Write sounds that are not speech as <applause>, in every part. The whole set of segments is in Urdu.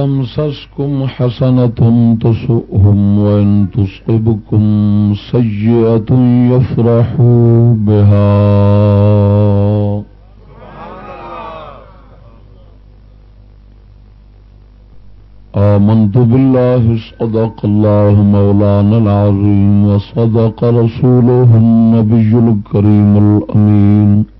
تمسسكم حسنة تسؤهم وإن تصقبكم سيئة يفرحوا بها. آمنت بالله، صدق الله مولانا العظيم، وصدق رسوله النبي الكريم الأمين.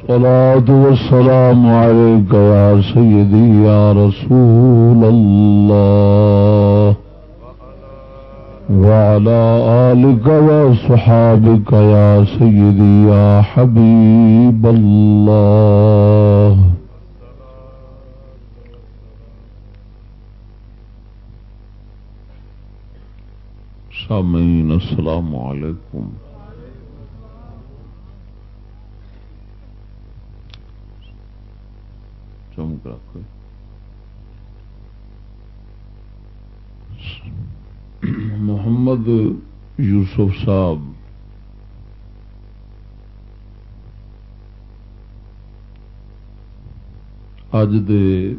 الصلاة والسلام عليك يا سيدي يا رسول الله. وعلى آلك وصحابك يا سيدي يا حبيب الله. سامعين السلام عليكم چمک رکھو۔ محمد یوسف صاحب۔ اج دے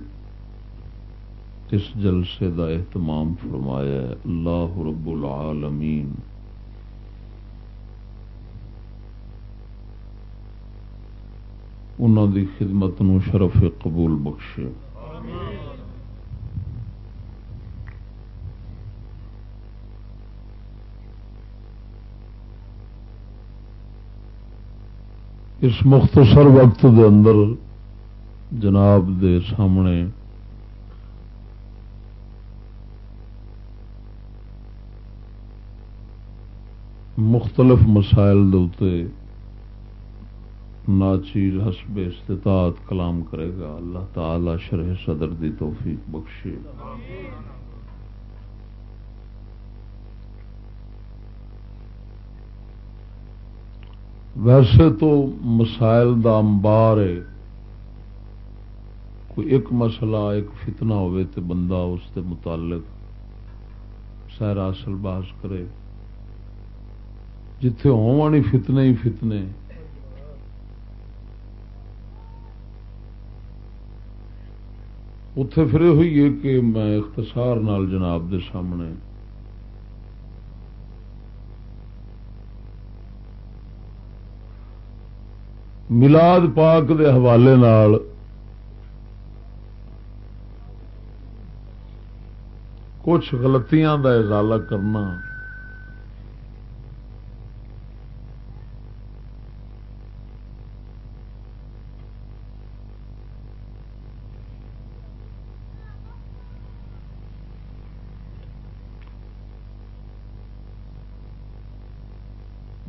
اس جلسے دا اہتمام فرمایا اللہ رب العالمین۔ انہوں دی خدمت نو شرف قبول بخشے۔ اس مختصر وقت دے اندر جناب دے سامنے مختلف مسائل دے ناچیر حسب استطاعت کلام کرے گا۔ اللہ تعالی شرح صدر دی توفیق بخشے۔ ویسے تو مسائل دا امبار ہے۔ کوئی ایک مسئلہ، ایک فتنہ ہوئے تے بندہ اس کے متعلق سیر اصل بحث کرے۔ جتھے ہونی فتنے ہی فتنے۔ اتے پھر ہوئی ہے کہ میں اختصار نال جناب دے سامنے ملاد پاک دے حوالے نال کچھ غلطیاں دا ازالہ کرنا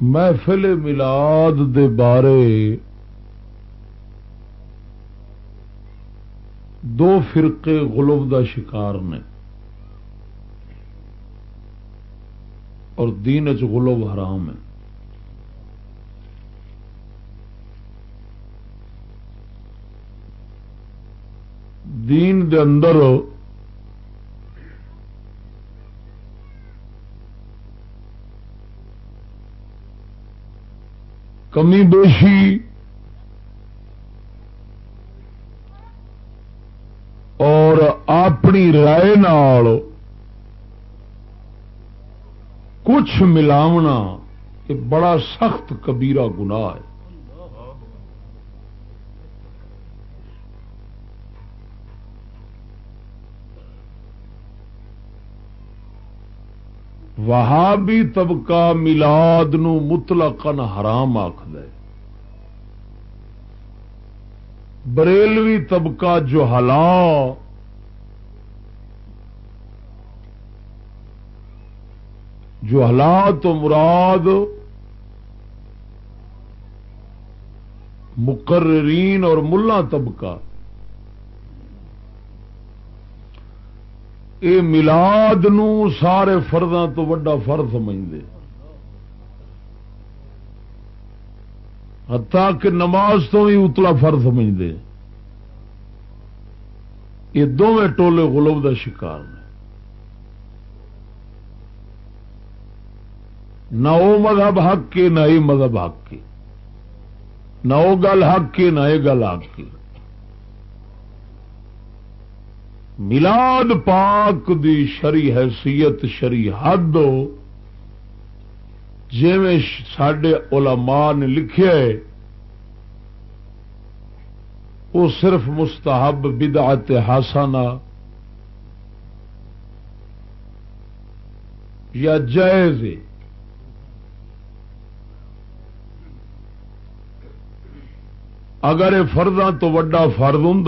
محفل ملاد دے بارے دو فرقے غلوب دا شکار نے اور دین چ غلوب حرام ہے۔ دین دے اندر کمی بیشی۔ اور اپنی رائے نال کچھ ملاونا یہ بڑا سخت کبیرہ گناہ ہے۔ وہابی طبقہ ملاد نو مطلقاً حرام آخد بریلوی طبقہ جو حلا جو حالات تو مراد مقررین اور ملا طبقہ یہ ملاد نو سارے فرداں تو وڈا فرد سمجھتے ہتا کہ نماز تو ہی اتلا فرد سمجھتے یہ دونوں ٹولے گلوب کا شکار نے۔ نہ وہ مذہب حق کے، نہ ہی مذہب حق کے۔ نہ وہ گل حق کے، نہ یہ گل حق کی ملاد پاک دی شری حیثیت شری حد جی سڈے علماء نے لکھے وہ صرف مستحب بدعت حسانہ یا جائز اگر یہ فرداں تو وڈا فرد ہوں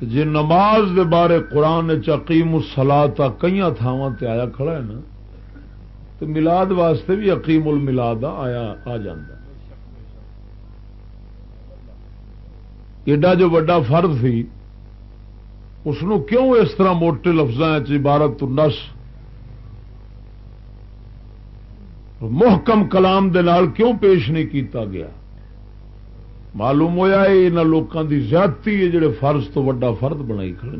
تو جی نماز دے بارے قرآن چقیم سلا کئی تھاواں تے آیا کھڑا ہے نا تو ملاد واسطے بھی عقیم الملاد آیا آ ایڈا جو وڈا فرد سی اس کیوں اس طرح موٹے لفظ عبارت تو نس؟ محکم کلام دے نال کیوں پیش نہیں کیتا گیا؟ معلوم ہوا یہ لوگوں کی زیادتی ہے جڑے فرض تو وڈا فرد بنائی کھڑے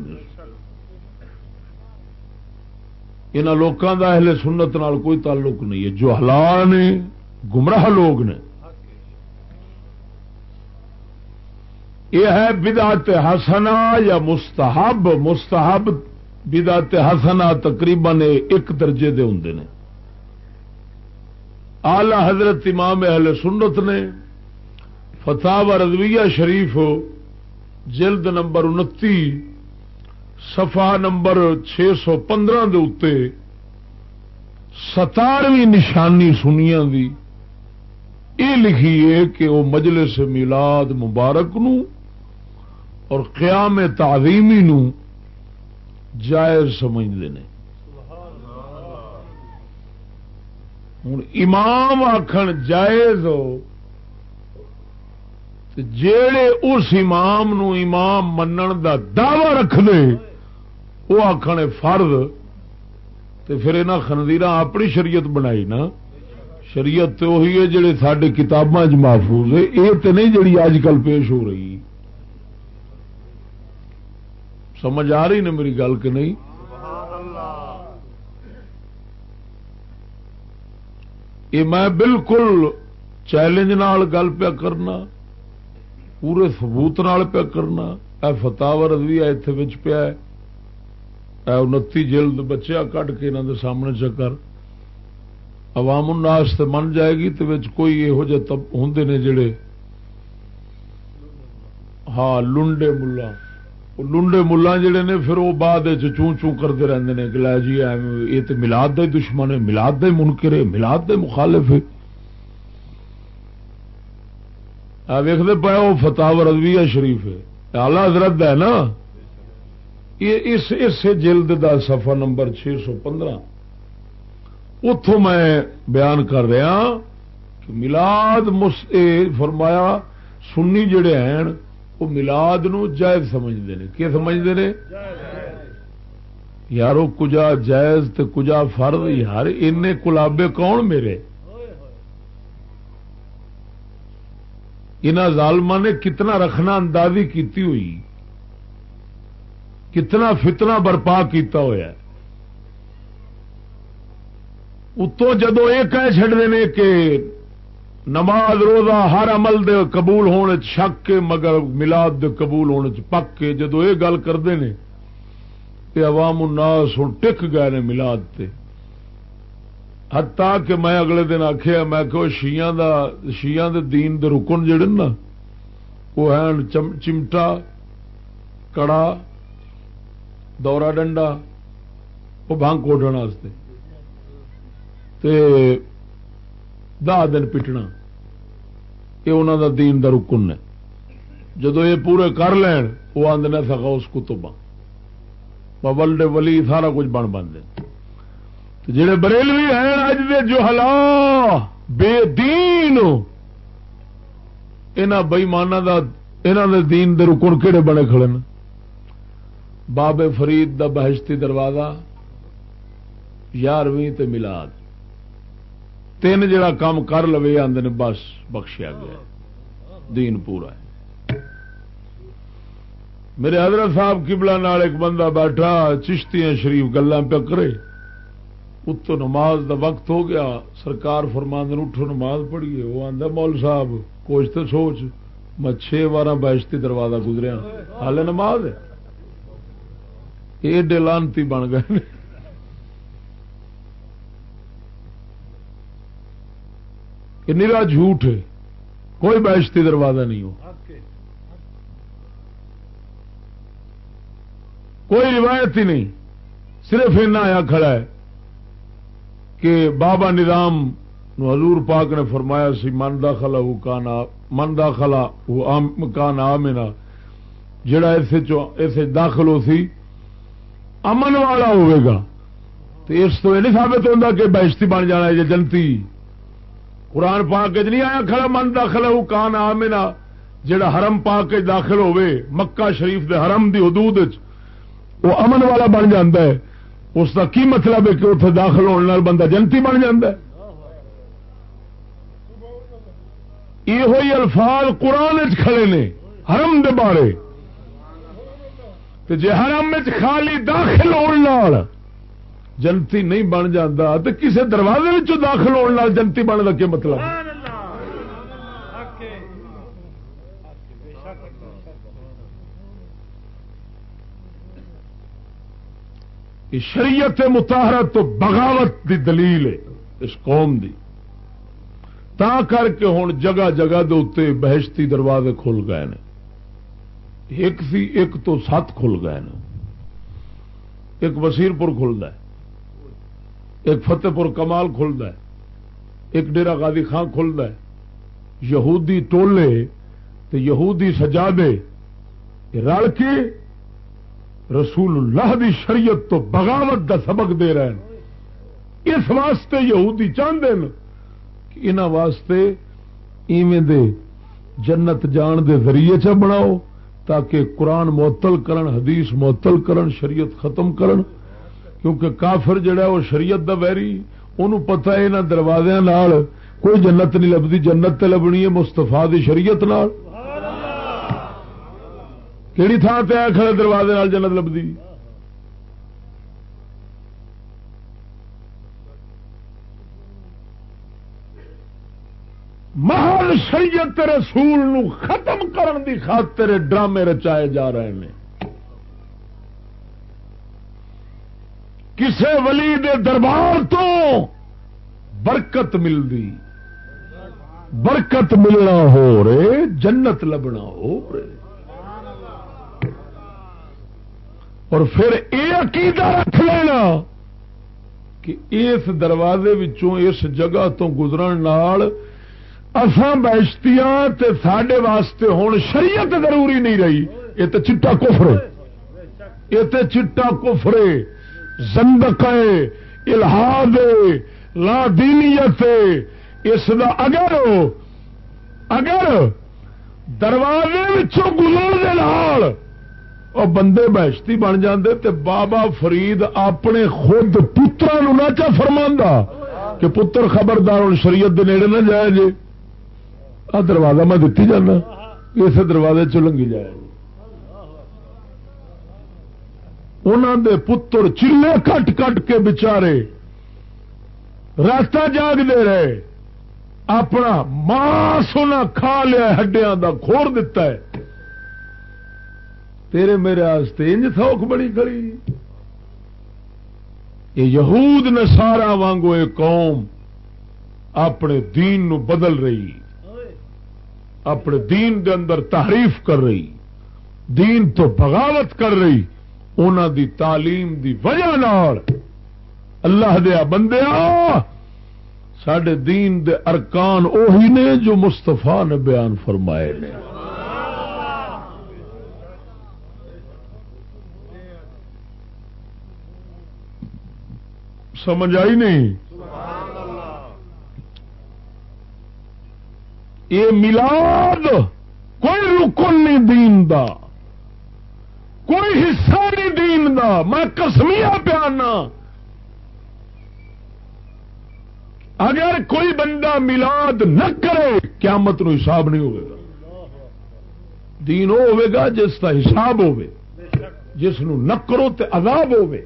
ان لوگوں کا اہل سنت نال کوئی تعلق نہیں ہے۔ جو حلال نے، گمراہ لوگ نے۔ یہ ہے بدعت حسنا یا مستحب۔ مستحب بدعت حسنا تقریباً ایک درجے دے ہوں نے۔ آلہ حضرت امام اہل سنت نے فتح رضویہ شریف، جلد نمبر انتی سفا نمبر چھ سو پندرہ دے ستارویں نشانی سنیا دی۔ یہ لکھی ہے کہ وہ مجلس میلاد مبارک نو اور قیام تعظیمی نو جائز سمجھتے ہیں ہوں امام آخر جائز ہو جڑے اس امام نو امام منن دا دعوی رکھ دے وہ آخر فرد تو پھر یہاں خندیر اپنی شریعت بنائی نا۔ شریعت تو وہی ہے جڑے سڈے کتاباں محفوظ ہے۔ یہ تو نہیں جڑی اج کل پیش ہو رہی۔ سمجھ آ رہی نا میری گل کہ نہیں؟ یہ میں بالکل چیلنج نال گل پیا کرنا۔ پورے سبوت نال پیا کرنا اے فتح رضوی اتنے پیا اے انتی جلد بچیا کٹ کے انہوں دے سامنے چکر عوام الناس تے من جائے گی تو کوئی یہو جہ ہوں نے جڑے ہاں لنڈے ملا لنڈے ملا جڑے نے پھر وہ بعد چون چون کرتے رہتے ہیں کہ لے جی یہ تو ملاد کا دشمن ہے ملاد کا منکر ہے ملاد کے مخالف ہے ویختے پایا وہ فتح رضوی شریف ہے۔ آلہ حضرت ہے نا؟ یہ اس اس جلد دا صفحہ نمبر چھ سو پندرہ۔ اتوں میں بیان کر رہا ہاں کہ ملاد فرمایا، سنی جڑے ہیں، وہ ملاد نو جائز سمجھتے ہیں کی سمجھتے ہیں یار کجا جائز تے کجا فرد یار ان کلابے کون میرے؟ ان ظالم نے کتنا رکھنا اندازی کیتی ہوئی، کتنا فتنہ برپا کیتا ہوا اتوں جدو یہ کہہ چڑتے ہیں کہ نماز روزہ ہر عمل دے قبول ہونے شک کے مگر ملاد دے قبول ہونے پک کے جدو یہ گل کرتے ہیں کہ عوام الناس ہوں ٹک گئے نے ملاد تے۔ حتا کہ میں اگلے دن آخیا میں کہ شیاں دا شیاں دے دین دے رکن جڑے نا، وہ ہیں چمٹا، کڑا دورا ڈنڈا، وہ بھنگ کوٹنے دہ دن پٹنا۔ یہ انہوں دا دین دا رکن ہے۔ جدو یہ پورے کر لین، وہ آدھے سکا اس کتبا ولڈ ولی سارا کچھ بن بن دیں جڑے بریلوی ہیں، اج دے جو ہلا بے دین. یہاں بئیمانہ دا دے دین دے رکن کہڑے بنے کھڑے بابے فرید دا بہشتی دروازہ، یارویں تے ملاد تین جڑا کام کر لو آدھے بس بخشیا گیا. دین پورا ہے. میرے حضرت صاحب کبلا نال ایک بندہ بیٹھا، چشتیاں شریف گلا پہ کرے. اتو نماز دا وقت ہو گیا، سرکار فرماند اٹھو نماز پڑھیے۔ وہ آدھا مول صاحب کوچ تو سوچ۔ میں چھ بارہ بہشتی دروازہ گزریا۔ ہال نماز ایڈے لانتی بن گئے کہ جھوٹ ہے۔ کوئی بہشتی دروازہ نہیں ہو۔ کوئی روایت ہی نہیں۔ صرف آیا کھڑا ہے۔ کہ بابا نظام حضور پاک نے فرمایا سی، من داخلہ وہ کانا من داخلہ وہ کان آمنا. جڑا ایسے داخل ہو سی، امن والا ہوئے گا۔ تو اس تو یہ نہیں ثابت ہوتا کہ بہشتی بن جانا ہے جنتی۔ قرآن پاک نہیں آیا کھڑا، من داخل ہو کان آمنا. جڑا حرم پاک داخل ہوئے، مکہ شریف دے حرم دی حدود وہ امن والا بن جاتا ہے۔ اس کا کی مطلب ہے کہ اتنے داخل ہونے بندہ جنتی بن جا یہ الفاظ قرآن کھڑے نے، حرم دے بارے۔ جی حرم خالی داخل ہونے جنتی نہیں بن جاتا تو کسی دروازے داخل ہونے جنتی بن کا کیا مطلب؟ شریعت متحرت تو بغاوت دی دلیل ہے، اس قوم دی۔ تا کر کے ہوں جگہ جگہ دے اتنے بہشتی دروازے کھل گئے ایک سی ایک تو سات کھل گئے ایک وسیر پور کھلتا ہے ایک فتح پور کمال کھلتا ہے ایک ڈیرا غازی خان کھلتا ہے یہودی ٹولے تو یہودی سجادے، رل کے رسول اللہ دی شریعت تو بغاوت دا سبق دے رہے ہیں۔ اس واسطے یہودی چاہتے ہیں کہ انہوں واسطے ایویں دے جنت جان دے ذریعے چ بناؤ تاکہ قرآن معطل کرن، حدیث معطل کرن، شریعت ختم کرن۔ کیونکہ کافر جڑا وہ شریعت دا ویری، انہوں پتا ہے یہاں دروازے کوئی جنت نہیں لبھی، جنت تے لبنی ہے مستفا دی شریعت نال۔ کہڑی تھان تے آیا کھڑے دروازے نال جنت لبھی محل شریعت رسول نو ختم کرن دی خاطر ڈرامے رچائے جا رہے ہیں کسے ولی دے دربار تو برکت ملتی برکت ملنا ہو رہے، جنت لبنا ہو رہے۔ اور پھر یہ عقیدہ رکھ لینا کہ اس دروازے وچوں اس جگہ تو گزرن نال اسان بہشتیاں تے ساڈے واسطے ہوں شریعت ضروری نہیں رہی۔ یہ تو چٹا کفر۔ یہ تو چٹا کفرے زندق الحاد لا دینیت۔ اس دا اگر اگر دروازے گزر اور بندے بہشتی بن جاندے تے بابا فرید اپنے خود پترا نہ چا فرما کہ پتر خبردار ہوں شریعت دے نیڑے نہ جائے جی۔ آ دروازہ میں دتی جانا اس دروازے چ لنگی جائے جی۔ انہوں دے پتر چلے کٹ کٹ کے بچارے راستہ جاگ دے رہے، اپنا ماں سونا کھا لیا ہڈیا کا کھوڑ دیتا ہے۔ تیرے میرے آستے انج تھوک بڑی کری یہ یہود نے سارا وانگو یہ قوم اپنے دین نو بدل رہی۔ اپنے دین دے اندر تعریف کر رہی۔ دین تو بغاوت کر رہی۔ انہوں دی تعلیم دی وجہ نال اللہ دیا بندے سڈے دین دے ارکان اوہی نے جو مستفا نے بیان فرمائے نے۔ سمجھ آئی نہیں۔ یہ ملاد کوئی رکن نہیں دین دا۔ کوئی حصہ نہیں دین دا۔ میں کسمیا پیانا۔ اگر کوئی بندہ ملاد نہ کرے، قیامت نو حساب نہیں ہوگا دین وہ ہوگا جس کا حساب ہوے جس نو نہ کرو تے عذاب ہوے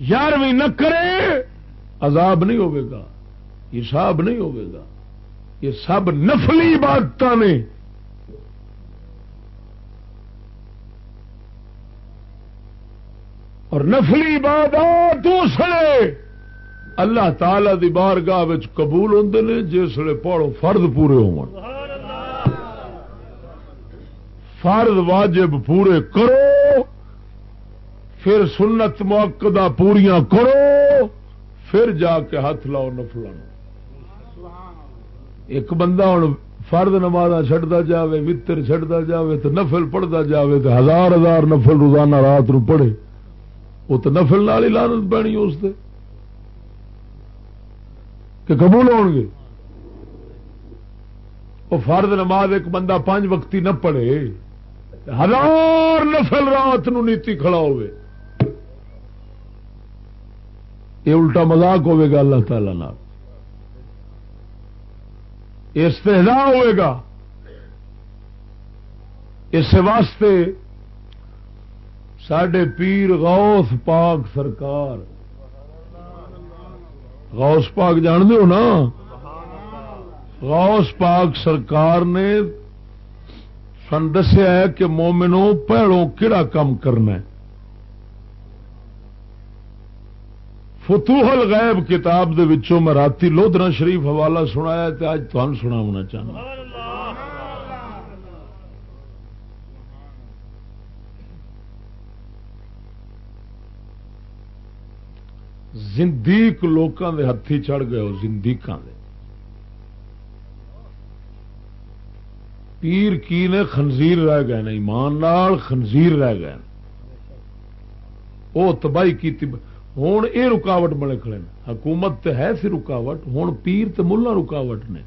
یارویں نہ کرے عذاب نہیں ہوگا حساب نہیں ہوگا یہ سب نفلی عبادت نے۔ اور نفلی عبادت دوسرے اللہ تعالی دی بارگاہ قبول ہوں نے جسے پڑھو فرد پورے ہو فرد واجب پورے کرو۔ پھر سنت موقع پوریا کرو، پھر جا کے ہاتھ لاؤ نفل ایک بندہ ہوں، فرد نماز چڈتا جائے وطر چڈتا جائے تو نفل پڑھتا جائے تو ہزار ہزار نفل روزانہ رات نو پڑھے۔ وہ تو نفل نال ہی لانت پینی اس سے کہ قبول ہو گے؟ وہ فرد نماز ایک بندہ پانچ وقتی نہ پڑھے ہزار نفل رات نو نیتی کھڑا ہوئے یہ الٹا مزاق ہوے گا اللہ تعالی نال۔ استحدا ہوئے گا۔ اس واسطے سڈے پیر غوث پاک سرکار، غوث پاک جان دو نا؟ غوث پاک سرکار نے سن دسیا ہے کہ مومنوں پیڑوں کہڑا کام کرنا ہے؟ فتوح الغیب کتاب دے وچوں میں راتی لودرا شریف حوالہ سنایا تے اج تمہیں سنا ہونا چاہنا زندیق لوکاں دے ہتھی چڑھ گئے ہو زندیقاں دے۔ پیر کی نے خنزیر رہ گئے نا ایمان نال خنزیر رہ گئے وہ تباہی کی ہوں یہ رکاوٹ بنے کھڑے حکومت تے ہے سی رکاوٹ ہوں پیر تے ملا رکاوٹ نے۔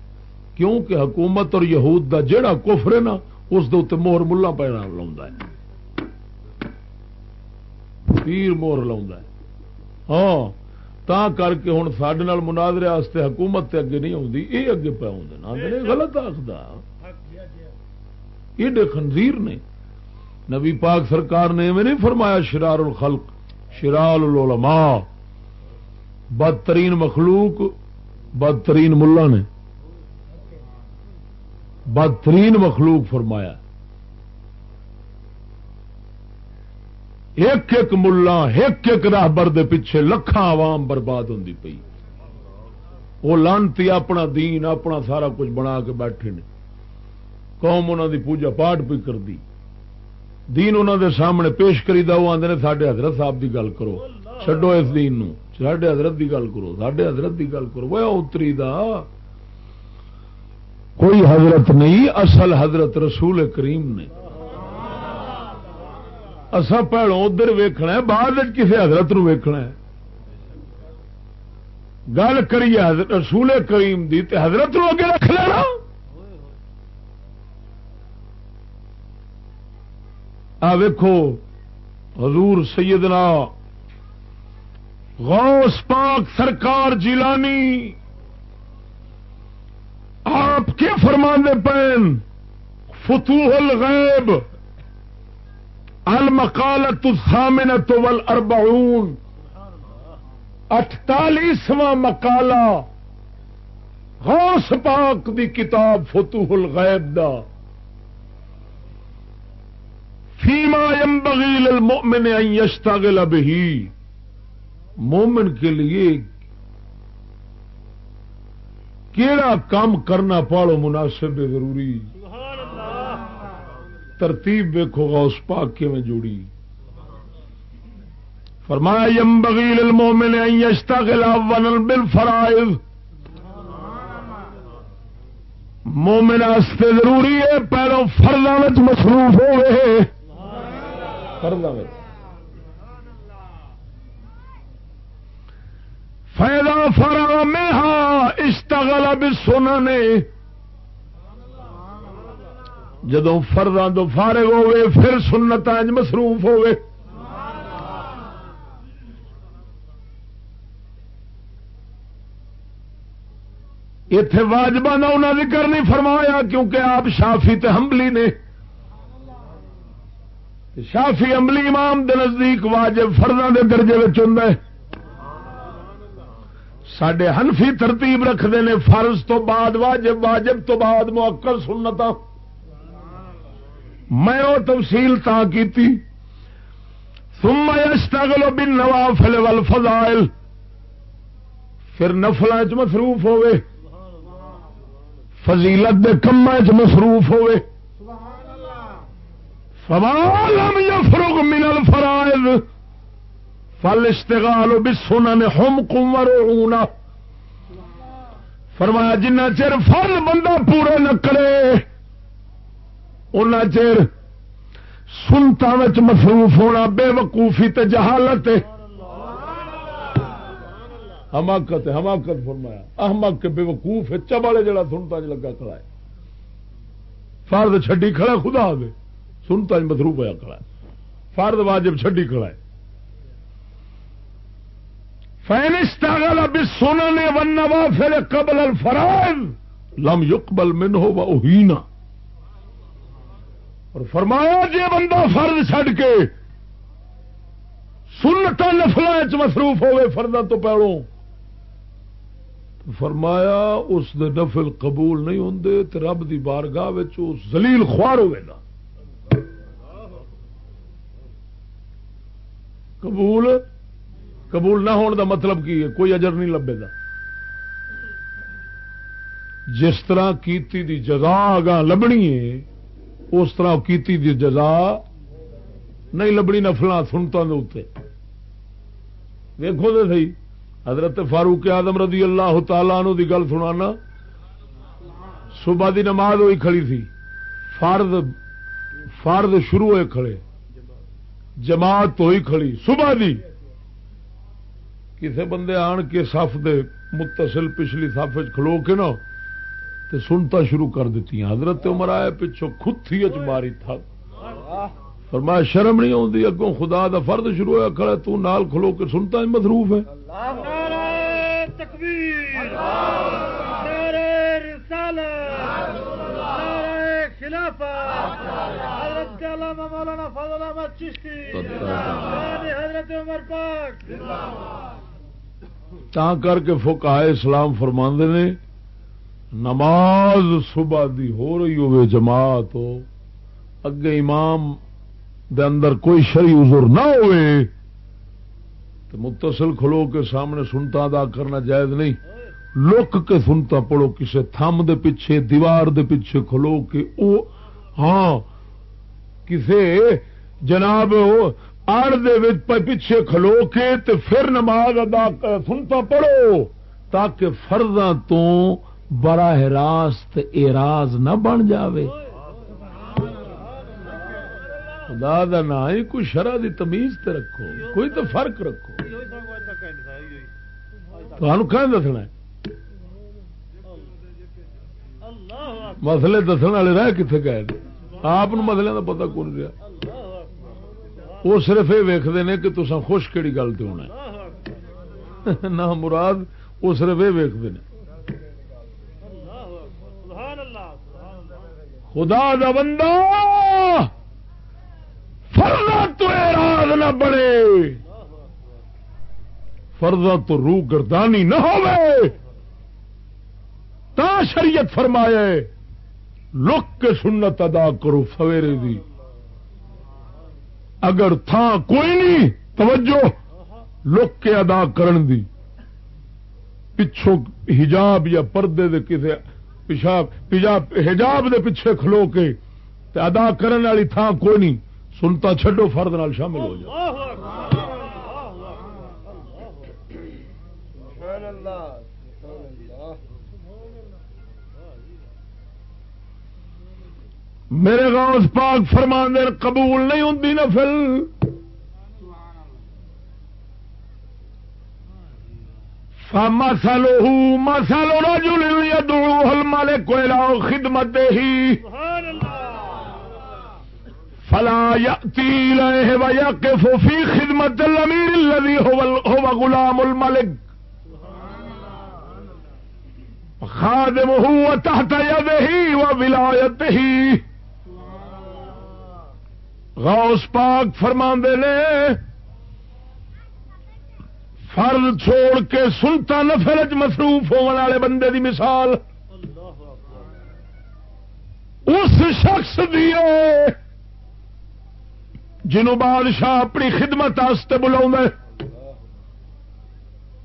کیونکہ حکومت اور یہود دا جڑا کفر ہے نا، اس دے موہر ملا پینا لا پیر موہر لا ہاں تا کر کے ہوں سڈے منازرے واسطے حکومت تے اگے نہیں آتی یہ اگے پہ آدھے غلط آخر ایڈے خنزیر نے۔ نبی پاک سرکار نے میں نہیں فرمایا، شرار الخلق۔ شرال العلماء، بدترین مخلوق، بدترین ملا نے۔ بدترین مخلوق فرمایا۔ ایک ایک ملا، ایک ایک راہبر دے پیچھے لکھان عوام برباد ہوں پی وہ لانتی اپنا دین، اپنا سارا کچھ بنا کے بیٹھے نے۔ قوم انہوں دی پوجا پاٹ بھی کر دی۔ دین انہوں دے سامنے پیش کری دا، وہ آدھے سڈے حضرت صاحب دی گل کرو۔ چڈو اس دین نو۔ سڈے حضرت دی گل کرو۔ سڈے حضرت دی گل کرو۔ وہ اتری دا۔ کوئی حضرت نہیں، اصل حضرت رسول کریم نے۔ اصا پہلو ادھر ویکھنا ہے، بعد کسی حضرت نو ویکھنا ہے۔ گل کریے رسول کریم دی، تے حضرت نو اگے رکھ لینا۔ ویکھو، حضور سیدنا غوث پاک سرکار جیلانی، آپ کے فرمانے پین؟ فتوح الغیب المکالت الثامنت والاربعون اٹتالیسواں مکالا غوث پاک دی کتاب فتوح الغیب دا۔ فیما ينبغي للمؤمن ان يشتغل به مومن کے لیے کیڑا کام کرنا پاڑو مناسب ضروری۔ ترتیب ویکو گا اس پاک میں جوڑی۔ فرمایا یم بغیل المومن ان یشتغل اولا بالفرائض۔ مومن واسطے ضروری ہے پہلو فرضاں وچ مصروف ہوئے فرضاں فیضا فرا میں ہاں اشتغل بالسنن جدو فرداں تو فارغ ہوئے، پھر سنتا مصروف ہوئے۔ اتے واجبہ نہ انہوں ذکر نہیں فرمایا، کیونکہ آپ شافی تے حملی نے۔ شافی عملی امام دے نزدیک واجب فرداں دے درجے ہوں سڈے ہنفی ترتیب رکھتے ہیں فرض تو بعد واجب واجب تو بعد موکل سنتا میں وہ تفصیل تا کی ثم يشتغل بالنوافل والفضائل۔ پھر نفل چ مصروف ہوئے۔ فضیلت دے کم چ مصروف ہوئے۔ فوالم يفرغ من الفرائض فالاستغال بالسنن هم قمرون فرمایا، جنہ چر فرض بندہ پورے نہ کرے ان چر سنتا مصروف ہونا بے وقوفی تے جہالت حماقت حماقت فرمایا۔ احمد کے بے وقوف ہے چبالے جڑا سنتا لگا کھڑا ہے۔ فرد چھڈی کھڑا خدا دے۔ سنتا چ مصروف ہوا فرد واجب چھڈی کھڑا ہے۔ فینسٹاگل اب سونا نے ون پھر قبل الفرائض لم یقبل من ہو وہ اور فرمایا جی بندہ فرد چڈ کے سنتا نفل مصروف ہوئے فردا تو پہلو فرمایا، اس دے نفل قبول نہیں ہوں تو رب دی بارگاہ زلیل خوار ہوئے نا۔ قبول؟ قبول نہ ہونے دا مطلب کی ہے؟ کوئی اجر نہیں لبے گا جس طرح کیتی دی جزا آگاہ لبنی ہے، اس طرح کیتی دی جزا نہیں لبنی نفل سنتوں کے اتنے ویکو تو سی حضرت فاروق آدم رضی اللہ تعالی عنہ دی گل سنانا۔ صبح دی نماز ہوئی کھڑی تھی۔ فرد فرد شروع ہوئے کھڑے۔ جماعت ہوئی کھڑی، صبح دی۔ کسے بندے آن کے سف دے متصل پچھلی سف کھلو کے نا، تے سنتا شروع کر دیتی حضرت عمر آئے پچھو خود تھی اچ ماری تھا۔ فرمایا، شرم نہیں آتی اگوں خدا دا فرد شروع ہوا کھڑا تو نال کھلو کے سنتا مصروف ہے۔ تا کر کے فکا اسلام فرماندے نے، نماز صبح دی ہو رہی ہوئے جماعت ہو، اگے امام دے اندر کوئی شری عذر نہ ہوئے، تو متصل کھلو کے سامنے سنتا ادا کرنا جائز نہیں۔ لک کے سنتا پڑھو، کسے تھم دے پیچھے، دیوار دے پیچھے کھلو کے او ہاں کسے جناب آڑ دے پیچھے کھلو کے تے پھر نماز ادا سنتا پڑھو، تاکہ فرضاں تو براہ راست اراض نہ بن جاوے۔ خدا دا ہی کوئی شرح دی تمیز تے رکھو، کوئی تو فرق رکھو۔ تو کہیں دسنا مسلے دسنے والے رہ کتنے گئے آپ مسلے کا پتا کون رہا وہ صرف یہ ویختے ہیں کہ تصا خوش کہڑی گل تو ہونا <laughs> نہ مراد، وہ صرف یہ ویختے ہیں خدا دا بندہ فرنا نہ بڑے فرضا تو روح گردانی نہ تا شریعت فرمائے، لک کے سنت ادا کرو فویرے دی۔ اگر تھا کوئی نہیں، توجہ، لک کے ادا کرن دی۔ پچھو حجاب یا پردے دے کسے پیشاب حجاب دے پیچھے کھلو کے ادا کرنے والی تھان کوئی نہیں۔ سنتا چھڈو، فرد نال شامل ہو جائے۔ میرے غوث پاک فرمان دیر قبول نہیں ہوں نفل۔ مسلو مسلو رجل يدعوه الملك الى خدمت ہی فلا يأتي إليه ويقف في خدمة الأمير الذي هو غلام الملك۔ خادمه وتحت يده وولايته۔ غوث پاک فرما نے، فرض چھوڑ کے سنتا نفل مصروف ہونے والے بندے دی مثال۔ اس شخص دی جنوں بادشاہ اپنی خدمت بلا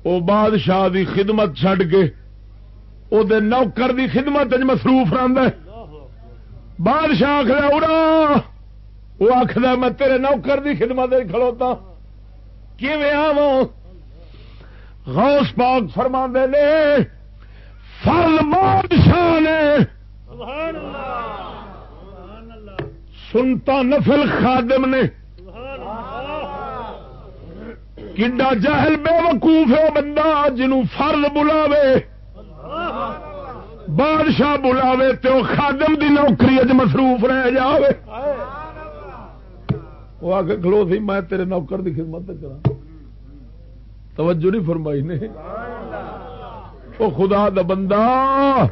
وہ بادشاہ دی خدمت چڈ کے وہ نوکر دی خدمت مصروف رہا بادشاہ آخر اڑا! وہ آخر میں تیرے نوکر دی خدمت کھلوتا. غوث پاک فرما نے فل بادشاہ نے سنتا نفل خادم نے. کنڈا جہل بے وقوف ہے بندہ جنوں فرض بلاوے، بادشاہ بلاوے تو خادم دی نوکری اج مصروف رہ جاوے۔ وہ آ کے کھلو سی، میں تیرے نوکر دی خدمت کرا توجہ نہیں فرمائی نے۔ وہ خدا دا بندہ۔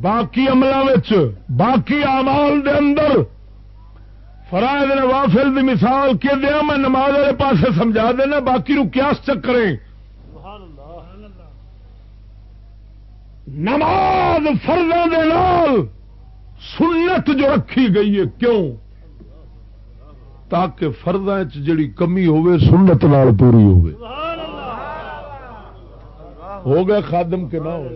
باقی عملوں باقی امال دے اندر۔ فرائد وافل دی مثال کے دیا، میں نماز والے پاس سمجھا دینا، باقی نو کیا چکرے نماز فردوں دے نال سنت جو رکھی گئی ہے، کیوں؟ تاکہ فرداں جڑی کمی ہوئے سنت نال پوری ہوئے ہو گیا خادم کے نہ ہو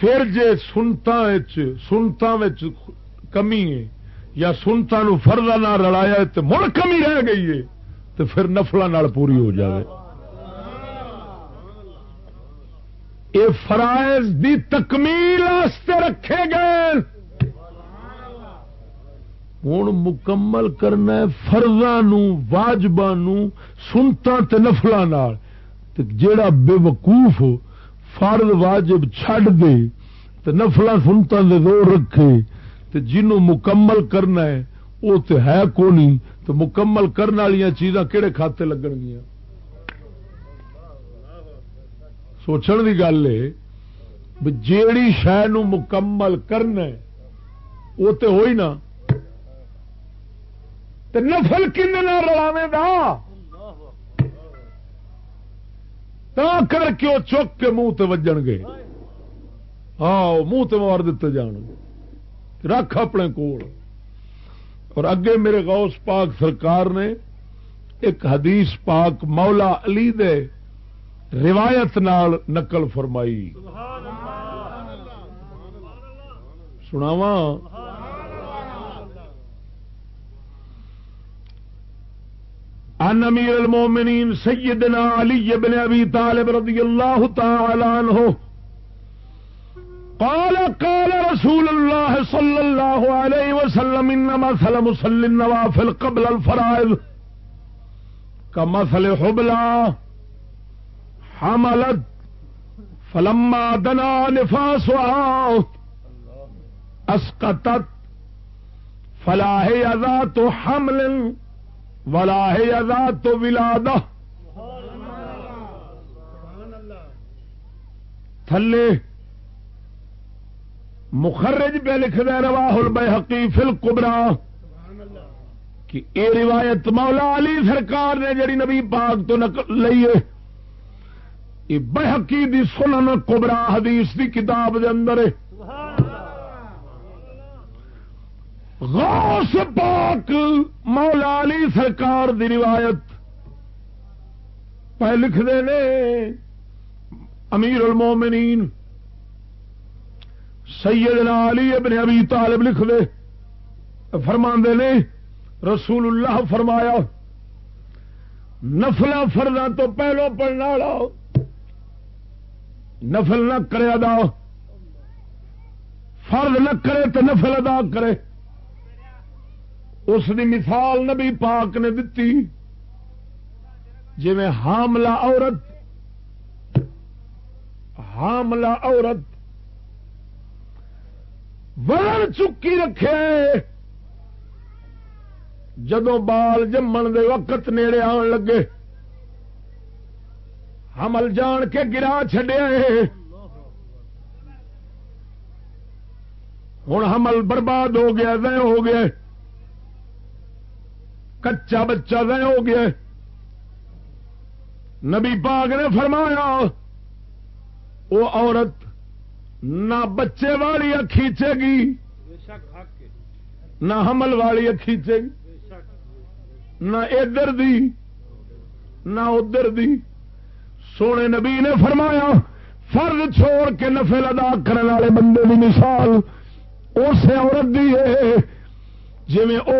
پھر جے سنتا سنتا کمی ہے، یا سنتا نو فردا نہ رلایا تو مڑ کمی رہ گئی ہے تو پھر نفل پوری ہو جائے یہ فرائض دی تکمیل رکھے گئے۔ ہوں مکمل کرنا فرضا واجبا سنتا نفل جیڑا بے وقوف فرد واجب چھڈ دے تو نفل سنتا دے زور رکھے تو جنوں مکمل کرنا ہے وہ تو ہے کونی؟ تو مکمل کرنے والی چیزاں کہڑے کھاتے لگن گیا سوچن کی گل ہے جیڑی شہ مکمل کرنا وہ تو ہوئی نہ نا نفل کن رلاوے دا کر کے وہ چک کے منہ وجن گے۔ ہاں منہ مار دیتے جان گے۔ رکھ اپنے کول۔ اور اگے میرے غوث پاک سرکار نے ایک حدیث پاک مولا علی دے روایت نال نقل فرمائی۔ سناواں؟ ان امیر المومنین سیدنا علی بن ابی طالب رضی اللہ تعالی عنہ قال قال رسول الله صلى الله عليه وسلم ان مثل مسل النوافل قبل الفرائض، كمثل حبلى حملت، فلما دنا نفاسها اسقطت فلا هي ذات حمل ولا ہے آزاد تو ولادہ تھلے مخرج پہ لکھ دے روا ہل بے فل کبرا کہ اے روایت مولا علی سرکار نے جڑی نبی پاک تو نقل لئیے یہ بحقی دی سنن کبرا حدیث دی کتاب دے اندر ہے۔ غوث پاک مولا علی سرکار دی روایت پہ لکھ دے نے، امیر المومنین، سیدنا علی ابن ابی طالب لکھ دے فرما دے نے، رسول اللہ فرمایا نفلا فردا تو پہلو پڑھنا والا نفل نہ کرے ادا، فرد نہ کرے تو نفل ادا کرے۔ اس دی مثال نبی پاک نے دتی۔ جی حاملہ عورت حاملہ عورت ور چکی رکھے۔ جدو بال جمن دے وقت نیڑے آن لگے، حمل جان کے گرا چڈیا ہوں حمل برباد ہو گیا دے ہو گیا۔ کچا بچہ دے ہو گیا نبی پاک نے فرمایا، وہ عورت نہ بچے والی کھینچے گی نہ حمل والی کھینچے گی نہ ادھر دی، نہ ادھر دی۔ سونے نبی نے فرمایا فرد چھوڑ کے نفل ادا کرنے والے بندے کی مثال اس عورت دی ہے۔ جی او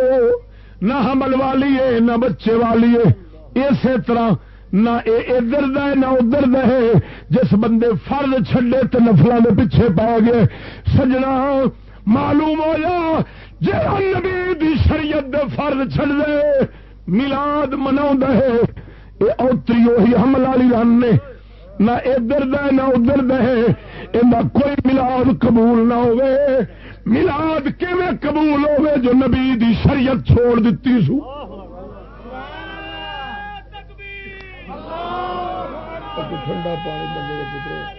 نہ حمل والی ہے، نہ بچے والی ہے۔ اسی طرح نہ ادھر دے نہ ادھر دے جس بندے فرد چھڈے تو نفلوں کے پیچھے پا گئے، سجنا معلوم ہو جا جی نبی دی شریعت دے فرد چھڑ دے ملاد منا ہے۔ یہ اوتری وہی حمل والی رن نے۔ نہ ادھر دے نہ ادھر دے یہ کوئی ملاد قبول نہ ہوئے۔ ملاد کیویں قبول ہوئے جو نبی دی شریعت چھوڑ دیتی سو؟ ٹھنڈا پانی بندے پتر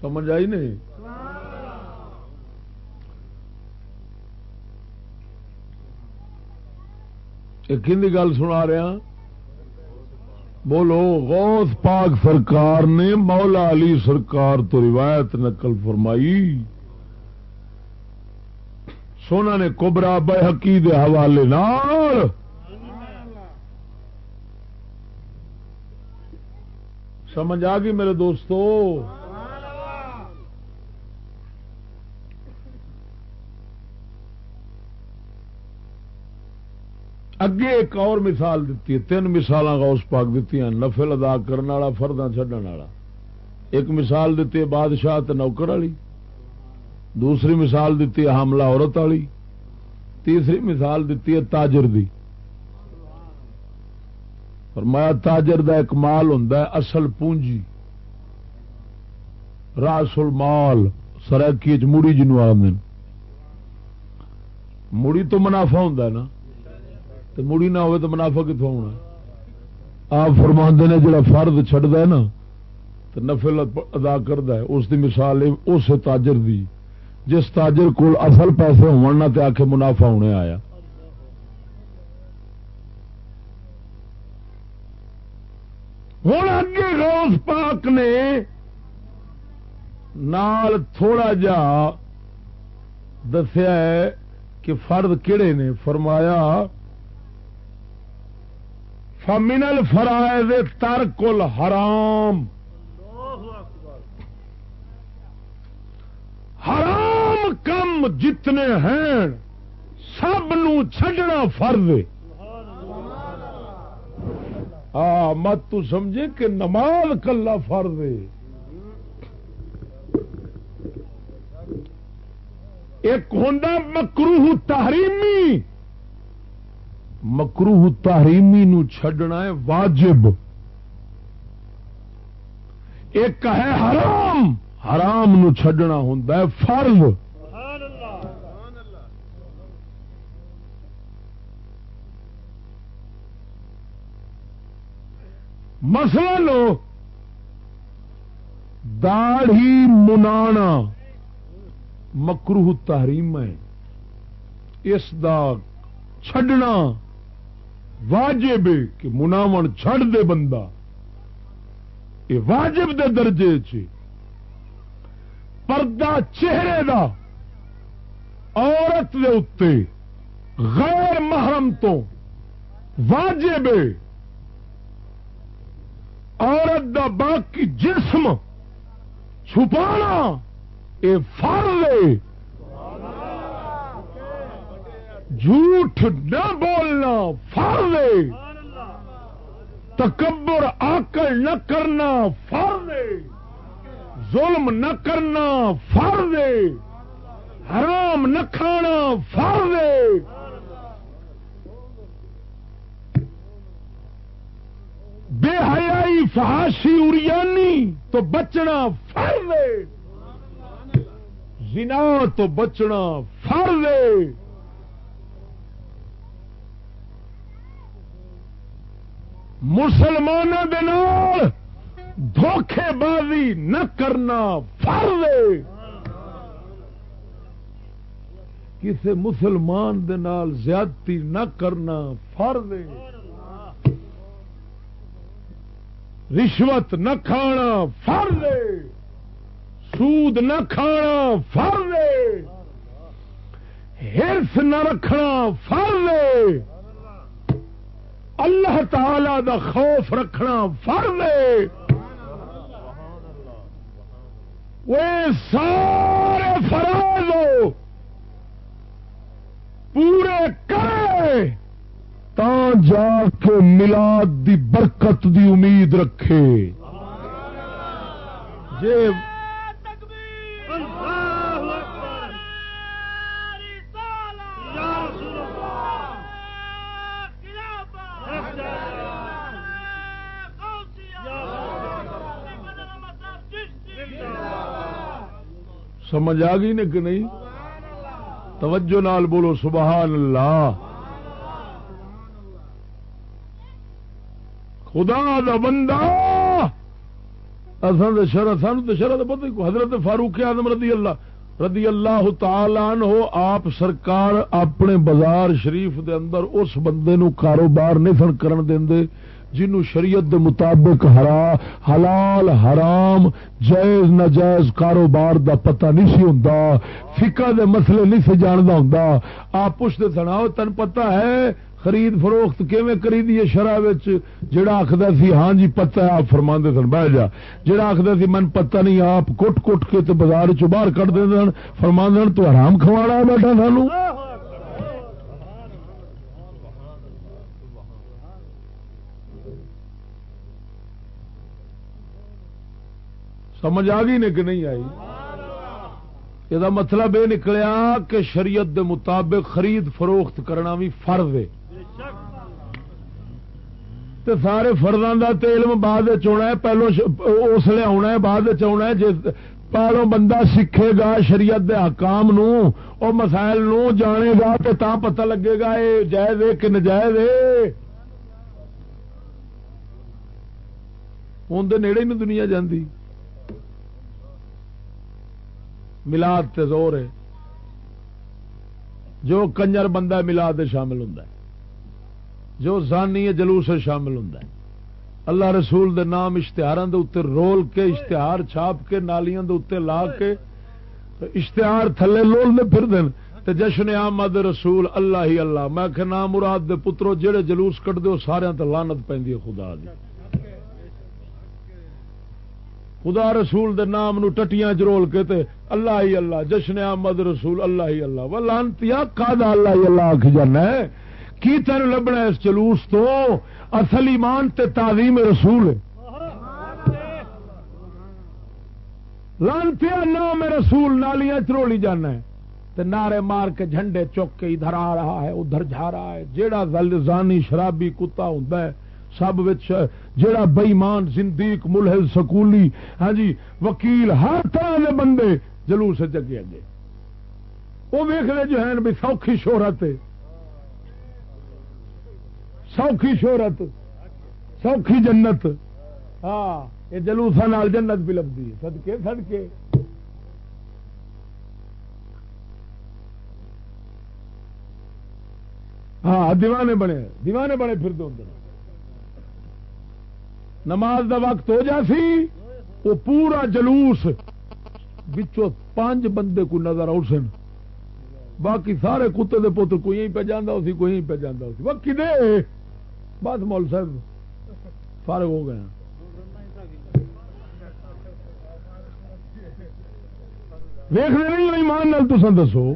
سمجھ آئی نہیں؟ ایک گل سنا رہا بولو، غوث پاک سرکار نے مولا علی سرکار تو روایت نقل فرمائی۔ سونا نے کوبرا بحقی دے حوالے نال۔ سمجھ آ گئی میرے دوستو؟ اگے ایک اور مثال دیتی ہے، تین مثال غوث پاک دیتی ہیں، نفل ادا کرنے والا فردا چڈن والا۔ ایک مثال دیتی ہے بادشاہ نوکر والی، دوسری مثال دیتی ہے حاملہ عورت والی، تیسری مثال دیتی ہے تاجر دی۔ اور میں تاجر دا ایک مال ہوں اصل پونجی۔ راس المال سرکی مڑی جنو آدھے مڑی تو منافع ہوں نا۔ تو مڑی نہ ہوئے تو منافع کتوں ہونا آپ فرما نے جڑا فرد چڈ ہے نا تو نفل ادا کرتا ہے، اس دی مثال اس تاجر دی۔ جس تاجر کول اصل پیسے ہونا تے آخ منافع ہونے آیا۔ ہوں اگے روز پاک نے نال تھوڑا جا دسیا ہے کہ فرد کہڑے نے؟ فرمایا فمنل فرائض ترک الحرام۔ حرام کم جتنے ہیں، سب چھڈنا فرض۔ ہاں مت تو سمجھے کہ نماز کلا فرض ایک ہوں مکروہ تحریمی۔ مکروہ تحریمی نو چھڈنا ہے، واجب۔ ایک ہے حرام حرام نو چھڈنا ہوں فرض۔ مسئلہ لو، داڑھی منانا مکروہ تحریم ہے۔ اس دا چھڈنا واجب کہ مناو چھڑ دے بندہ۔ یہ واجب دے درجے چ پردہ چہرے دا عورت دے اتے غیر محرم تو واجب عورت دا باقی جسم چھپانا یہ فرض جھوٹ نہ بولنا فرض تکبر آکل نہ کرنا فرض ظلم نہ کرنا فرض حرام نہ کھانا فرض بے حیائی فحاشی اریانی تو بچنا فرض زنا تو بچنا فرض مسلمانوں کے دھوکھے بازی نہ کرنا فرض کسی مسلمان دے نال زیادتی نہ کرنا فرض رشوت نہ کھانا فرض سود نہ کھانا فرض ہرس نہ رکھنا فرض اللہ تعالی دا خوف رکھنا فرض وہ سارے فراز پورے کرے تا جا کے ملاد دی برکت دی امید رکھے۔ جے سمجھ آ گئی نا کہ نہیں؟ توجہ نال بولو، سبحان اللہ۔ خدا دا بندہ۔ اصل شرح سان تو شرح پتہ حضرت فاروق آدم رضی اللہ رضی اللہ تعالی ہو آپ سرکار اپنے بازار شریف دے اندر اس بندے نو کاروبار نہیں سن کرن دے۔ جنو شریعت دے مطابق ہرا، حلال، حرام، جائز نجائز کاروبار دا پتہ نہیں سی ہوں فکا دے مسئلے نہیں سی جانتا ہوں آپ پوچھتے سنا تن پتہ ہے خرید فروخت کیویں کری دی شرح جڑا آخر سی ہاں جی پتہ ہے، آپ فرما سن بہ جا۔ جڑا آخر سی، من پتہ نہیں، آپ کٹ کٹ کے تو بازار چ باہر کٹ دے سن فرما تو آرام کھوانا بیٹھا سانو۔ سمجھ آ گئی نے کہ نہیں آئی؟ یہ مطلب یہ نکلیا کہ شریعت دے مطابق خرید فروخت کرنا بھی فرض ہے۔ تے سارے فرداں دا تے علم بعد چنا ہے، پہلو اس لیے آنا ہے، بعد چنا ہے، جس پہلو بندہ سیکھے گا شریعت دے حکام نو او مسائل نو جانے گا تے تا پتہ لگے گا اے جائز ہے کہ نجائز ہے۔ اندر نیڑے نہیں دنیا جاندی۔ ملاد تے زور ہے۔ جو کنجر بندہ ملاد شامل ہوں جو زانی ہے، جلوس شامل ہوں اللہ رسول دے نام اشتہار رول کے، اشتہار چھاپ کے، نالیاں دے اتنے لا کے اشتہار تھلے لول پھر دن تے جشن آمد رسول اللہ ہی اللہ، میں کہ نام مراد دے پترو، جڑے جلوس کٹ دے سارے تے لانت پہ خدا دی۔ خدا رسول دے نام نو ٹٹیاں چرول کے تے اللہ ہی اللہ، جشن احمد رسول اللہ ہی اللہ۔ وہ لانتی کا اللہ ہی اللہ آخ جانا ہے۔ کی تین لبنا اس جلوس تو؟ اصل ایمان تے تعظیم رسول لانتی نام رسول، نالیاں چرولی جانا ہے۔ تے نعرے مار کے جھنڈے چوک کے ادھر آ رہا ہے، ادھر جا رہا ہے۔ جیڑا زانی شرابی کتا ہوں سب جڑا بئیمان، زندیق، ملحد، سکولی ہاں جی وکیل، ہر طرح کے بندے جلوس اگے اگے۔ وہ ویختے جو ہے بھی سوکھی شہرت سوکھی شہرت، سوکھی جنت۔ ہاں یہ جلوسا نال جنت بھی لگتی سدکے سدکے ہاں دیوانے بنے دیوانے بنے پھر دو دن نماز دا وقت ہو جا سی، وہ پورا جلوس بچوں پانچ بندے کو نظر آؤ سن۔ باقی سارے کتے دے پوتر کوئی پہ جانا اسی کوئی پہ جانا اسی وہ کدے بس مول صاحب، فارغ ہو گئے ویخ نہیں ایمان نال تسان دسو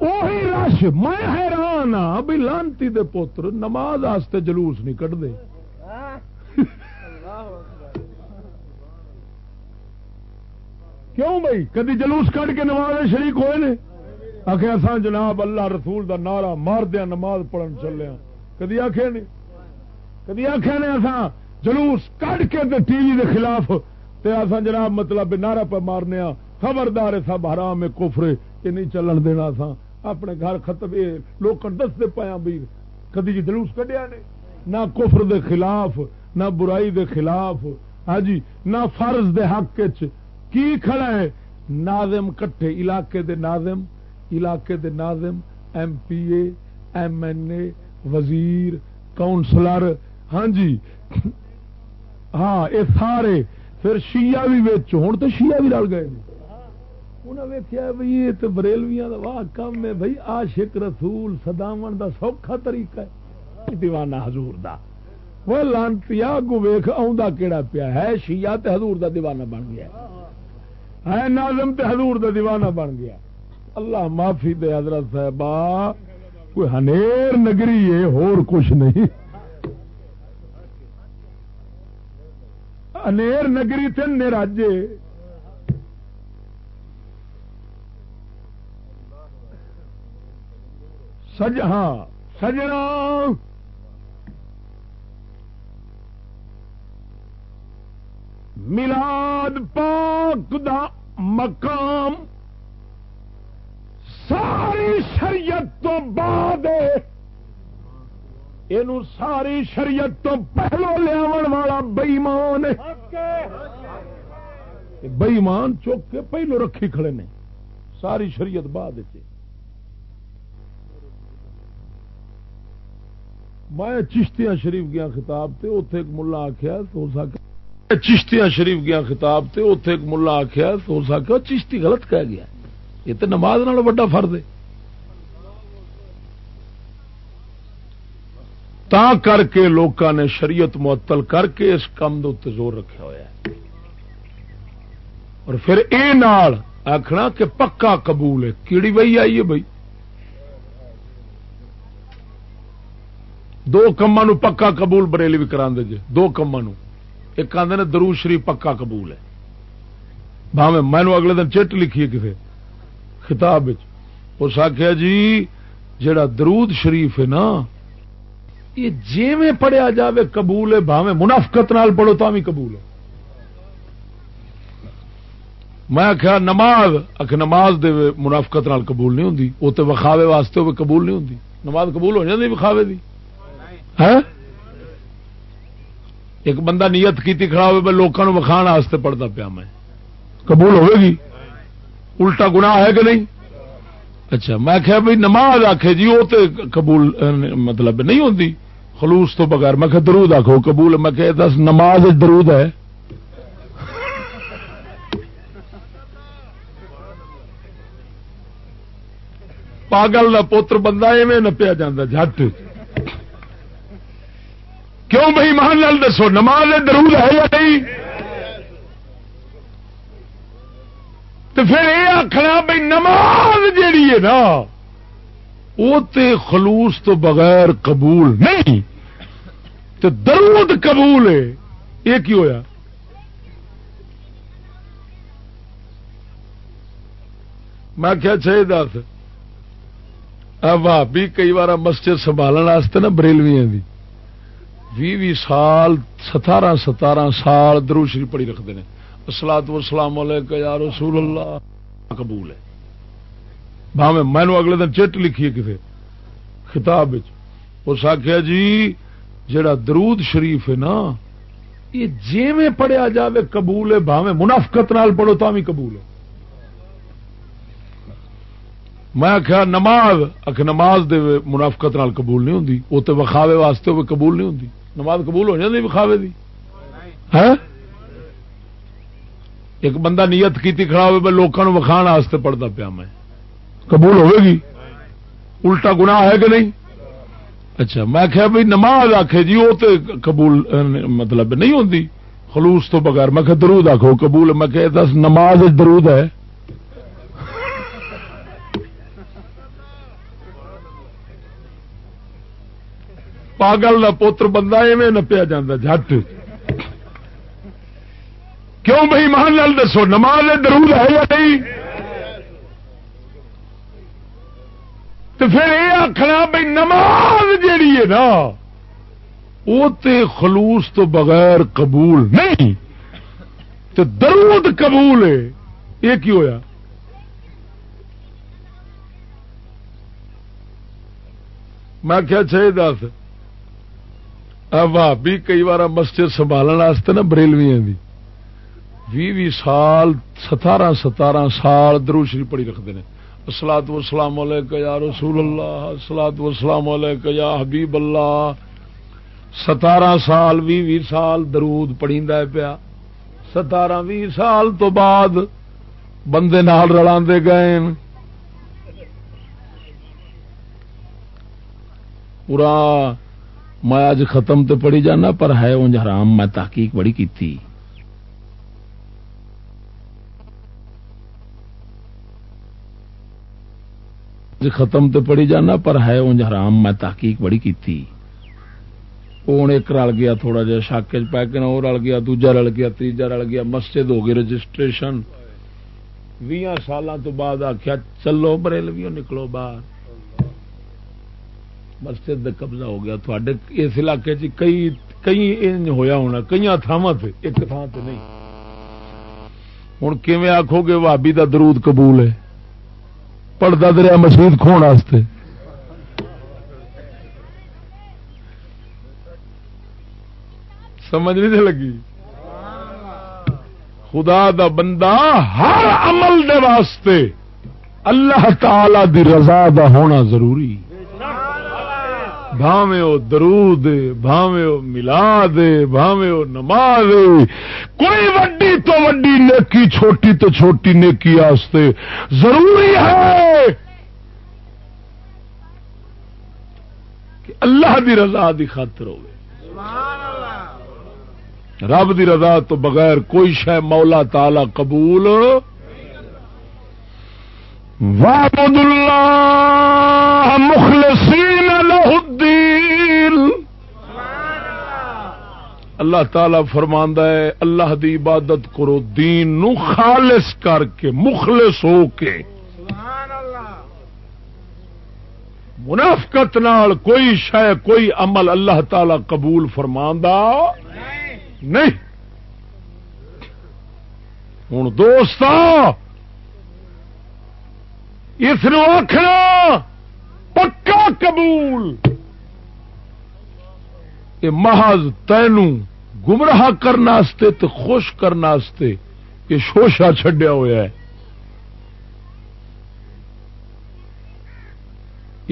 وہی رش، میں حیران ہاں بھی لانتی دے پوتر نماز آستے جلوس نہیں کٹتے کیوں بھائی؟ کدی جلوس کٹ کے نماز شریک ہوئے نے؟ آخر اصا جناب اللہ رسول دا نعرہ مار دیا، نماز پڑھن چلے ہاں۔ کدی آخیا نہیں کدی آخیا نے اصا جلوس کٹ کے ٹی وی دے خلاف تے اصا جناب مطلب نعرہ پہ مارنے ہاں۔ خبردار سب حرام ہے، کفر یہ نہیں چلن دینا سا اپنے گھر ختم لوگ دستے پایا بھی کدی جی جلوس کڈیا نے؟ نہ کفر دے خلاف، نہ برائی دے خلاف۔ ہاں جی نہ فرض دے حق کی کھڑا ہے؟ ناظم کٹھے، علاقے دے ناظم، علاقے دے ناظم، M P A, M N A, وزیر کاؤنسلر ہاں جی ہاں یہ سارے۔ پھر شیعہ بھی ویچ ہوں تو شیعہ بھی رل گئے۔ انہیں ویکیا بھائی یہ تو بریلویاں کا واہ کم ہے بھائی آشک رسول سداون دا سوکھا طریقہ ہے۔ دیوانہ حضور دا۔ وہ لانتی گو ویخ آ کہڑا پیا ہے؟ شیعہ تے حضور دا دیوانہ بن گیا ہے۔ ناظم تے حضور دا دیوانہ بن گیا اللہ معافی دے حضرت صاحبہ، کوئی ہنیر نگری ہے، ہور کچھ نہیں۔ انیر نگری تے نراجے۔ سج سجنا۔ ملاد پاک دا مقام ساری شریعت تو بعد یہ ساری شریعت تو پہلو لیا والا بئیمان بئیمان چوک کے پہلو رکھی کھڑے نے۔ ساری شریعت بعد میں چشتیاں شریف گیا خطاب تے اتے ایک ملا آخیا تو ہو چشتیاں شریف گیا خطاب تے اتے ایک ملا آخیا تو ہو چشتی غلط کہہ گیا۔ یہ تو نماز نال بڑا فرد ہے۔ تا کر کے لوکاں نے شریعت معطل کر کے اس کام دے زور رکھا ہوا ہے۔ اور پھر اے نال آخنا کہ پکا قبول ہے۔ کیڑی وئی آئی ہے بھائی؟ دو کما پکا قبول بریلی بھی کرا جی دو کما نو۔ ایک آدھے نے درو شریف پکا قبول ہے۔ بھاوے مینو اگلے دن چٹ لکھی ہے کسی خطاب اس آخیا جی جڑا درود شریف ہے نا، یہ جی میں پڑھیا جاوے قبول ہے بھاوے منافقت نال پڑھو تو بھی قبول ہے۔ میں آخیا نماز آخ نماز دے منافقت نال قبول نہیں ہوں وہ تو وکھاوے واسطے ہوئے قبول نہیں ہوں نماز قبول ہو جاتی وکھاوے دی۔ ایک بندہ نیت کی کھڑا ہوئے لوگوں وکھان واسطے پڑھتا پیا میں۔ قبول ہوئے گی؟ الٹا گنا ہے کہ نہیں؟ اچھا میں کیا بھائی نماز آخ جی وہ تو قبول مطلب نہیں ہوتی خلوص تو بغیر، میں درود آخو قبول میں کہ دس نماز درود ہے۔ پاگل کا پوتر بندہ ایویں نپیا جا جٹ کیوں بھائی مان لال دسو، نماز درود ہے یا نہیں؟ تو پھر یہ آخنا بھائی نماز جیڑی ہے نا وہ تے خلوص تو بغیر قبول نہیں۔ تو درود قبول ہے، یہ کی ہویا؟ میں کیا چاہیے اچھا دس۔ بھابی کئی بار مسجد سنبھالنے نا بریلویاں دی۔ بھی بھی سال، ستارہ ستارہ سال درو شریف پڑھی رکھتے ہیں۔ اسلام وسلام یا رسول اللہ۔ قبول ہے۔ بھاوے میں اگلے دن چٹ لکھی ہے کسی خطاب اس آخیا جی جڑا درود شریف ہے نا، یہ جی میں پڑھیا جائے قبول ہے، بھاوے، منافقت نال پڑھو تو بھی قبول ہے۔ میں آخیا نماز آخ نماز دے منافقت نال قبول نہیں ہوں وہ تو وکھاوے واسطے وہ قبول نہیں ہوں نماز قبول ہو جاتی وکھاوے دی؟ ہے؟ ایک بندہ نیت کی کھڑا ہوئے لوگوں وکھان واسطے پڑھتا پیا میں۔ قبول ہوئے گی؟ الٹا گناہ ہے کہ نہیں؟ اچھا میں کہا بھائی نماز آخ جی وہ تو قبول مطلب نہیں ہوتی خلوص تو بغیر، میں کہ درود آخو قبول میں کہ دس، نماز درود ہے۔ پاگل کا پوتر بندہ ایویں نپیا جا جٹ کیوں بھائی مان لال دسو، نماز درود ہے یا نہیں؟ تو پھر یہ آخنا بھائی نماز جیڑی ہے نا وہ تے خلوص تو بغیر قبول نہیں۔ تو درود قبول ہے یہ کی ہویا؟ میں کیا چاہیے دس۔ بھابی کئی بار مسجد سنبھالنے نا بریلویا بھی بھی بھی سال، ستارہ ستارہ سال درو شریف پڑھی رکھتے ہیں سلاد وسلام یا رسول اللہ سلاد وسلام یا حبیب اللہ۔ ستارہ سال بھی بھی سال درود پڑی پیا۔ ستارہ بھی سال تو بعد بندے نال رلا گئے پورا میں اج ختم تو پڑھی جانا، پر ہے انج حرام، میں تحقیق بڑی کی تھی ختم تو پڑھی جانا، پر ہے انج حرام، میں تحقیق بڑی کی تھی ہوں ایک رل گیا، تھوڑا جا شاک پیک وہ رل گیا، دوجا رل گیا، تیجا رل گیا، مسجد ہو گئی رجسٹریشن بھی سال تو بعد آخیا چلو بریلویوں نکلو باہر۔ مسجد قبضہ ہو گیا تھوڑے اس علاقے چ کئی کئی انج ہویا ہونا کئی تھاواں ایک تھان سے نہیں۔ ہوں کیون آخو گے بھابی کا درود قبول ہے؟ پڑتا دریا مسجد مسیت کھونے سمجھ نہیں لگی؟ خدا دا بندہ ہر عمل دے واسطے اللہ تعالی دی رضا دا ہونا ضروری۔ ہے بھاوے وہ درود بھاوے وہ ملاد بھاوے وہ نماز۔ کوئی وڈی تو وڈی نیکی، چھوٹی تو چھوٹی نیکی آستے۔ ضروری ہے کہ اللہ دی رضا دی خاطر ہوگی رب دی رضا تو بغیر کوئی شہ مولا تالا قبول۔ وعبد اللہ مخلصین له اللہ تعالی فرماندا ہے اللہ دی عبادت کرو دین نو خالص کر کے مخلص ہو کے۔ منافقت نال کوئی شے کوئی عمل اللہ تعالی قبول فرماندا نہیں۔ ہوں دوست اس آخنا پکا قبول۔ یہ محض تین گمراہ کرنے تو خوش کرنے یہ شوشا چڈیا ہوا ہے۔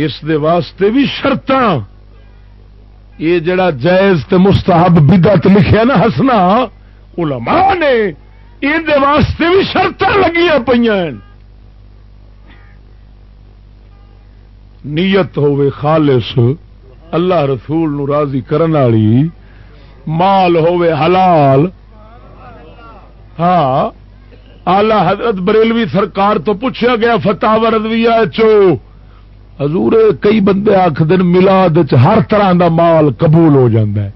اس دے واسطے بھی شرط یہ جڑا جائز تے مستحب بدت لکھیا نا ہسنا علماء نے یہ واسطے بھی شرط لگی پہ نیت ہوے خالص۔ اللہ رسول نو راضی کرن والی مال ہوے حلال۔ ہاں آلہ حضرت بریلوی سرکار تو پوچھا گیا فتح رضویہ چو۔ حضور، کئی بندے آخ دن ملاد ہر طرح دا مال قبول ہو جاندہ ہے۔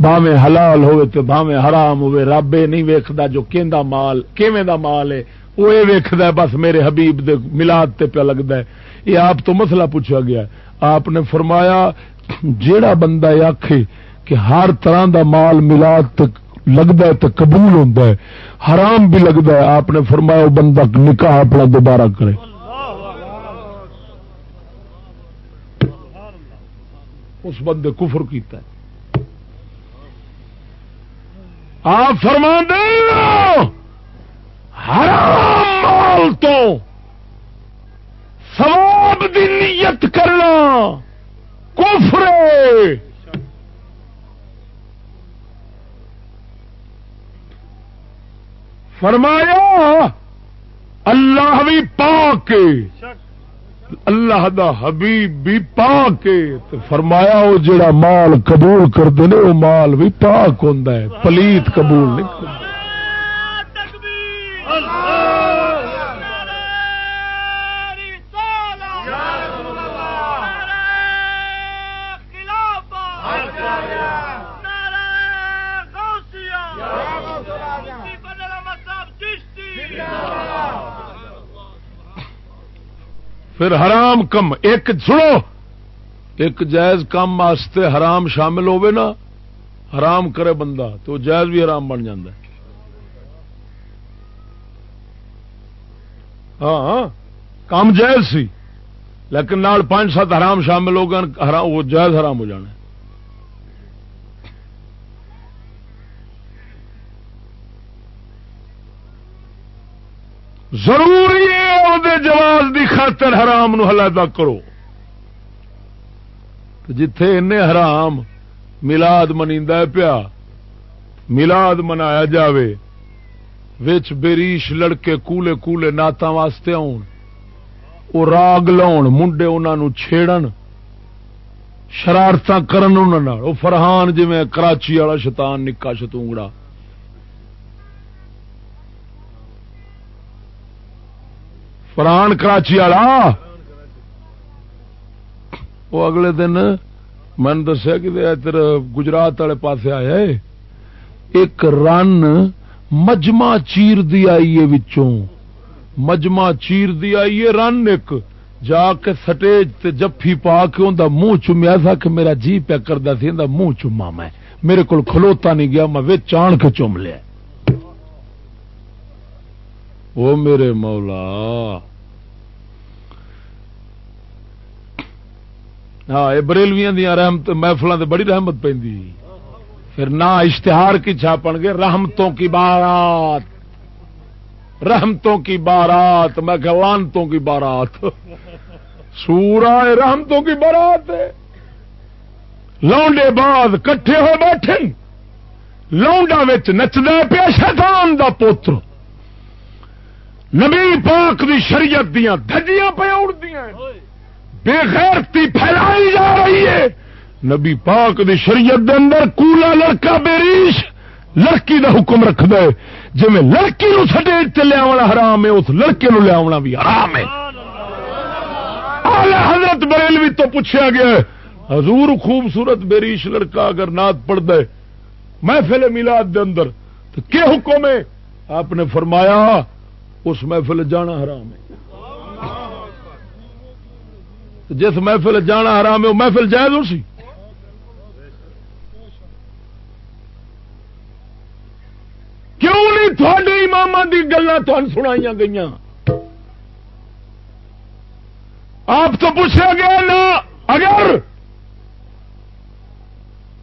بھاویں حلال ہوئے تو بھاویں حرام ہوئے رب نہیں ویکھدا جو کیندا مال، کیویں دا مال ہے وہ یہ ویکھدا بس میرے حبیب دے ملاد تے پہ لگدا ہے۔ یہ آپ تو مسئلہ پوچھا گیا۔ ہے آپ نے فرمایا، جیڑا بندہ آخے کہ ہر طرح دا مال ملا لگتا ہے تو قبول ہوتا ہے، حرام بھی لگتا ہے، آپ نے فرمایا وہ بندہ نکاح اپنا دوبارہ کرے۔ اس بندے کفر کیتا ہے۔ آپ فرما دیں حرام مال تو سوا سواب دی نیت کرنا۔ کفر فرمایا، اللہ بھی پا کے اللہ دا حبیب بھی پا کے فرمایا وہ جڑا مال قبول کرتے ہیں وہ مال بھی پاک ہوں پلیت قبول نہیں کرتا۔ پھر حرام کم، ایک سنو ایک جائز کام واسطے حرام شامل ہوے نا، حرام کرے بندہ، تو جائز بھی حرام بن جاتا ہے۔ ہاں ہاں کام جائز سی، لیکن نال پانچ سات حرام شامل ہو گئے وہ جائز حرام ہو جانا ضروری ہے جواز دی خاطر حرام نو حلادہ کرو۔ جتھے ان حرام ملاد منی پیا، ملاد منایا جاوے، وچ بریش لڑکے کولے کولے نعت واسطے آن وہ راگ لاؤ منڈے انہوں چھیڑن شرارت کرن وہ فرحان جی کراچی والا شیطان نکا شتونگڑا۔ فرحان کراچی والا؟ وہ اگلے دن من دسیا کہ ادھر گجرات والے پاس آیا ایک رن مجمع چیر دی آئیے وچوں۔ مجمع چیر دی آئیے رن ایک۔ جا کے سٹیج تے جفی پا کے اندر منہ چومیا تھا کہ میرا جی پیا کرتا سی اندر منہ چوما میں۔ میرے کو کھلوتا نہیں گیا، میں چان کے چوم لیا۔ وہ میرے مولا۔ ہاں یہ بریلویاں دیا رحمت محفلوں سے بڑی رحمت پہ پھر نہ اشتہار کی چھاپن گے، رحمتوں کی بارات۔ رحمتوں کی بارات، میں کہ لانتوں کی بارات۔ سورا رحمتوں کی بارات لونڈے بعد کٹھے ہو بیٹھے لونڈا نچد پیا شیطان دا پوتر۔ نبی پاک دی شریعت دیا دجیاں پہ اڑدیاں۔ بے غیرتی پھیلائی جا رہی ہے۔ نبی پاک دی شریعت دے اندر کولا لڑکا بیریش لڑکی دا حکم رکھ دے۔ جی میں لڑکی نو سٹے لیا حرام ہے، اس لڑکے نو لیا بھی حرام ہے۔ حضرت بریلوی تو پوچھا گیا حضور خوبصورت بیریش لڑکا اگر نات پڑھ دے محفل میلاد دے اندر، تو کیا حکم ہے؟ آپ نے فرمایا، اس محفل جانا حرام ہے۔ جس محفل جانا حرام ہے، وہ محفل جائز ہو سی۔ کیوں نہیں تھوڑے امام کی گلا سنائی گئی آپ تو پوچھا گیا نا، اگر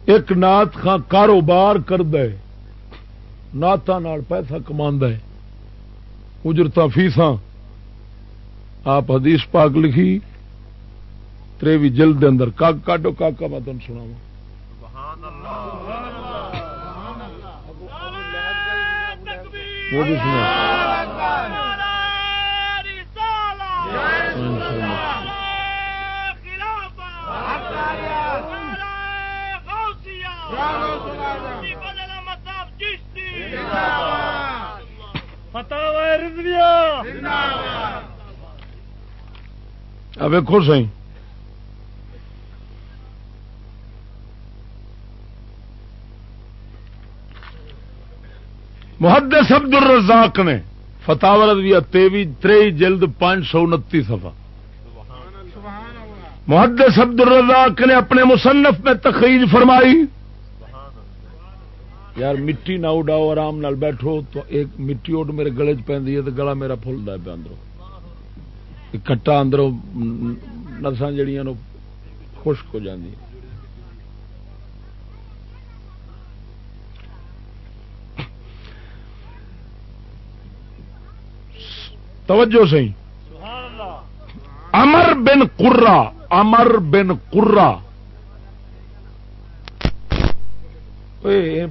ایک نات خان کاروبار کر دے پیسہ کما اجرتا فیساں، آپ حدیث پاک لکھی تریوی جلد اندر کاک کاڈو کاکا میں تمہیں سنا وہ بھی سنا اب ویکو سی محدث عبد الرزاق نے فتاور تیوی تری جلد پانچ سو انتی سفا محدث عبد الرزاق نے اپنے مصنف میں تخریج فرمائی۔ یار مٹی نہ اڈاؤ، آرام نال بیٹھو، تو ایک مٹی اڈ میرے گلے چ پی ہے، تو گلا میرا فلتا پہ اندروں۔ کٹا اندروں نسا جڑیاں خشک ہو جاتی توجہ سی امر بن قرا امر بن قرا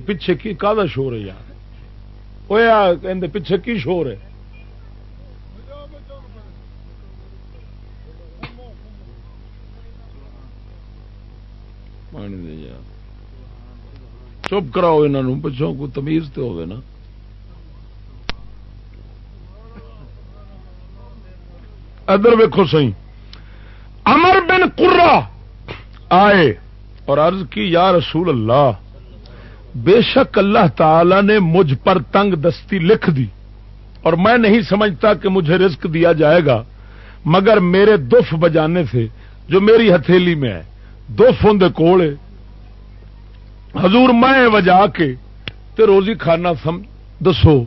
پیچھے کی کا شور ہے یار؟ پیچھے کی شور ہے؟ چپ کراؤ انہوں پچھوں کو تمیز تو ہوگی نا۔ ادھر ویکو سی امر بن قرا آئے اور عرض کی، یا رسول اللہ، بے شک اللہ تعالی نے مجھ پر تنگ دستی لکھ دی اور میں نہیں سمجھتا کہ مجھے رزق دیا جائے گا، مگر میرے دف بجانے سے، جو میری ہتھیلی میں ہے دف ہوں کول حضور میں وجا کے تے روزی کھانا دسو،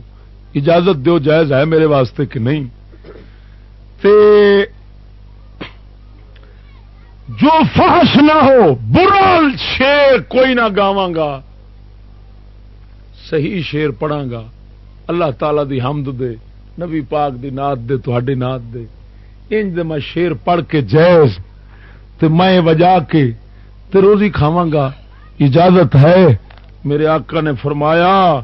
اجازت دیو جائز ہے میرے واسطے کہ نہیں؟ تے جو فحش نہ ہو برال شیر کوئی نہ گاواں گا، صحیح شیر پڑھا گا، اللہ تعالی دی حمد دے، نبی پاک دی نات دے تھوڑی نات دے۔ انج دے میں شیر پڑھ کے جائز، تے میں وجا کے تے روزی کھاواں گا، اجازت ہے۔ میرے آقا نے فرمایا،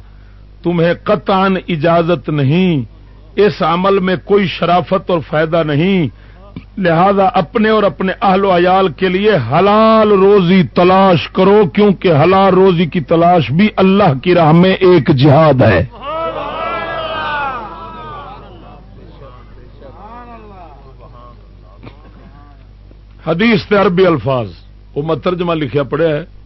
تمہیں قطعا اجازت نہیں۔ اس عمل میں کوئی شرافت اور فائدہ نہیں۔ لہذا اپنے اور اپنے اہل و عیال کے لیے حلال روزی تلاش کرو، کیونکہ حلال روزی کی تلاش بھی اللہ کی راہ میں ایک جہاد ہے۔ حدیث عربی الفاظ۔ وہ مترجمہ لکھیا پڑیا ہے۔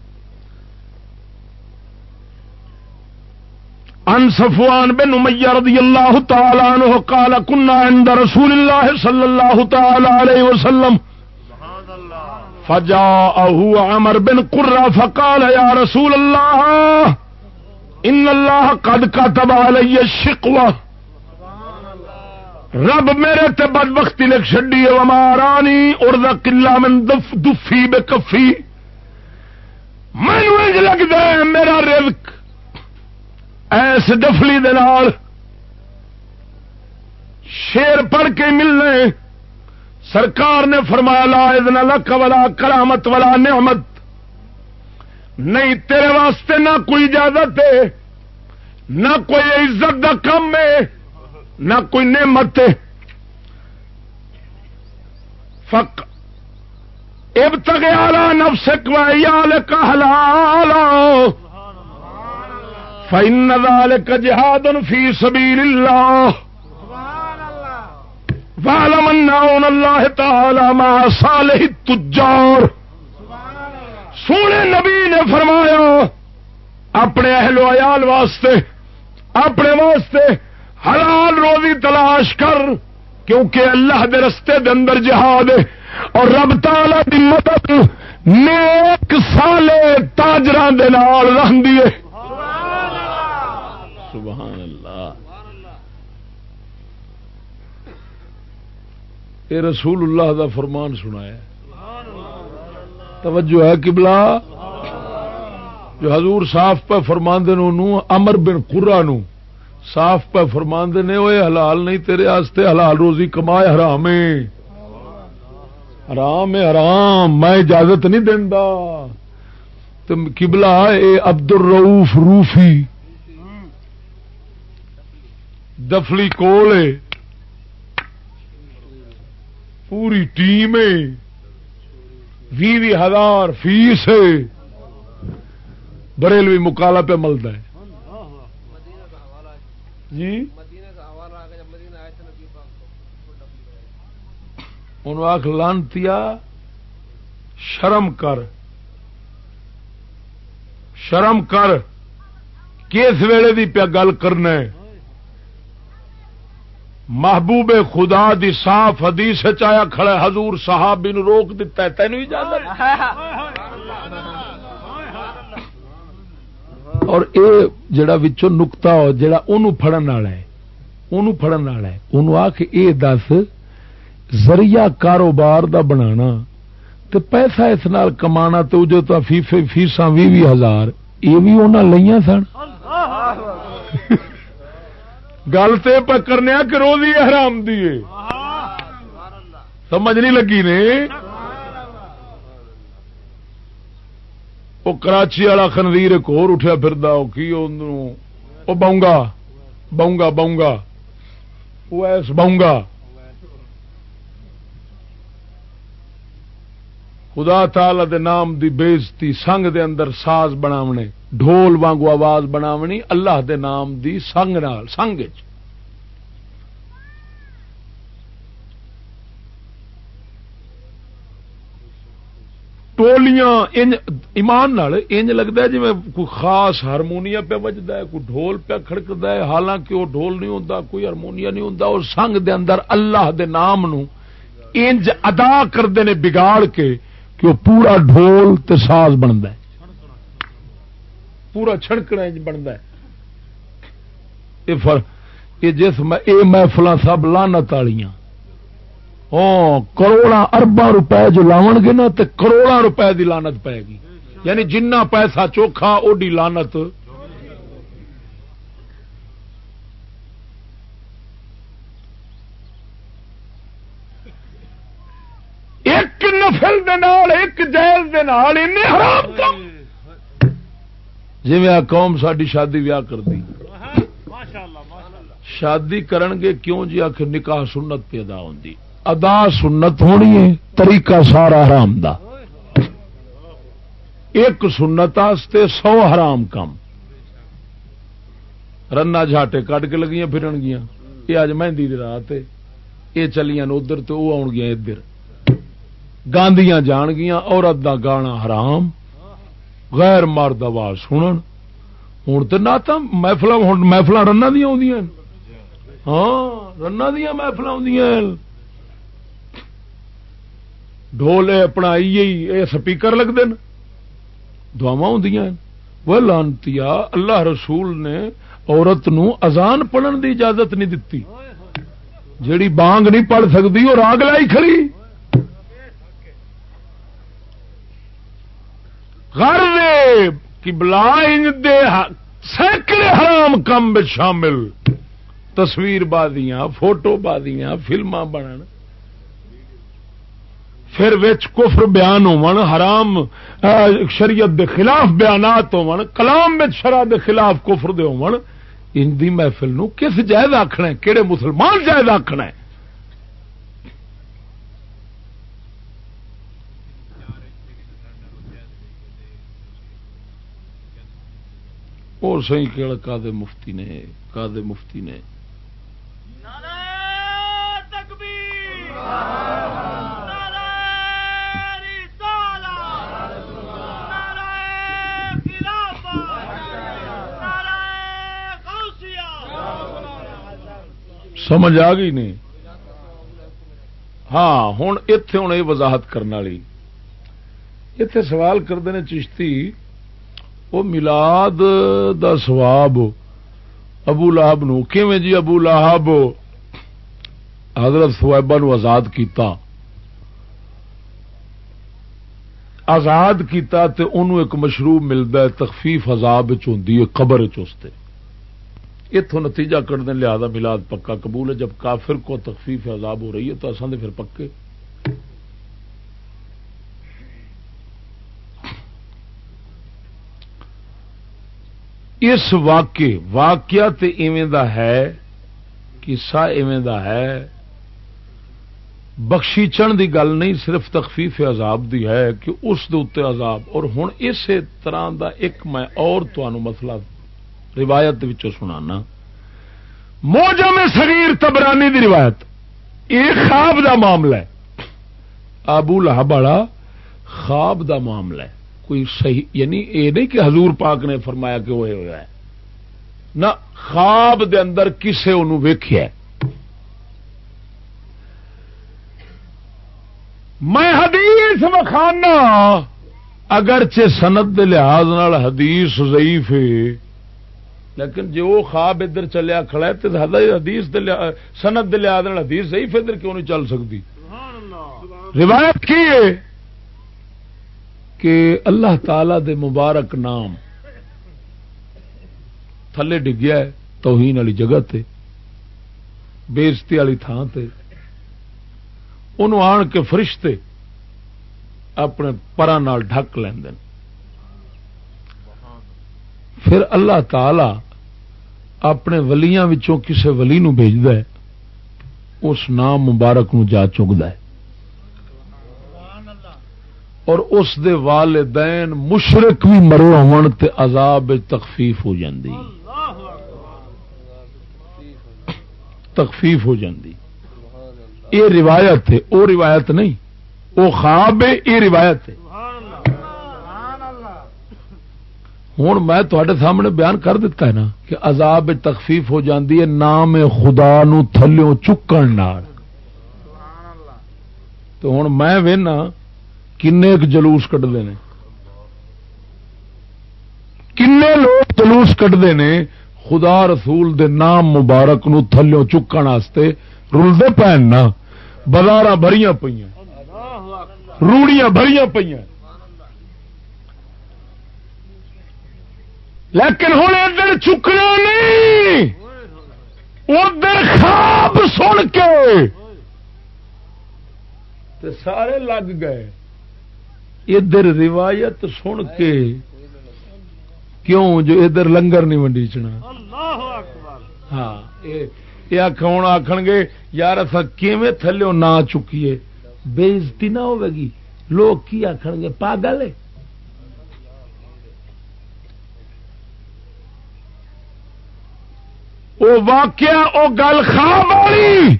ان صفوان بن امیہ رضی اللہ تعالی عنہ قال كنا عند رسول الله صلى الله تعالی علیہ وسلم فجاءه عمر بن قرة فقال يا رسول الله ان الله قد كتب علي الشقوة رب میرے تے بدبختی لکھ چھڈی ہے ومارانی ارزق الا من دف دفی بکفی۔ مینو انج لگدا ہے میرا رزق ایس ڈفلی دال شیر پڑھ کے ملنے۔ سرکار نے فرمایا، لا ادن لک والا کرامت والا نعمت۔ نہیں، تیرے واسطے نہ کوئی اجازت ہے، نہ کوئی عزت کا کم ہے، نہ کوئی نعمت فق اب تک آلہ نفسک و عیال کا حلال فإن ذلك جهاد في سبيل الله. فاعلم أن الله تعالى مع صالح التجار. سونے نبی نے فرمایا، اپنے اہل و عیال واسطے، اپنے واسطے حلال روزی تلاش کر، کیونکہ اللہ دے رستے دے اندر جہاد ہے، اور رب تعالی دی مدد نیک سالے تاجران دے نال رہندی ہے۔ سبحان اللہ۔ اے رسول اللہ دا فرمان سنایا۔ توجہ ہے کبلا جو حضور صاف پہ فرمان نو امر بن قرا نو۔ صاف پہ فرمان نے وہ حلال نہیں، تیرے آستے حلال روزی کمائے، حرام حرام حرام۔ میں اجازت نہیں دینا تم کبلا اے عبد الروف روفی۔ دفلی کول پوری ٹیم بھی ہزار فیس بریلوی مکالا پہ ملتا ہے۔ جی؟ آخ لانتی شرم کر۔ شرم کر۔ کس ویلے دی پیا گل کرنا محبوب خدا دی صاف حدیث چایا کھڑے حضور صحابی نو روک دیتا ہے، تینو اجازت اور اے جڑا وچو نکتا ہو، جڑا اونوں پھڑن والا ہے اونوں پھڑن والا ہے اونوں آ کے اے دس، ذریعہ کاروبار دا بنانا، تے پیسہ اس نال کمانا تو جو تو فیساں بھی بھی ہزار یہ بھی انہاں لئیاں سن۔ گل تو پکڑنے کہ روزی حرام دی سمجھ نہیں لگی نے؟ وہ کراچی والا خنویر ایک اور اٹھا پھر کی وہ بونگا بونگا بونگا۔ وہ ایس بونگا۔ خدا تعالی دے نام دی بےزتی سنگ دے اندر ساز بناونے۔ ڈھول وانگو آواز بناونی اللہ دے نام دی سنگ نال، سنگ ٹولیاں ایمان نال انج لگتا ہے جی کوئی خاص ہارمونیا پہ بجتا ہے، کوئی ڈھول پہ کھڑکتا ہے، حالانکہ وہ ڈھول نہیں ہوتا کوئی ہارمونیا نہیں ہوتا اور سنگ دے اندر اللہ دے نام نو انج ادا کرتے ہیں بگاڑ کے کہ وہ پورا ڈھول تے ساز بنتا ہے۔ پورا چھڑکنا بنتا ہے۔ یہ جس یہ محفل سب لانت والی کروڑا اربا روپے جو لاؤ گے نا تو کروڑا روپے دی لانت پائے گی۔ یعنی جنہ پیسہ چوکھا اوڈی لانت ایک نفل ایک جیل حرام کم۔ جی میں قوم ساری شادی ویاہ کر دی شادی کرنگے کیوں جی؟ آخر نکاح سنت پہ ادا ہوں ادا سنت ہونی ہے طریقہ سارا حرام دا۔ ایک سنت آستے سو حرام کم۔ رنا جھاٹے کٹ کے لگیاں پھرن گیا یہ اج مہندی دی رات یہ چلیاں ادھر تو وہ آن گیا ادھر۔ گاندیاں جان گیا عورت دا گانا حرام۔ غیر مرد آواز سنن۔ ہوں تو نہ محفل محفل رن دیا آدی ہاں رن دیا محفل آدی ڈول اپنا سپیکر لگتے ہیں دعوا ہوں وہ لانتی اللہ رسول نے عورت نو پڑھن دی اجازت نہیں دتی۔ جیڑی بانگ نہیں پڑھ سکتی وہ راگ لائی کھڑی۔ بلا دے سینکڑے حرام کم شامل۔ تصویر بادیاں فوٹو بادیاں فلما بنن۔ پھر وچ کفر بیان ہو حرام شریعت دے خلاف بیانات ہو کلام شرح دے خلاف کفر دے ہو ان دی محفل نو کس جائز آخنا کہڑے مسلمان جائز آخنا ہے؟ اور سی کہڑا کا مفتی نے کا مفتی نے۔ سمجھ آ گئی نہیں؟ ہاں ہوں اتے ہوں یہ وضاحت کرنے والی۔ اتے سوال کرتے ہیں چشتی وہ ملاد دا سواب ابو لاہب نو جی ابو لاہب حضرت سوائبا نو آزاد کیتا؟ آزاد کیتا تے انہوں ایک مشروب ملتا ہے، تخفیف عذاب ہوتی ہے، قبر چوستے اتوں نتیجہ کٹنے لہذا ملاد پکا قبول ہے، جب کافر کو تخفیف عذاب ہو رہی ہے تو اصل پھر پکے۔ اس واقع واقعہ تے ایویں دا ہے کسا ایویں دا ہے۔ بخشیچن دی گل نہیں، صرف تخفیف عذاب دی ہے کہ اس دے اتنے عذاب۔ اور ہوں اسی طرح دا ایک میں اور مسئلہ روایت سنانا۔ موجہ میں صغیر تبرانی دی روایت۔ یہ خواب دا معاملہ ہے۔ ابو لہب خواب دا معاملہ ہے۔ کوئی صحیح یعنی یہ نہیں کہ حضور پاک نے فرمایا کہ وہ ہوا ہے۔ نہ خواب دے اندر کسے ان ویخیا میں حدیث وکھانا اگرچہ سند دے لحاظ نال حدیث ضعیف ہے لیکن جو وہ خواب ادھر چلیا کھڑا ہے تو حدیث سند دے لحاظ حدیث ضعیف ادھر کیوں نہیں چل سکتی؟ روایت کی ہے؟ کہ اللہ تعالی دے مبارک نام تھلے ڈگیا ہے، توہین والی جگہ تے بےزتی والی تھان تے۔ انہوں آن کے فرشتے اپنے پرا ڈک لین پھر اللہ تعالی اپنے ولیاں وچوں کسے ولی نو بھیجد ہے، اس نام مبارک نو جا چکتا ہے۔ اور اس دے والدین مشرق بھی مرو ہون تے عذاب تخفیف ہو جاندی۔ تخفیف ہو جاندی۔ یہ روایت ہے، وہ روایت نہیں۔ وہ خواب ہے، یہ روایت ہے۔ ہوں میں تے سامنے بیان کر دیتا ہے نا کہ عذاب تخفیف ہو جاندی ہے نام خدا نو تھلوں چکن تو ہوں میں وہنا کن جلوس کٹتے ہیں؟ کن لوگ جلوس کٹتے ہیں؟ خدا رسول دے نام مبارک نو تھلوں چکن رلتے پہن بازار بھری پہ روڑیاں بھری پہ لیکن ہوں ادھر چکنا نہیں، ادھر خواب سن کے سارے لگ گئے۔ ادھر روایت سن کے کیوں جو ادھر لنگر نہیں ونڈیچنا ہاں یہ آخ آخ گے یار اصا کیویں تھلو نہ چکیے؟ بےزتی نہ ہوگی لوگ کی آخ گے؟ پاگل ہے۔ وہ واقعہ وہ گل خواب والی۔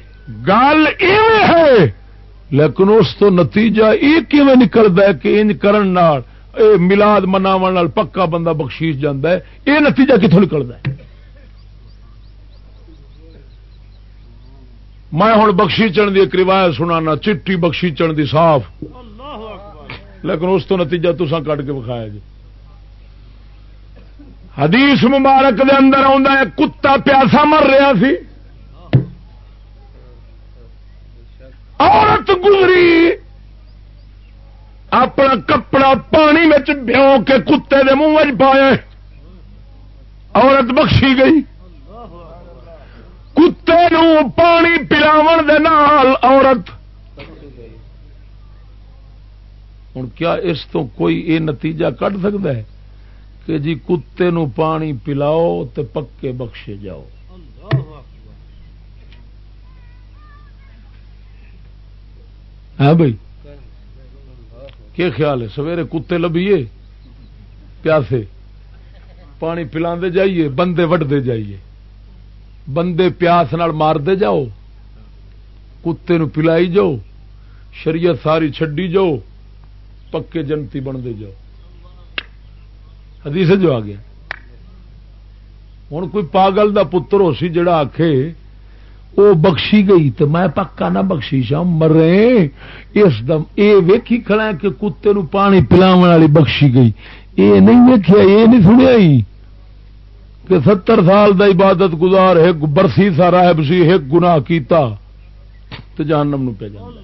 گل ہے لیکن اس تو نتیجہ یہ کیون نکلتا ہے کہ انج کرن اے ملاد مناو پکا بندہ بخشیش جانا ہے یہ نتیجہ کتوں نکلتا ہے؟ میں ہوں بخشی چن کی ایک روایت سنانا چٹی بخشی چن کی صاف۔ لیکن اس تو نتیجہ تسا کٹ کے بکھایا جی۔ حدیث مبارک دے اندر ہے کتا پیاسا مر رہا سی۔ عورت گزری۔ اپنا کپڑا پانی میں بھیو کے کتے دے منہ پائے عورت بخشی گئی۔ کتے نو پانی پلاو دے نال عورت۔ ہوں کیا اس تو کوئی یہ نتیجہ کٹ سکتا ہے کہ جی کتے نو پانی پلاؤ تو پکے بخشے جاؤ؟ ہاں بھائی؟ کیا خیال ہے؟ سویرے کتے لبیے، پیاسے، پانی پلا جائیے، بندے وڈتے جائیے۔ بندے پیاس نال مارتے جاؤ، کتے نو پلائی جاؤ، شریعت ساری چڈی جاؤ، پکے جنتی بنتے جاؤ۔ حدیث جو آ گیا۔ ہوں کوئی پاگل دا پتر ہو سی جڑا آخ وہ بخشی گئی تو میں پکا نہ بخشی شا مرے۔ اس دم یہ ویکھی کھڑا کہ کتے نو پانی پلاو والی بخشی گئی۔ یہ نہیں ویکیا یہ نہیں سنیا کہ ستر سال دا عبادت گزار، ایک برسی سا راہب سی، ایک گناہ کیتا۔ تو جہنم نو پہ جانا۔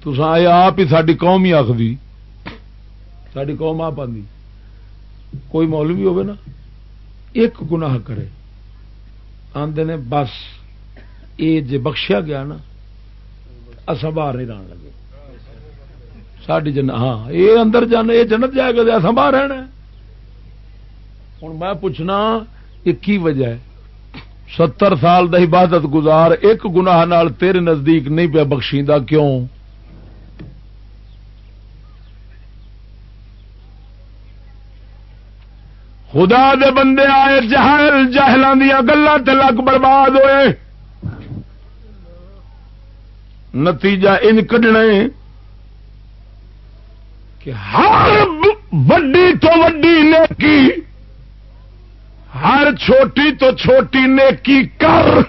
تو آپ ہی ساری قوم ہی آخری ساری قوم آپ آدھی کوئی مولوی ہوگی نا، ایک گناہ کرے۔ آدھے نے بس یہ جی بخشیا گیا نا اصا باہر نہیں رہن لگے۔ ساری جن ہاں یہ اندر جانے یہ جنت جائے گا اصا باہر رہنا ہوں میں پوچھنا یہ کی وجہ ہے؟ ستر سال دا عبادت گزار، ایک گناہ نال تیرے نزدیک نہیں پیا بخشی کیوں؟ خدا دے بندے آئے، جہل، جہلان دیا گلوں تے لگ برباد ہوئے۔ نتیجہ ان کڈنے کہ ہر وڈی تو وڈی نیکی، ہر چھوٹی تو چھوٹی نیکی کر۔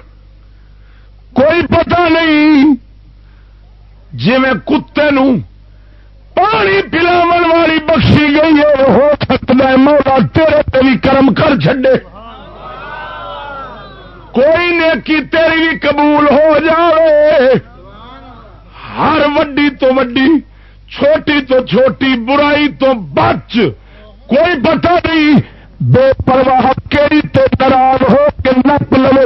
کوئی پتہ نہیں جی میں کتے نو پانی پلاو والی بخشی گئی ہے ہو سکتا ہے مولا تیرے پہ بھی کرم کر چڈے کوئی نیکی تیری بھی قبول ہو جائے ہر وڈی تو وڈی، چھوٹی تو چھوٹی، برائی تو بچ۔ کوئی پتا نہیں بے پرواہ کیڑی تے ناراض ہو کے نپ لو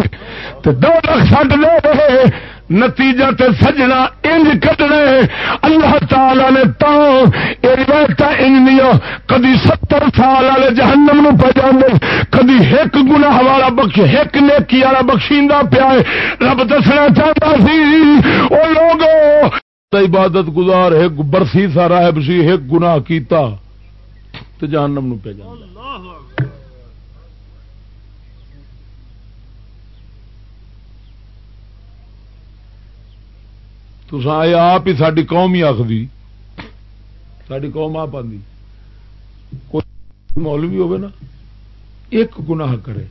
تو دو لکھ سٹ لے رہے نتیجہ تے سجنا انج کٹنے اللہ تعالی نے تا روایت انجنیا کدی ستر سال والے جہنم نو پہ جانے کدی ایک گناہ والا بخش ایک نیکی والا بخشیندہ پیا ہے۔ رب دسنا چاہتا سی، او لوگو عبادت گزار ایک برسی سا راہب سی ایک گناہ کیتا تو جہنم نو پہ جانا تو آئے آپ ہی ساری قوم ہی آخری ساری قوم آپ آدھی کوئی مولوی ہوگی نا، ایک گناہ کرے۔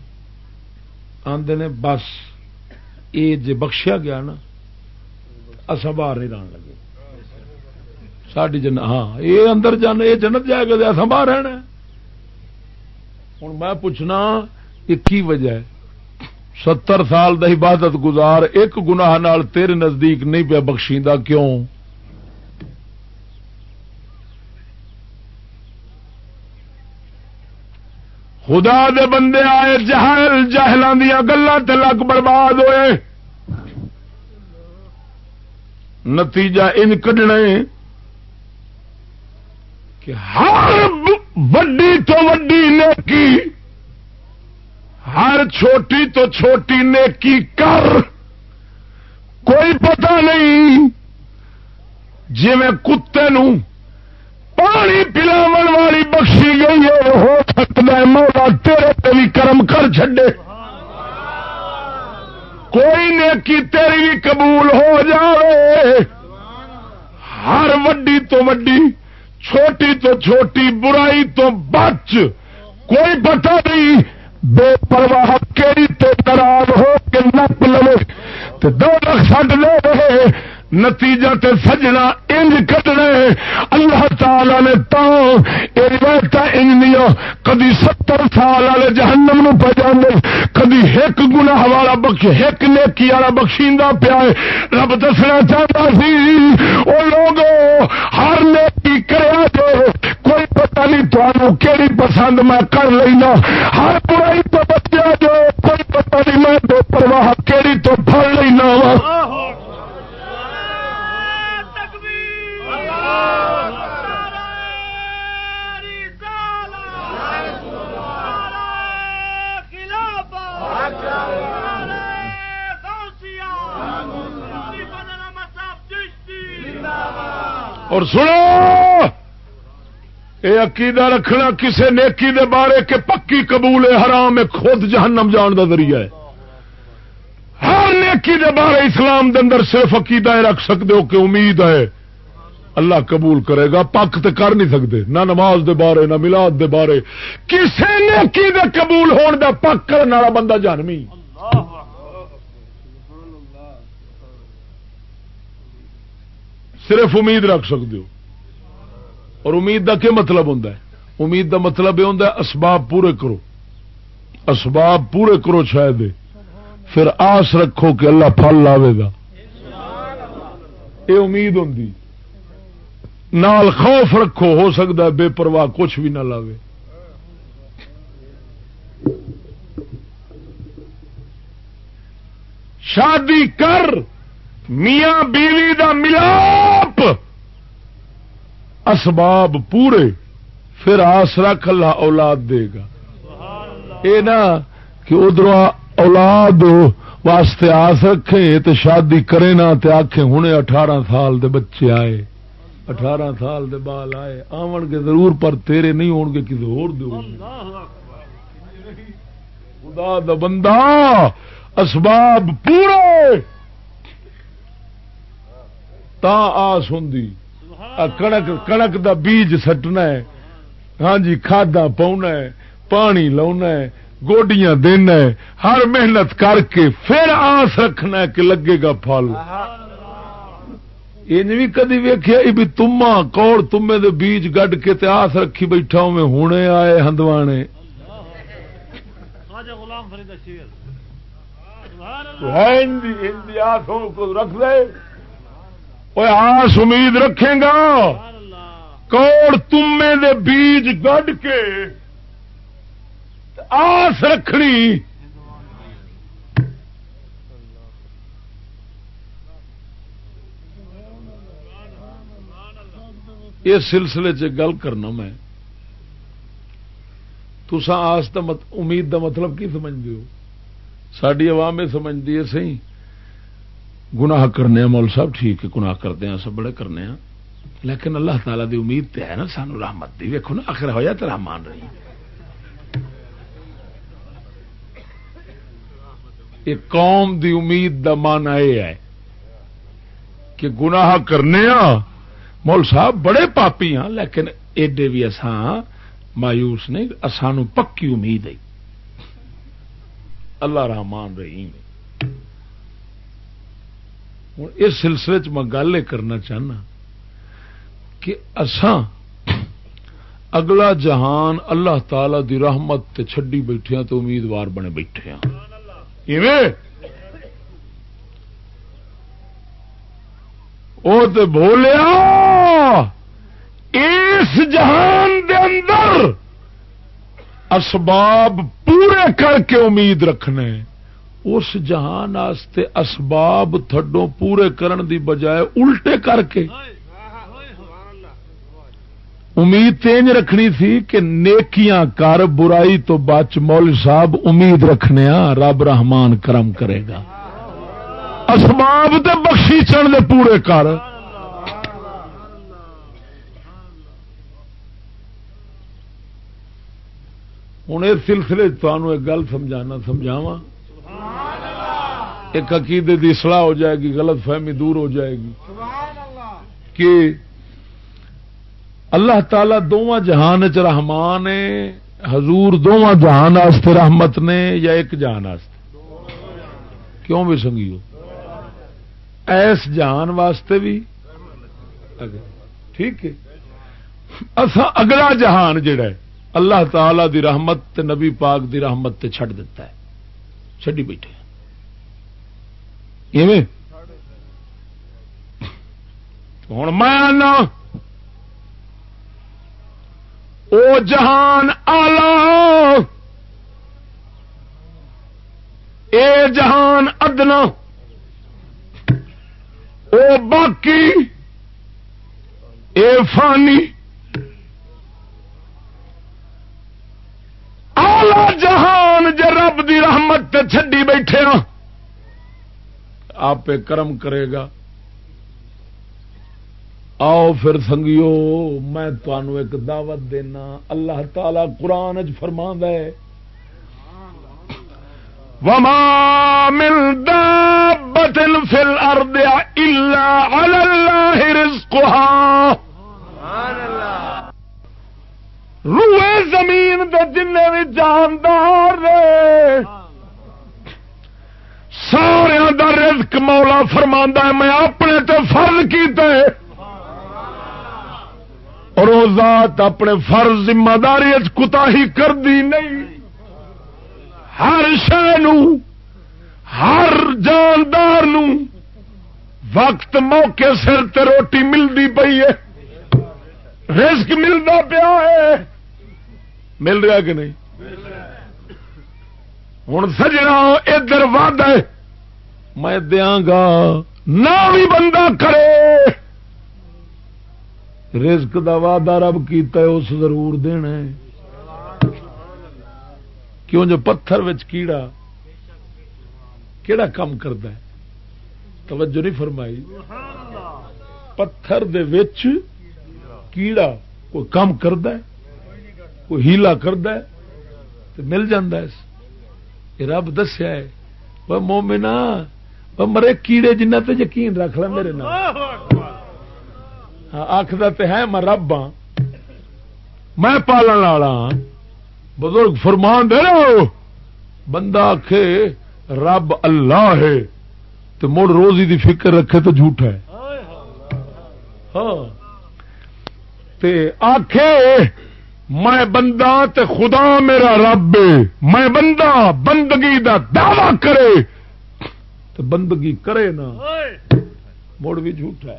آدھے نے بس یہ جی بخشیا گیا نا اصا باہر نہیں رہن لگے۔ ساری جن ہاں یہ اندر جانا یہ جنت جائے گا اصا باہر رہنا۔ ہوں میں پوچھنا یہ کی وجہ ہے؟ ستر سال دا عبادت گزار، ایک گناہ نال تیرے نزدیک نہیں پیا بخشیدہ کیوں؟ خدا دے بندے آئے، جہل جہلان دیا گلا لگ برباد ہوئے۔ نتیجہ ان کڈنے کہ ہر وڈی تو وڈی نیکی ہر چھوٹی تو چھوٹی نیکی کر۔ کوئی پتہ نہیں جی میں کتے نو پانی پلاو والی بخشی گئی ہے، ہو سکتا ہے مولا تیرے پہ بھی کرم کر چڈے کوئی نیکی تیری بھی قبول ہو جائے ہر وڈی تو وڈی، چھوٹی تو چھوٹی، برائی تو بچ۔ کوئی پتہ نہیں بے پرواہ کیڑی تے ناراض ہو کے نپ لو تو دو لکھ سڈ لے رہے نتیجہ تے سجنا انج کٹنے اللہ تعالی نے تا یہ روایت انج انجنیا کدی ستر سال والے جہنم نو پہ جانے کدی ایک گناہ والا بخش، ایک نیکی والا بخشیندہ پیا رب دسنا چاہتا سی، او لوگو، ہر نیکی کریا جو، کوئی پتہ نہیں تمہوں کیڑی پسند میں کر لینا۔ ہر برائی تو بچیا جو، کوئی پتہ نہیں میں بے پرواہ کیڑی تو پڑ لینا وا۔ اور سنو یہ عقیدہ رکھنا کسے نیکی دے بارے کے پکی قبول حرام ہے، خود جہنم جان دا ذریعہ ہے۔ ہر نیکی دے بارے اسلام دے اندر صرف عقیدہ رکھ سکتے ہو کہ امید ہے۔ اللہ قبول کرے گا پک تو کر نہیں سکتے۔ نہ نماز دے بارے، نہ ملاد دے بارے۔ کسے نیکی دے قبول ہون دا پک کرنے والا بندہ جانمی۔ صرف امید رکھ سکتے ہو۔ اور امید دا کیا مطلب ہوں امید دا مطلب یہ ہوں اسباب پورے کرو۔ اسباب پورے کرو شاید۔ پھر آس رکھو کہ اللہ پھل لاوے گا۔ یہ امید ہوں نال خوف رکھو، ہو سکتا ہے بے پرواہ کچھ بھی نہ لاوے۔ شادی کر، میاں بیوی دا ملاپ۔ اسباب پورے، پھر آس رکھ اللہ اولاد دے گا۔ یہ نا کہ ادھر اولاد واسطے آس رکھے تو شادی کرے نا تے آخے ہوں اٹھارہ سال دے بچے آئے۔ اٹھارہ سال دے بال آئے آن گے ضرور پر تیرے نہیں ہون گے کسی ہو خدا دا بندہ اسباب پورے۔ تا آس ہوں کنک کنک دا بیج سٹنا ہے۔ ہاں جی کھادا پاؤنا ہے پانی لاؤنا ہے گوڈیاں دینا ہے۔ ہر محنت کر کے پھر آس رکھنا ہے کہ لگے گا پھل۔ بھی کدی ویکیا بھی تما کوڑ تمے دے بیج گڈ کے تے آس رکھی بیٹھا میں ہونے آئے ہندوانے۔ رکھ دے۔ آس امید رکھے گا۔ کوڑ تمے دے بیج گڈ کے آس رکھنی۔ اس سلسلے چ گل کرنا میں۔ تسا آس دا مت، امید دا مطلب کی سمجھتے ہو؟ ساری عوام یہ سمجھتی ہے سی گناہ کرنے مول صاحب، ٹھیک ہے، گناہ کرتے ہیں، سب بڑے کرنے ہیں۔ لیکن اللہ تعالی دی امید تے ہے نا، سانو رحمت دی۔ ویکو نا، آخر ہوا تو رحمان رہی۔ یہ قوم دی امید دا مانا یہ ہے کہ گناہ کرنے مول صاحب بڑے پاپی ہاں لیکن ایڈے بھی اساں مایوس نہیں سانو پکی امید ہے۔ اللہ رحمان رحیم ہوں اس سلسلے چ میں گل یہ کرنا چاہنا کہ اساں اگلا جہان اللہ تعالی دی رحمت تے چھڈی بیٹھے تو امیدوار بنے بیٹھے ہاں۔ وہ تو بولیا اس جہان دے اندر اسباب پورے کر کے امید رکھنے، اس جہان آستے اسباب تھڈو پورے کرن دی بجائے الٹے کر کے۔ امید تینج رکھنی تھی کہ نیکیاں کر، برائی تو بچ، مول صاحب امید رکھنے رب رحمان کرم کرے گا۔ اسباب تے بخشی چڑھ دے پورے کر۔ ہوں اس سلسلے تمہوں ایک گل سمجھانا سمجھاوا ایک عقیدے کی سلاح ہو جائے گی، غلط فہمی دور ہو جائے گی۔ کہ اللہ تعالی دونوں جہان چ رحمان حضور دونوں جہان رحمت نے یا ایک جہان کیوں بھی سنگیو؟ ایس جہان واسطے بھی۔ ٹھیک ہے۔ اگلا جہان جڑا ہے، اللہ تعالی دی رحمت تے نبی پاک دی رحمت تے چھڑ دیتا ہے۔ چڈی بیٹھے ہوں میں او جہان آلہ۔ اے جہان ادنا۔ او باقی، اے فانی جہان ج رب دی رحمت تے چھڈی بیٹھے ہاں آپ کرم کرے گا۔ آؤ پھر سنگیو، میں تنوع ایک دعوت دینا۔ اللہ تعالی قرآن فرما ہے وما من دابة في الأرض إلا على الله رزقها. روئے زمین دے جن بھی جاندار سارا دا رزق مولا فرما میں اپنے تو فرض کیتے اور وہ ذات اپنے فرض ذمہ داری کتا ہی کر دی نہیں۔ ہر شہ ہر جاندار نو وقت موقع سر تے روٹی ملتی پی ہے۔ رزق ملتا پیا ہے۔ مل رہا کہ نہیں؟ ہوں سجنا ادھر ود ہے۔ میں دیا گا، نہ بھی بندہ کرے۔ رزق دا وعدہ رب کیتا ہے، اس ضرور دینا کیوں جو پتھر وچ کیڑا کیڑا کام کرتا ہے؟ توجہ نہیں فرمائی۔ پتھر دے وچ کیڑا کوئی کام کرتا ہے؟ کوئی ہیلا کرد تو مل جا رب دسیا ہے، وہ مومنا وہ مرے کیڑے جنہ تے یقین رکھ لا میرے نام ہاں، آخر تو ہے، میں رب ہاں۔ میں پالن والا ہاں۔ بزرگ فرمان دے رہو بندہ آخ رب اللہ ہے۔ تو مڑ روزی دی فکر رکھے تو جھوٹ ہے۔ ہاں۔ آخے میں بندہ تے خدا میرا رب میں بندہ بندگی دا دعوی کرے۔ تو بندگی کرے نا۔ مڑ بھی جھوٹ ہے۔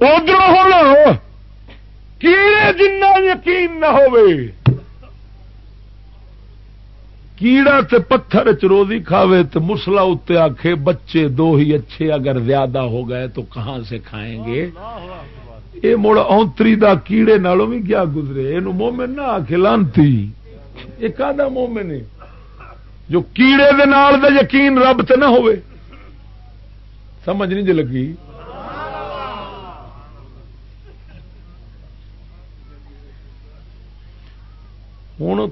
ادھر ہو کیڑے جنہ یقین نہ ہوئے کیڑا تے پتھر چروزی کھاوے تو مسلا اتنے آخے بچے دو ہی اچھے، اگر زیادہ ہو گئے تو کہاں سے کھائیں گے؟ یہ مڑ اونتری دا کیڑے نالوں بھی کیا گزرے؟ یہ مومن نہ آخ لانتی۔ یہ کا مومن ہے؟ جو کیڑے دے نال دا یقین رب تے نہ ہوئے سمجھ نہیں جی لگی؟ ہوں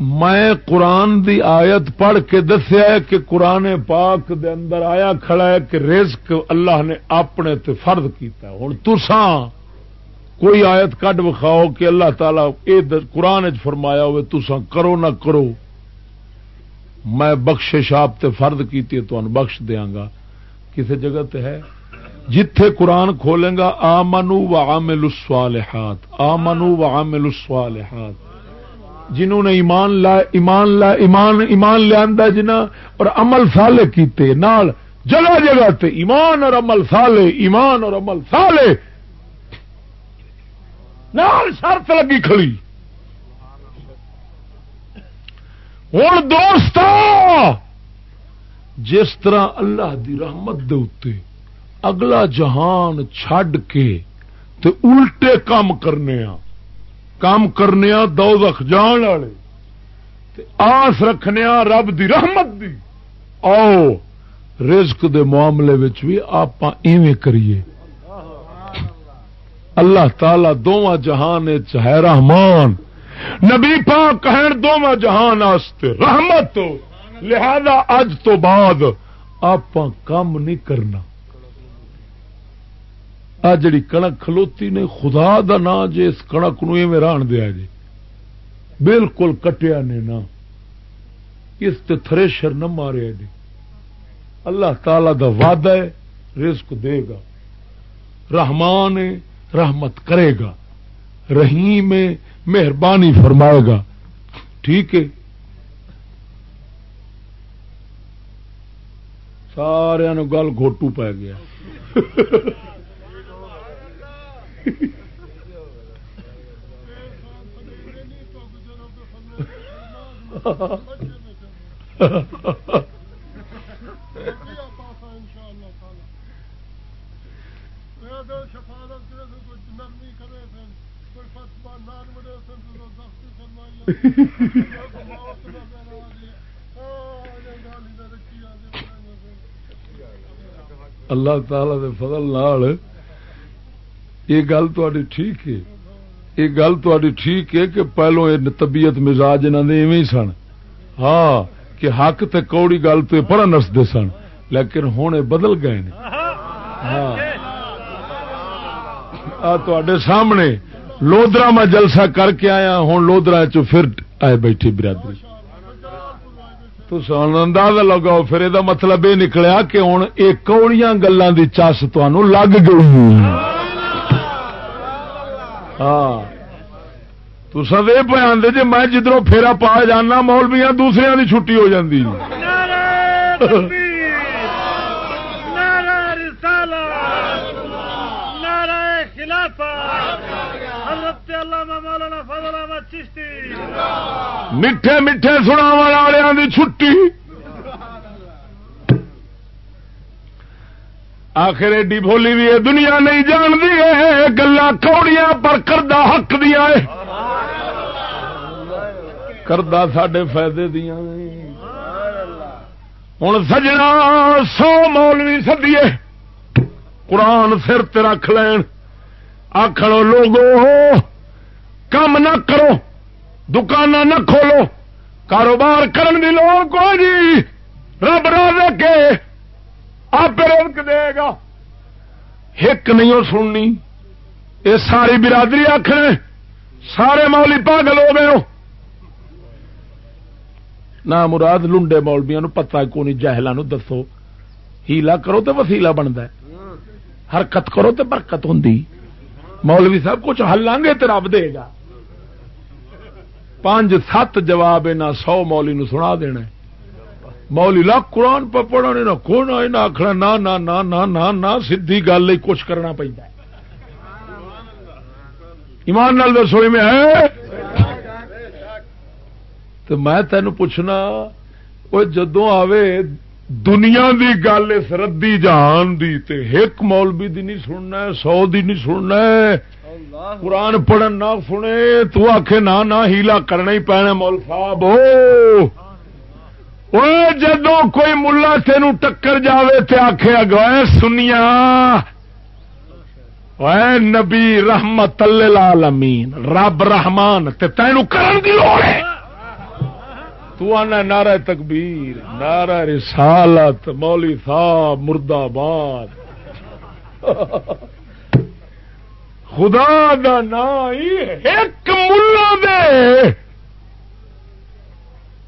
میں قرآن دی آیت پڑھ کے دسیا کہ قرآن پاک دے اندر آیا کھڑا ہے کہ رزق اللہ نے اپنے تے فرد کیتا ہوں تسان کوئی آیت کڈ وکھاؤ کہ اللہ تعالی قرآن فرمایا ہوئے تسان کرو نہ کرو۔ میں بخش آپ تے فرد کیتی تو بخش دیاں گا۔ کسی جگہ تے ہے؟ جتھے قرآن کھولیں گا آ و عامل الصالحات۔ آ منو و عامل الصالحات۔ جنہوں نے ایمان لا ایمان لا ایمان ایمان لیا جنا اور عمل سالے کیتے نال جگہ جگہ تے ایمان اور عمل سالے ایمان اور عمل سالے نال شرط لگی کھڑی۔ ہوں دوست جس طرح اللہ دی رحمت دے اتے اگلا جہان چھڈ کے تے الٹے کام کرنے ہاں کام کرنے دو رکھ جان والے آس رکھنے رب دی رحمت دی۔ آؤ، رزق دے معاملے بھی آپ ایویں کریے۔ اللہ تعالی دونوں جہان چاہے رحمان۔ نبی پاک کہن دونوں جہان آستے رحمت۔ لہذا اج تو بعد آپ کام نہیں کرنا۔ آ جڑی کنک کھلوتی نے خدا دا نا جے اس کنک نو ران دیا جی بالکل کٹیا نے نا اس تے تھریشر نہ ماریا جی اللہ تعالی دا وعدہ ہے، رزق دے گا۔ رحمان رحمت کرے گا۔ رحیم مہربانی فرمائے گا۔ ٹھیک ہے۔ سارا گل گھوٹو پی گیا۔ <laughs> اللہ تعالی دے فضل نال یہ گل تھی ٹھیک ہے۔ یہ گل تھی ٹھیک ہے کہ پہلو یہ طبیعت مزاج انہوں نے اوی سن۔ ہاں کہ حق تے کوڑی گل تو پڑا نستے سن، لیکن ہوں بدل گئے ہاں۔ سامنے لودرا میں جلسہ کر کے آیا ہوں لودرا چر آئے بیٹھی برادری۔ تو اندازہ لگاؤ، پھر یہ مطلب یہ نکلیا کہ ہوں یہ کوڑیاں گلوں کی چس لگ گئی۔ ہاں۔ تو سب یہ پہ آدھے جی میں جدھروں پھیرا پا جانا مولویا دوسرے کی چھٹی ہو جاتی میٹھے میٹھے سنا والوں کی چھٹی۔ آخر ایڈی بولی بھی ہے، دنیا نہیں جانتی ہے، گلا کوڑیاں پر کردہ حق دیا کردہ سڈے فائدے دیا ہوں سجنا سو مولوی سدیے۔ قرآن سر رکھ لین۔ آخر لوگو کم نہ کرو دکان نہ کھولو۔ کاروبار کرن دی لوڑ کوئی جی رب راہ کے۔ آپ رزق دے گا۔ ایک نہیں ہو سننی۔ یہ ساری برادری آخر سارے مولی پاگل ہو گئے نہ مراد لنڈے مولبیا پتا کو نہیں جہلان دسو۔ ہیلا کرو تو وسیلا بنتا حرکت کرو تو برکت ہوں مولوی صاحب، کچھ ہلان گے تو رب دے گا۔ پانچ سات جواب سو مولی نو سنا دینا مولی لاکھ قرآن پہ پڑھنے نہ کون آئے نہ آخنا نہ نہ نہ نہ نہ نہ گل کچھ کرنا پہ ایمان نال دسوئی میں ہے؟ تو میں تینوں پوچھنا وہ جدو آوے دنیا دی گل اس ردی جان دی تے ایک مولوی دی نہیں سننا ہے سو دی نہیں سننا ہے۔ قرآن پڑھن نہ سنے تو آخ نہ نہ ہیلا کرنا ہی پینا مول صاحب جدو کوئی ملا تین ٹکر جاوے تے آخے اگوائے سنیا اے نبی رحمت للعالمین رب رحمان تے تینو کرن دی لوڑ ہے تو آنا نعرہ تکبیر نعرہ رسالت مولی صاحب مرد آباد خدا دا نا ایک ملا دے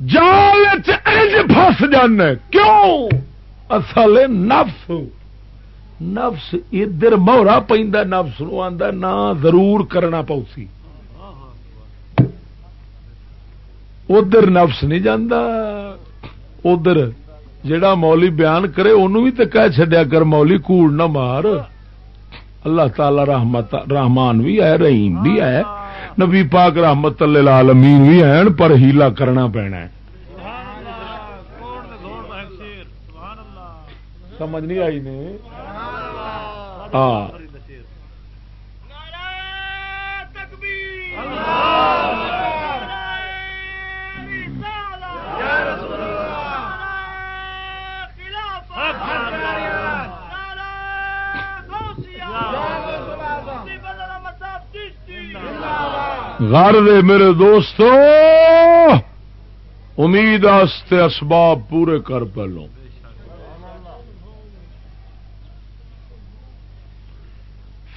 جال چس جانا کیوں؟ اصل نفس۔ نفس ادھر مہرا پہ نفس نو آدھا نہ ضرور کرنا پوسی۔ ادھر نفس نہیں جانا ادھر جڑا مولی بیان کرے انہوں بھی تو کہہ چڈیا کر، مولی کوڑ نہ مار۔ اللہ تعالی رحمت رحمان بھی ہے، رحیم بھی ہے۔ نبی پاک رحمت اللہ بھی ہے پر ہیلا کرنا پینا ہے۔ سمجھ نہیں آئی نے؟ ہاں غار دے میرے دوستو، امید آستے اسباب پورے کر پہلو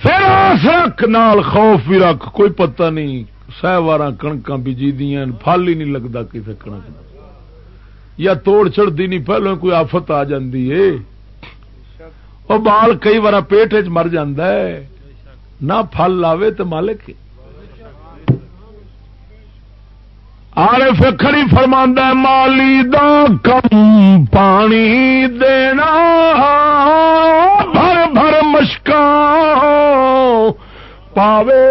پھر آس رکھ، نال خوف بھی رکھ، کوئی پتہ نہیں سہ وار کنکا بجی دیا پل ہی نہیں لگتا کسی کنک یا توڑ چڑھتی نہیں پہلو کوئی آفت آ جاتی ہے۔ وہ بال کئی بار پیٹ چ مر نہ پھل لاوے تو مالک آر فکری فرماندہ مالی دا کم پانی دینا، بھر بھر مشکا پاوے۔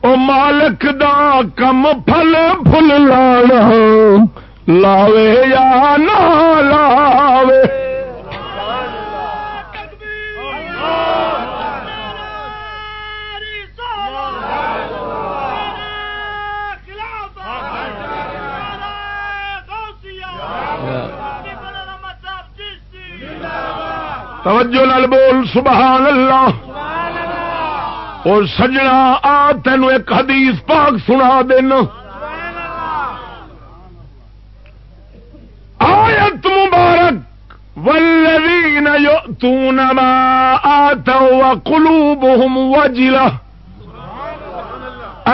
او مالک دا کم پھل پھل لانا، لاوے یا نہ لاوے۔ توجہ نال بول سبحان اللہ اور سجنا آ تین ایک حدیث پاک سنا دینا آیت مبارک۔ والذین یؤتون ما آتوا وقلوبهم وجلہ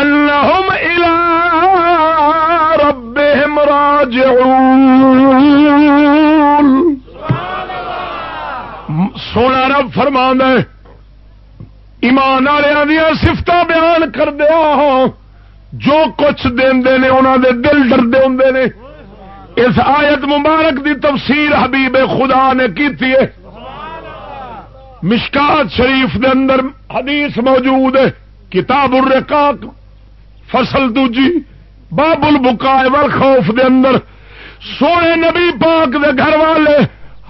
انہم الى ربهم راجعون۔ سونا رب فرما ایمان والوں دیا سفت بیان کر دیا جو کچھ دے انہوں دے دل ڈردے ہوں نے۔ اس آیت مبارک دی تفسیر حبیب خدا نے کی مشکات شریف دے اندر حدیث موجود ہے۔ کتاب الرقاق، فصل دوجی، باب البکائے والخوف دے اندر۔ سونے نبی پاک دے گھر والے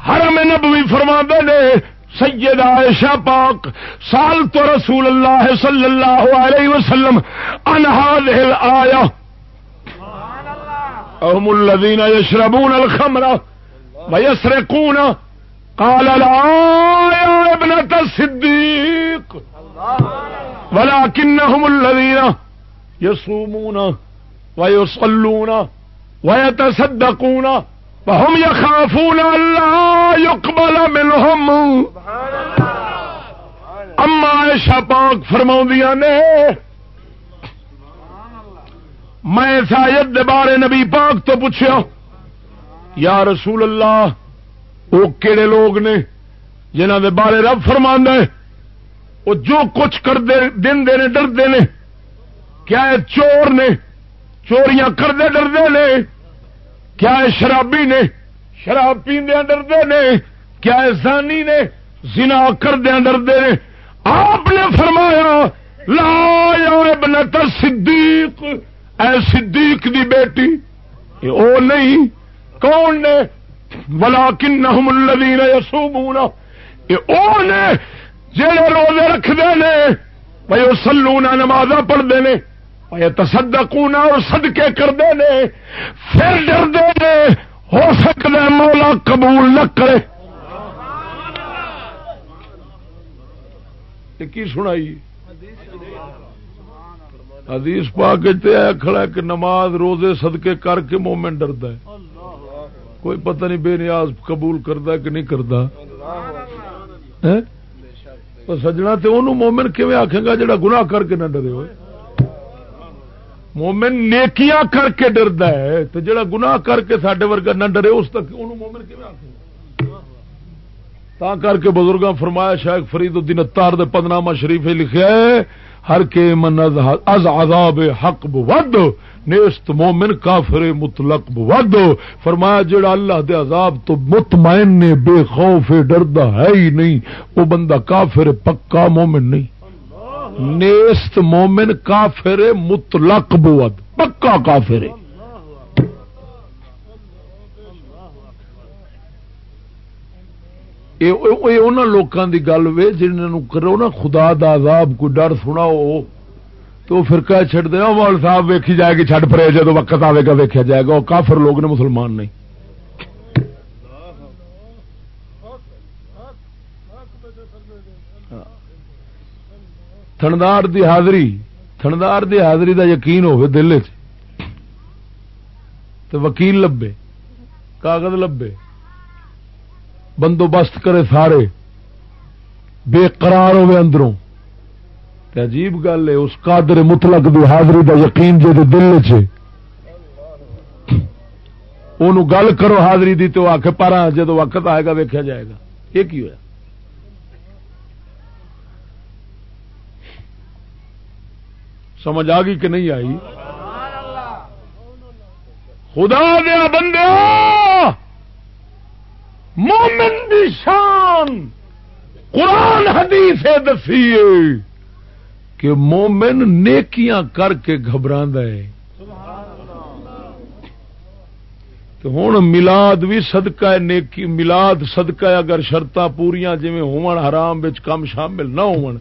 حرم نبوی فرما نے سید عائشہ پاک سال تو رسول اللہ صلی اللہ علیہ وسلم انہاد ہل آیا اہم الذین یشربون الخمر ویسرقون۔ قال لا یا ابنت الصدیق۔ ولكنهم الذين يصومون ويصلون ويتصدقون ہم یخافون اللہ یقبل منہم اما عائشہ پاک فرماؤں نے، میں سایت دے بارے نبی پاک تو پوچھا یا رسول اللہ، وہ کہڑے لوگ نے جنہ دے بارے رب فرما ہے، وہ جو کچھ کر دن دے نے، ڈردے نے، کیا چور نے، چوریاں کردے، ڈردے نے؟ کیا شرابی نے؟ شراب پیندیا ڈردے نے؟ کیا زانی نے؟ زنا کردیا ڈردے نے؟ آپ نے فرمایا، لا یا ابنت صدیق۔ اے صدیق دی بیٹی او نہیں، کون نے؟ بلا کن الذین یصومون۔ اے او نے جڑے روزے رکھدے نے بھائی وہ سلونا نماز پڑھتے ہیں تصدقون اور صدقے کرتے ہیں پھر ڈردے نے، ہو سکتا ہے مولا قبول نہ کرے۔ کی سنائی؟ حدیث پا کے کھڑا کہ نماز روزے صدقے کر کے مومن ڈرد ہے۔ کوئی پتہ نہیں بے نیاز قبول کرتا کہ نہیں کرتا ہاں؟ سجنا تو انہوں مومن کیون آخے گا جڑا گناہ کر کے نہ ڈرے ہوئے؟ مومن نیکیاں کر کے ڈرد ہے تو جڑا گناہ کر کے سڈے ورگا نہ ڈرے اس تک انہوں مومن تا کر کے بزرگاں فرمایا شاید فرید الدین اتار دے پدنامہ شریف لکھا ہے، ہر کے من از عذاب حق بود، نیست مومن کافر مطلق بود۔ فرمایا جڑا اللہ دے عذاب تو مطمئن نے بے خوف ڈردا ہے ہی نہیں، وہ بندہ کافر پکا مومن نہیں۔ نیست مومن کافر مطلق بود، پکا کافر ہے۔ لوگوں کی گل وے جنہوں کرو نا خدا دا عذاب، کوئی ڈر سنا ہو تو پھر کہہ چڑ دیا مول صاحب ویکھی جائے گی، چھڈ پڑے جب وقت آئے گا ویکیا جائے گا۔ وہ کافر لوگ نے، مسلمان نہیں۔ تھندار دی حاضری، تھندار دی حاضری دا یقین ہوئے دل چ وکیل لبے، کاغذ لبے، بندوبست کرے سارے، بے قرار ہوئے اندروں۔ عجیب گل ہے، اس قادر مطلق دی حاضری دا یقین جے دے دل چ گل کرو حاضری دی تو آ پارا جدو وقت آئے گا ویکیا جائے گا۔ یہ کی ہوا سمجھ آ گئی کہ نہیں آئی؟ خدا دیا بندے! مومن دی شان! قرآن حدیث دسی کہ مومن نیکیاں کر کے گھبرا ہے۔ ہوں ملاد بھی سدکا نیکی، ملاد سدکا اگر شرط پوریا جی حرام کم شامل نہ ہو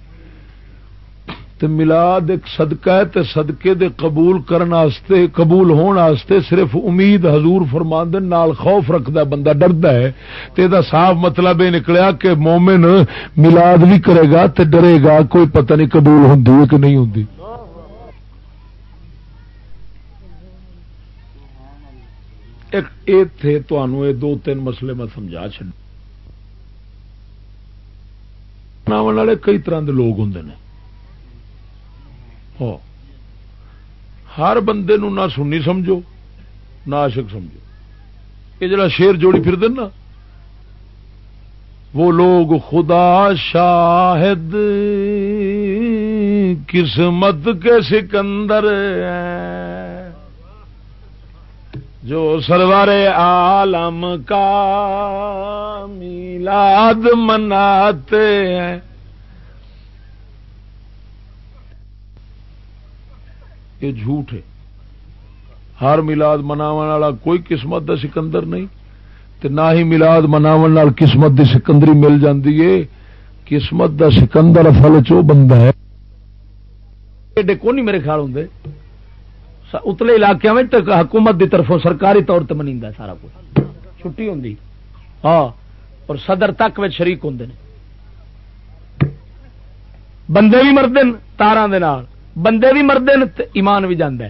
تے ملاد ایک صدقہ ہے تے صدقے دے قبول کرن آستے، قبول ہون آستے، صرف امید حضور فرماندن، نال خوف رکھدا بندہ ڈردا ہے۔ تے دا صاف مطلب یہ نکلیا کہ مومن ملاد بھی کرے گا تے ڈرے گا، کوئی پتہ نہیں قبول ہوندی ہے کہ نہیں ہوندی۔ ایک اے تھے تو اے دو تین مسئلے میں سمجھا چھڑ ناون والے کئی طرح دے لوگ ہوندے نے۔ ہاں۔ ہر بندے نو نہ سننی سمجھو، نہ عاشق سمجھو۔ یہ جڑا شیر جوڑی پھر نا، وہ لوگ خدا شاہد قسمت کے سکندر جو سرور عالم کا میلاد مناتے ہیں۔ یہ جھوٹ ہے ہر ملاد مناو والا کوئی قسمت دا سکندر نہیں، تے نہ ہی ملاد مناو قسمت دی سکندری مل جاندی ہے۔ قسمت دا سکندر فل چو بندہ ہے۔ ایڈے کو نہیں میرے خیال ہوں اتلے علاقے میں حکومت دی طرفوں سرکاری طور تے منی سارا کچھ۔ چھٹی ہوں ہاں اور صدر تک میں شریک ہوں بندے بھی مرد تارا بندے بھی مرد ایمان بھی جانا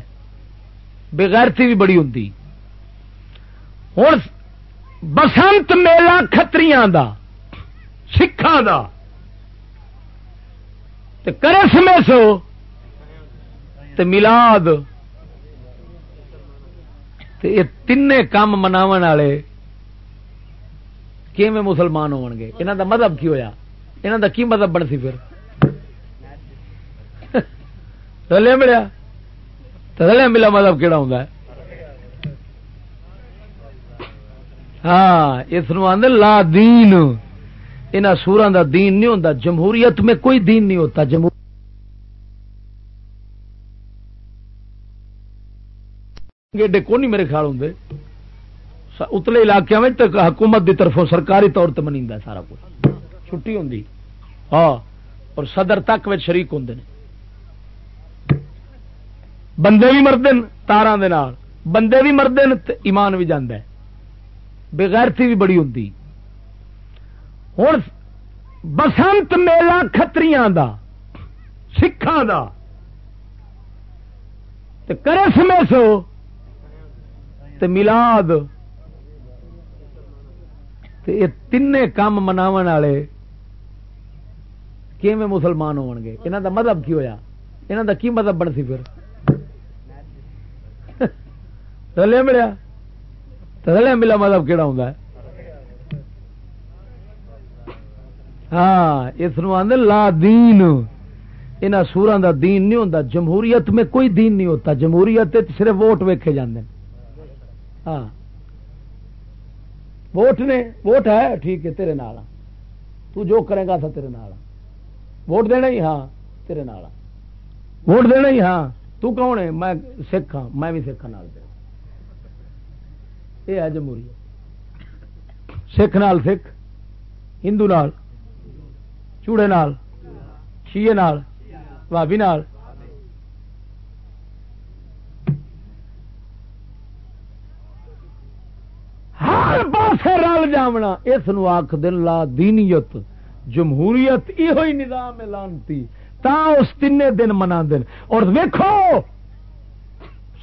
بغیرتی بھی بڑی ہوں ہوں بسنت میلہ کتری سکھان کا کرے سمے سو ملاد یہ تین کام مناو والے کیون مسلمان ہو گے یہاں کا مذہب کی ہوا یہاں کا کی مذہب بن سی پھر؟ رلیا ملیا؟ تو ملا مطلب کہڑا ہوں ہاں اس لا دین۔ ان سورا دا دین نہیں ہوتا جمہوریت میں کوئی دین نہیں ہوتا، جمہور گیڈے کون نہیں میرے خیال ہوں اتلے علاقے میں حکومت دی طرفوں سرکاری طور تے منی سارا کچھ۔ چھٹی ہوں ہاں اور صدر تک شریک ہوں نے۔ بندے بھی مرد تارا بندے بھی مرد ایمان بھی جانا بغیرتی بھی بڑی ہوں ہوں بسنت میلہ کتری سکھان دا۔ کرے سو ملاد یہ تین کام مناو والے کیون مسلمان ہو گے یہاں دا مذہب کی ہویا؟ یہاں دا کی مذہب بن سی پھر؟ رلیا ملیا رلیا ملا مذہب کہڑا ہوں ہاں اس آدھے لا دین ان سورا دا دین نہیں ہوتا جمہوریت میں کوئی دین نہیں ہوتا جمہوریت صرف ووٹ ویکے جاندے ہاں ووٹ نے ووٹ ہے ٹھیک ہے تیرے نال تو جو کرے گا تھا تیرے نال ووٹ دینا ہی ہاں تیرے نال ووٹ دینا ہی ہاں تو کون ہے میں سکھ ہاں میں بھی سکھ نال یہ ہے جمہوریت سکھ نال سکھ ہندو نال چوڑے نال شیے نال بھابی نال ہر پاس رل جامنا اس آخ دن لا دینیت جمہوریت یہ نظام لانتی تا اس تین دن منا دن اور ویکھو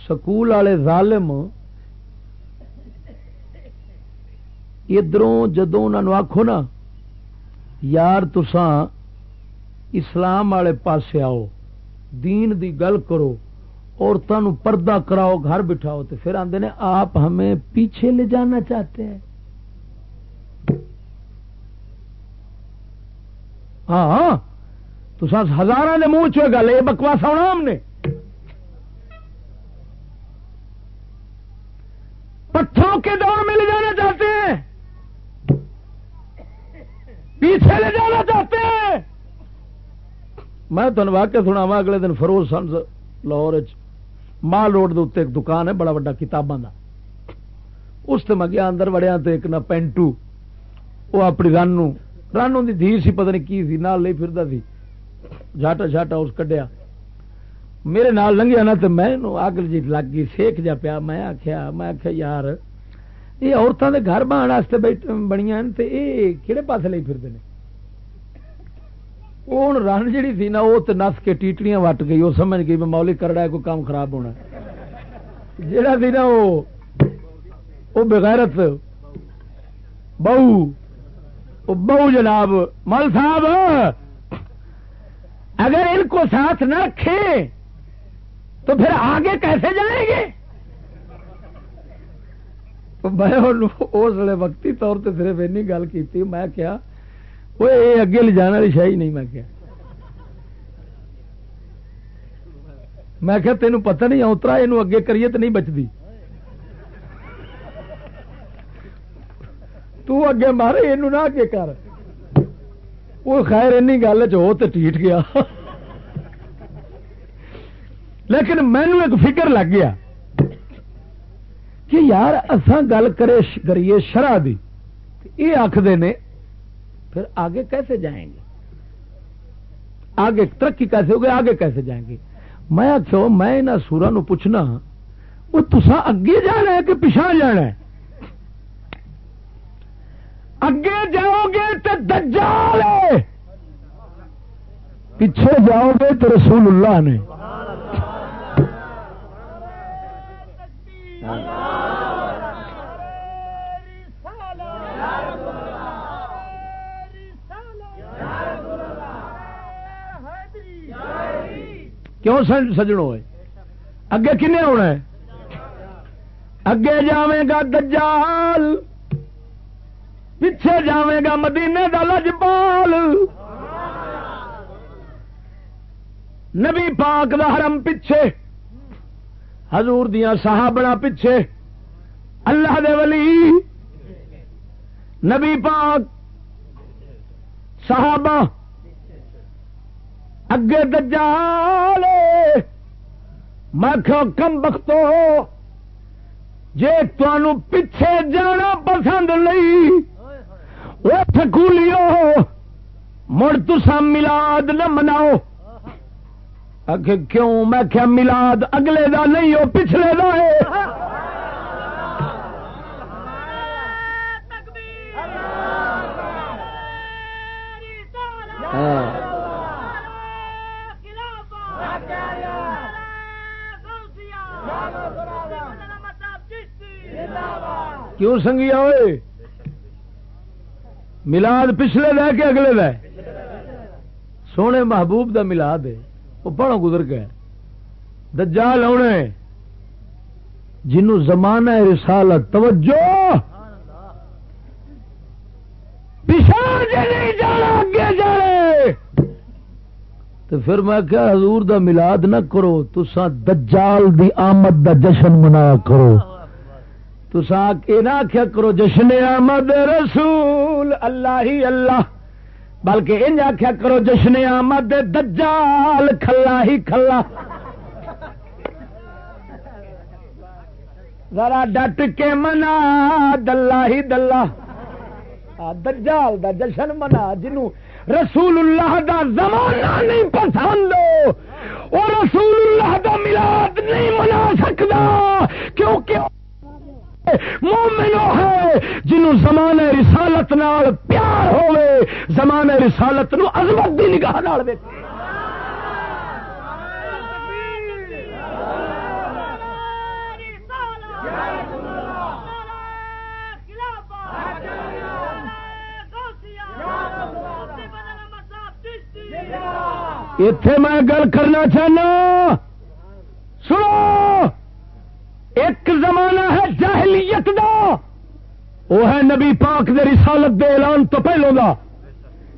سکول والے ظالم ادھروں جدو انہوں آخو نا، یار تسان اسلام والے پاس آؤ، دین دی گل کرو عورتوں پردہ کراؤ، گھر بٹھاؤ تو پھر آدھے نے آپ ہمیں پیچھے لے جانا چاہتے ہیں۔ ہاں ہاں تو ہزار نے منہ چوئے گل یہ بکواس آنا ہم نے پتھروں کے دور میں لے جانا چاہتے ہیں پیچھے لے جانا چاہتے ہیں میں تمہیں واقع سنا وا اگلے دن فروز سنز، لاہور مال روڈ دے ایک دکان ہے، بڑا وا کتاباں کا اس سے میں گیا، اندر وڑیا تو ایک نہ پینٹو۔ وہ اپنی رن رن ان کی دھی سی، پتہ نہیں کی سی، نال نہیں پھرتا سی۔ جاٹا شاٹا اس کڈیا۔ میرے نال لنگیا نا تو میں اگ جی لگ گئی سیک جا پیا۔ میں آخیا میں آخیا یار، یہ عورتوں کے گھر بہن بنیا یہ کہڑے پاس لے پھرتے ہیں وہ ہوں رن جہی تھی نا، وہ تو نس کے ٹیٹڑیاں وٹ گئی، وہ سمجھ گئی میں مولی کرڑا ہے، کوئی کام خراب ہونا جہا تھی نا، وہ بغیرت بہو بہو جناب مل صاحب، اگر ان کو ساتھ نہ رکھے، تو پھر آگے کیسے جائیں گے؟ میں اس وقتی طور پہ صرف این گل کی میں کیا وہ اگے لے جانا والی شاہی نہیں میں کیا میں کیا تینوں پتہ نہیں اترا یہ اگے کریے تو نہیں بچتی تو اگے مارے یہ نہ اگے کر وہ خیر این گل چو تو گیا لیکن مینو ایک فکر لگ گیا کہ یار اسان گل کرے کریے شرح دی یہ آخر نے پھر آگے کیسے جائیں گے؟ آگے ترقی کیسے ہوگی؟ آگے کیسے جائیں گے؟ میں آخو میں سورا نو پوچھنا ہاں، وہ تسا اگے جانا ہے کہ پچھا جانا ہے؟ اگے جاؤ گے تو دجال پیچھے جاؤ گے تو رسول اللہ نے۔ کیوں سجڑوں ہوئے؟ اگے کنے ہونا ہے؟ اگے جاویں گا دجال پچھے جاویں گا مدینے کا لجپال۔ نبی پاک دا حرم پچھے حضور دیا صحابڑا پچھے اللہ دے ولی۔ نبی پاک، صحابہ اگے دجال میں کم بختو جے تنوع جانا پسند نہیں۔ وہ سکولیو مڑ تسا ملاد نہ مناؤ۔ کیوں؟ میں کیا ملاد اگلے دا نہیں ہو پچھلے دا ہے۔ کیوں سنگیا ہوئے؟ ملاد پچھلے لے کے اگلے لے سونے محبوب دا ملاد ہے، وہ پڑھو گزر گئے دجال آنے جنوں زمانہ رسالت توجہ۔ پچھا نہیں جانا، اگے جانے تو پھر میں کیا حضور دا ملاد نہ کرو تسا دجال دی آمد دا جشن منا کرو۔ تسا یہ نہ آخیا کرو جشن آمد رسول، اللہ ہی اللہ۔ بلکہ انج آخیا کرو جشن آمد دجال، کھلا ہی کھلا۔ ذرا ڈٹ کے منا، دلہ ہی دلہ۔ دجال دا جشن منا، جنوں رسول اللہ دا زمانہ نہیں پسند۔ اور رسول اللہ دا ملاد نہیں منا سکتا کیونکہ مومنو ہے جنوں زمانے رسالت نال پیار ہوئے زمانے رسالت نو عظمت دی نگاہ نال ویکھے۔ اتے میں گل کرنا چاہنا سنو۔ ایک زمانہ ہے جاہلیت دا۔ وہ ہے نبی پاک دے رسالت دے اعلان تو پہلو دا۔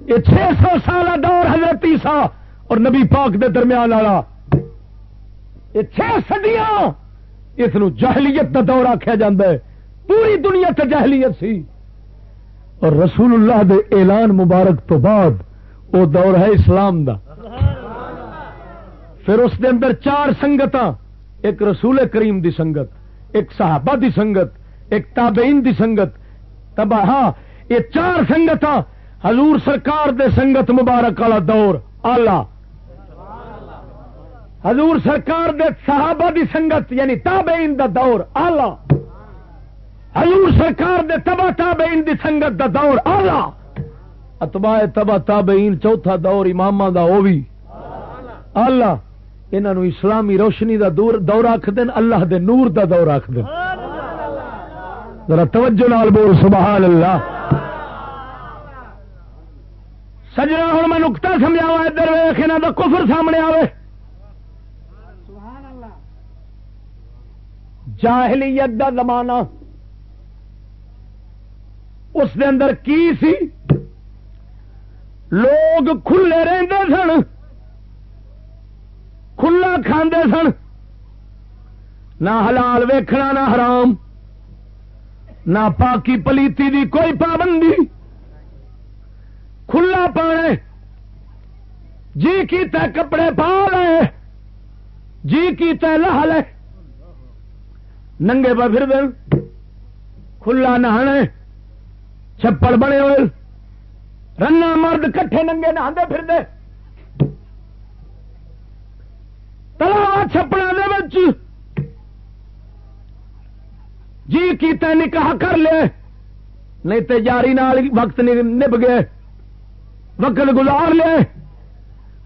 یہ چھ سو سال دور حضرت عیسا اور نبی پاک دے درمیان والا۔ یہ چھ سدیاں اس جہلیت کا دور آخیا جا پوری دنیا تے جہلیت سی۔ اور رسول اللہ دے اعلان مبارک تو بعد وہ دور ہے اسلام دا۔ پھر اس دے اندر چار سنگت ایک رسول کریم دی سنگت، ایک صحابہ دی سنگت، ایک تابعین دی سنگت۔ تب ہاں یہ چار سنگت حضور سرکار دے سنگت مبارک والا دور۔ آلہ۔ حضور سرکار دے صحابہ دی سنگت یعنی تابعین دا دور۔ آلہ۔ حضور سرکار دے تبا تابعین دی سنگت دا دور۔ آلہ۔ اتباع تبا تابعین چوتھا دور امام دا وہ بھی۔ انہوں اسلامی روشنی دا دور دور آخ دین اللہ دے نور دا دور آخ دین ذرا توجہ نال بول، سبحان اللہ۔ سجنا ہوں میں نکتا سمجھاوا ادھر ویخ یہاں دا کفر سامنے آوے۔ جاہلیت دا زمانہ۔ اس دے اندر کی سی؟ لوگ کھلے رہتے سن۔ کھلا کھاندے سن۔ نہ حلال ویکھنا، نہ حرام۔ نہ پاکی پلیتی دی کوئی پابندی۔ کھلا پانے جی کی تے کپڑے جی پا لے جی کی تے لہ لے ننگے پہ پھر دن۔ کھلا نہانے چھپڑ بنے ہوئے۔ رنا مرد کٹھے ننگے نہاندے پھر دے۔ تلا چھپڑا جی کیتا نکاح کر لے۔ نہیں تے جاری نال وقت نب گئے۔ وقت گزار لے۔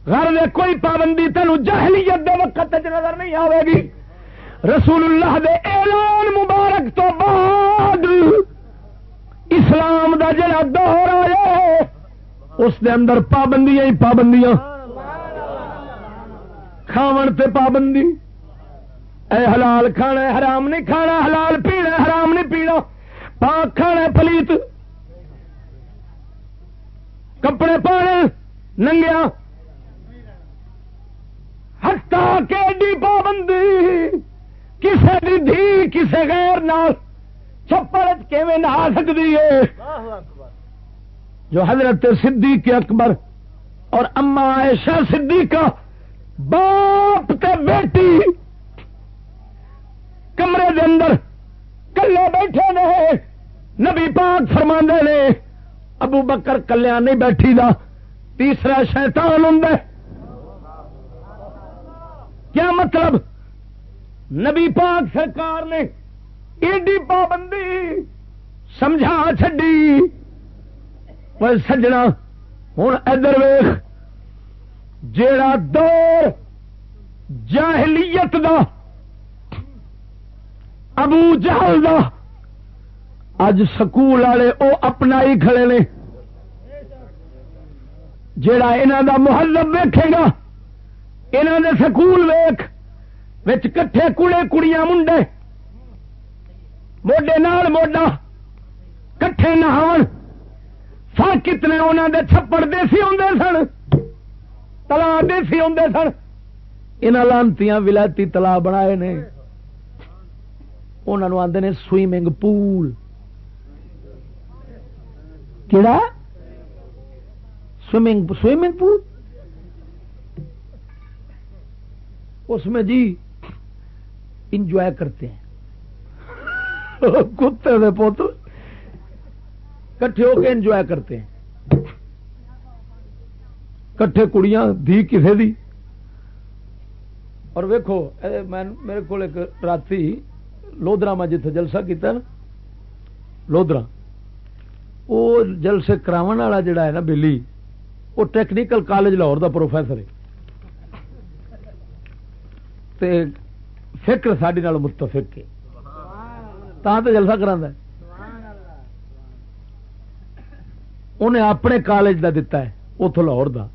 گھر میں کوئی پابندی تین جہلیت دے وقت نظر نہیں آئے گی۔ رسول اللہ دے اعلان مبارک تو بعد اسلام دا جڑا دور آیا اس دے اندر پابندیاں ہی پابندیاں۔ کھاون تے پابندی۔ اے حلال کھانا حرام نہیں کھانا، حلال پینا حرام نہیں پینا۔ پاک کھانا پلیت۔ کپڑے پانے، ننگیا۔ ہٹا کے ڈی پابندی۔ کسے دی دھی، کسے غیر نال۔ چھپڑ کیویں نہ سکتی ہے؟ جو حضرت صدیق اکبر اور اما عائشہ صدیقہ باپ تے بیٹی کمرے دے اندر پاک فرما نے، ابو بکر کلیا نہیں بیٹھی دا، تیسرا شیطان ہوں کیا مطلب؟ نبی پاک سرکار نے ایڈی پابندی سمجھا چڈی سجنا ہوں ادھر ویخ جیڑا دور جاہلیت دا، ابو جہل دا، اج سکول والے وہ اپنا ہی کھڑے نے۔ جڑا انہوں دا محلب ویکھے گا انہوں نے سکول ویخ کٹھے کڑے کڑیاں منڈے۔ موڈے نال موڈا، کٹھے نہا سر کتنے انہوں دے چھپڑ دیسی آدھے سن۔ تلا دیسی آدھے سن۔ یہاں لانتی ولایتی تلا بنائے نے۔ انہوں آدھے نے سوئمنگ پول۔ کہڑا سوئمنگ سوئمنگ پول؟ اس میں جی انجوائے کرتے ہیں۔ کتے دے پوتر۔ کٹھے ہو کے انجوائے کرتے ہیں۔ کٹھے کڑیاں دھی کسے دی اور ویکو میرے کو رات لودرا میں جتنے جلسہ کیا نا لودرا وہ جلسے کرا والا جڑا ہے نا بلی وہ ٹیکنیکل کالج لاہور دا پروفیسر ہے فکر ساری متفق ہے تا تو جلسہ کرا انہیں اپنے کالج دا دتا ہے اتو لاہور دا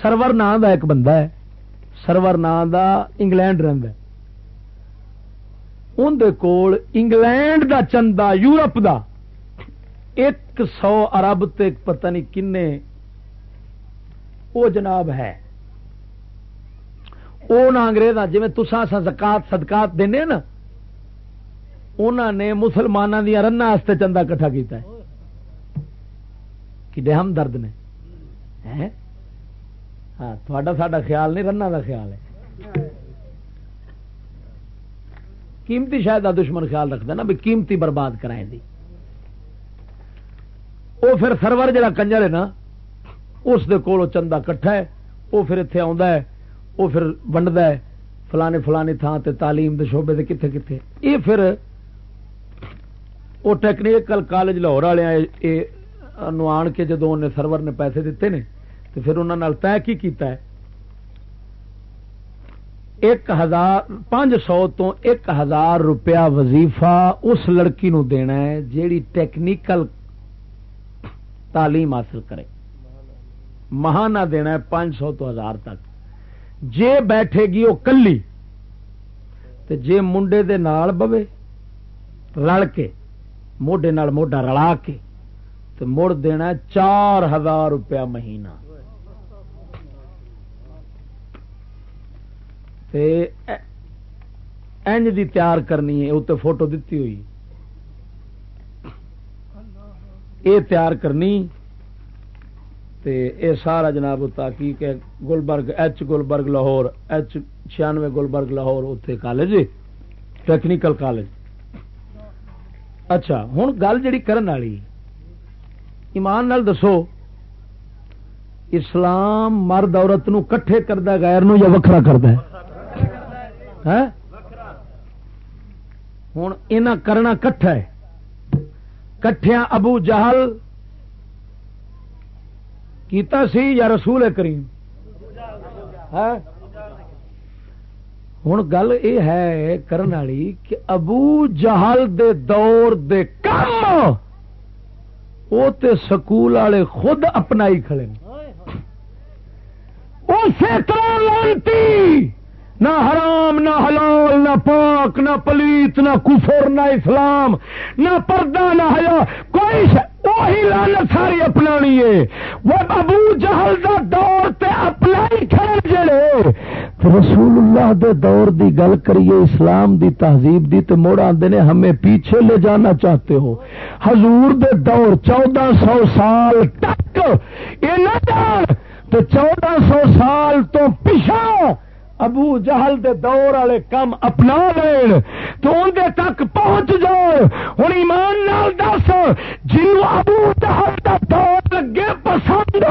سرور نام دا ایک بندہ ہے۔ سرور نام دا انگلینڈ رہد اندر کول انگلینڈ دا چندہ یورپ دا۔ ایک سو ارب تک پتہ نہیں کن وہ جناب ہے۔ وہ انگریز جی تسا زکات سدکات دینے نا انہوں نے مسلمانوں دیا رن چندہ کٹھا کیتا ہے۔ کہ ہم درد نے ہاں تھوڑا ساڈا خیال نہیں، رنا دا خیال ہے۔ قیمتی شاید دشمن خیال رکھتا نا بھی قیمتی برباد کرائیں دی۔ وہ پھر سرور جڑا کنجر ہے نا، اس دے کول چندہ کٹھا ہے وہ پھر اتنے آ وہ پھر ونڈا ہے، فلانے فلانے تھان تے تعلیم دے شعبے دے کتنے کتنے یہ پھر وہ ٹیکنیکل کالج لاہور والے آن کے جدو انہیں سرور نے پیسے دیتے نے تو پھر انہوں طے کی کیتا ہے؟ ایک ہزار، پانچ سو تو ایک ہزار روپیہ وظیفہ اس لڑکی نو دینا ہے جیڑی ٹیکنیکل تعلیم حاصل کرے۔ مہانہ دینا ہے پانچ سو تو ہزار تک۔ جے بیٹھے گی وہ کلی جے منڈے دے نال بوے، رل کے، موڈے نال موڈا رلا کے تو مڑ دینا چار ہزار روپیہ مہینہ۔ انج دی تیار کرنی ہے اتنے فوٹو دیتی ہوئی۔ اے تیار کرنی، تے اے سارا جناب تحقیق ہے، گلبرگ، ایچ گلبرگ لاہور، ایچ چھیانوے گلبرگ لاہور اتنے کالج، ٹیکنیکل کالج۔ اچھا ہوں گل جڑی کرن والی، ایمان نال دسو، اسلام مرد عورت نو کٹھے غیر نو یا وکھرا کرتا ہے؟ ہوں یہ کرنا کٹھا ہے۔ کٹھیا ابو جہل کیتا سی یا رسول کریم؟ ہوں گل یہ ہے کرن والی کہ ابو جہل دے دور دے کام وہ تے سکول والے خود اپنائی کھڑے اسی طرح لانتی! نہ حرام، نہ حلال، نہ پاک، نہ پلیت، نہ کفر، نہ اسلام، نہ پردہ، نہ حیا، کوئی وہی لانت ساری اپنا وہ ابو جہل دا دور تے اپنا کھڑے جڑے۔ رسول اللہ دے دور دی گل کریے، اسلام دی تہذیب دی تے موڑ آندے نے، ہمیں پیچھے لے جانا چاہتے ہو۔ حضور دے دور چودہ سو سال تک یہ نہ جان تو چودہ سو سال تو پچھا ابو جہل دے دور والے کم اپنا لین، تو اندر تک پہنچ جاؤ ہوں ایمان نال دس جنو ابو جہل کا دور لگے پسند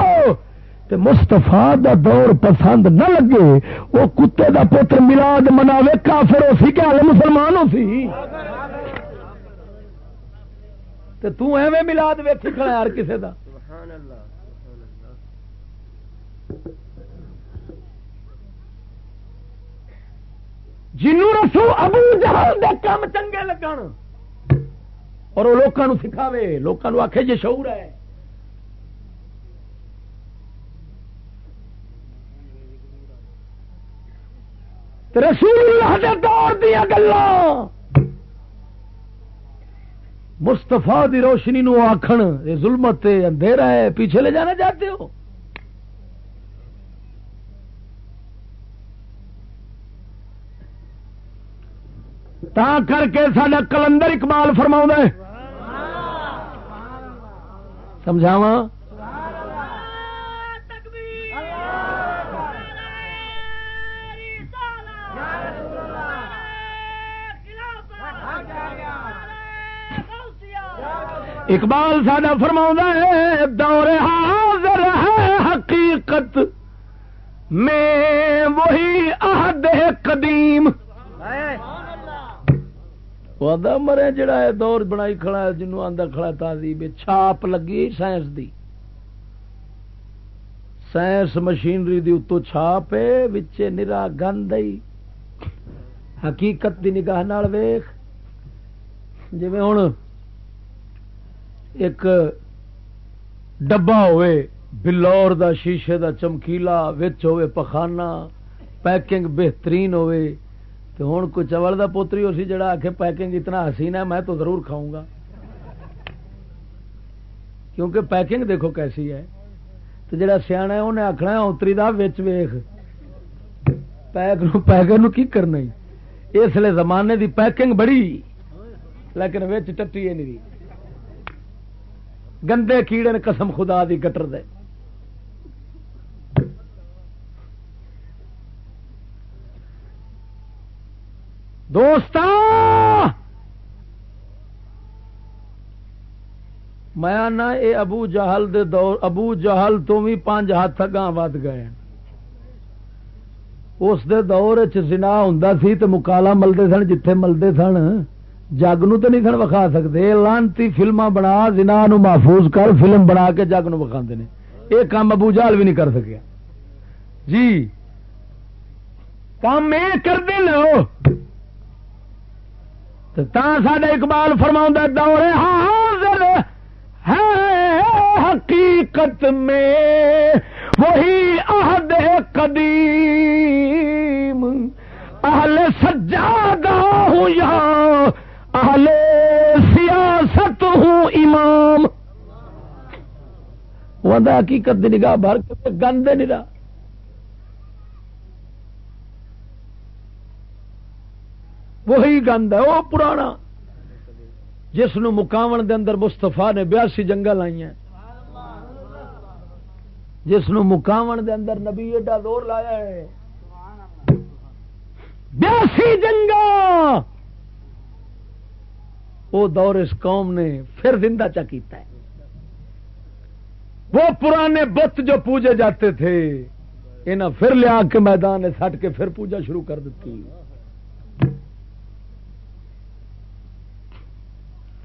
تے مستفا دا دور پسند نہ لگے، وہ کتے دا پتر ملاد مناوے کافر ہو سی کہ مسلمان ہو سی؟ تے تو ایویں ملاد ویکھی کھڑا یار کسے دا۔ سبحان اللہ۔ جنو رسو ابو جہل دے کام چنگے لگن۔ اور وہ لوگوں سکھاوے لوگوں آخے جی شعور ہے۔ رسول اللہ دے دور دیا گلا مستفا دی روشنی نو آخن یہ ظلمت اندھیرا ہے، پیچھے لے جانا چاہتے ہو؟ تا کر کے سڈا کلندر اقبال فرما سمجھاوا اقبال ساڈا فرما ہے، دور حاضر ہے حقیقت۔ میں وہی عہد قدیم۔ مرے جڑا ہے، دور بنائی کھڑا ہے جنوں آندا کھڑا تہذیب چھاپ لگی سائنس دی۔ سائنس مشینری دی اتو چھاپ ہے وچے نرا گند حقیقت دی نگاہ نال ویکھ۔ جویں ہن ایک ڈبا ہوئے بلور دا شیشے دا چمکیلا، وچ ہوئے پخانا پیکنگ بہترین ہوئے تو ہوں کوئی چول کا پوتری ہو سی جڑا آ کے پیکنگ اتنا حسین ہے، میں تو ضرور کھاؤں گا۔ کیونکہ پیکنگ دیکھو کیسی ہے۔ تو جڑا سیا انہیں آخنا اتری دا ویچ ویخ پیک نو پیک نو کی کرنا اس لیے زمانے دی پیکنگ بڑی، لیکن ویچ ٹٹی نہیں۔ گندے کیڑے نے قسم خدا دی گٹر دے۔ دوست میں نہ اے ابو جہل دے دور ابو جہل تو بھی پانچ ہاتھ اگاں ود گئے اس دے دور چنا ہوں سی تو مکالا ملتے سن جتھے ملتے سن۔ جگ نو تو نہیں سن وکھا سکتے لانتی فلما بنا جنا نو محفوظ کر فلم بنا کے جگ نو وکھا یہ کام ابو جہل بھی نہیں کر سکیا۔ جی۔ کام یہ کر دے لو۔ تا ساڈا اقبال فرما دور حاضر ہے حقیقت میں، وہی عہد قدیم۔ اہل سجادہ ہوں یا اہل سیاست ہوں امام۔ وہ حقیقت نگاہ بھر کے گند نہیں رہا وہی گند ہے، وہ پرانا۔ جس نو مکاون دے اندر مستفا نے بیاسی جنگ لائی جس نو مکاون دے اندر نبی ایڈا دور لایا ہے۔ بیاسی جنگ وہ دور اس قوم نے پھر زندہ چا کیتا ہے۔ وہ پرانے بت جو پوجے جاتے تھے انہیں پھر لیا کے میدان سٹ کے پھر پوجا شروع کر دیتی۔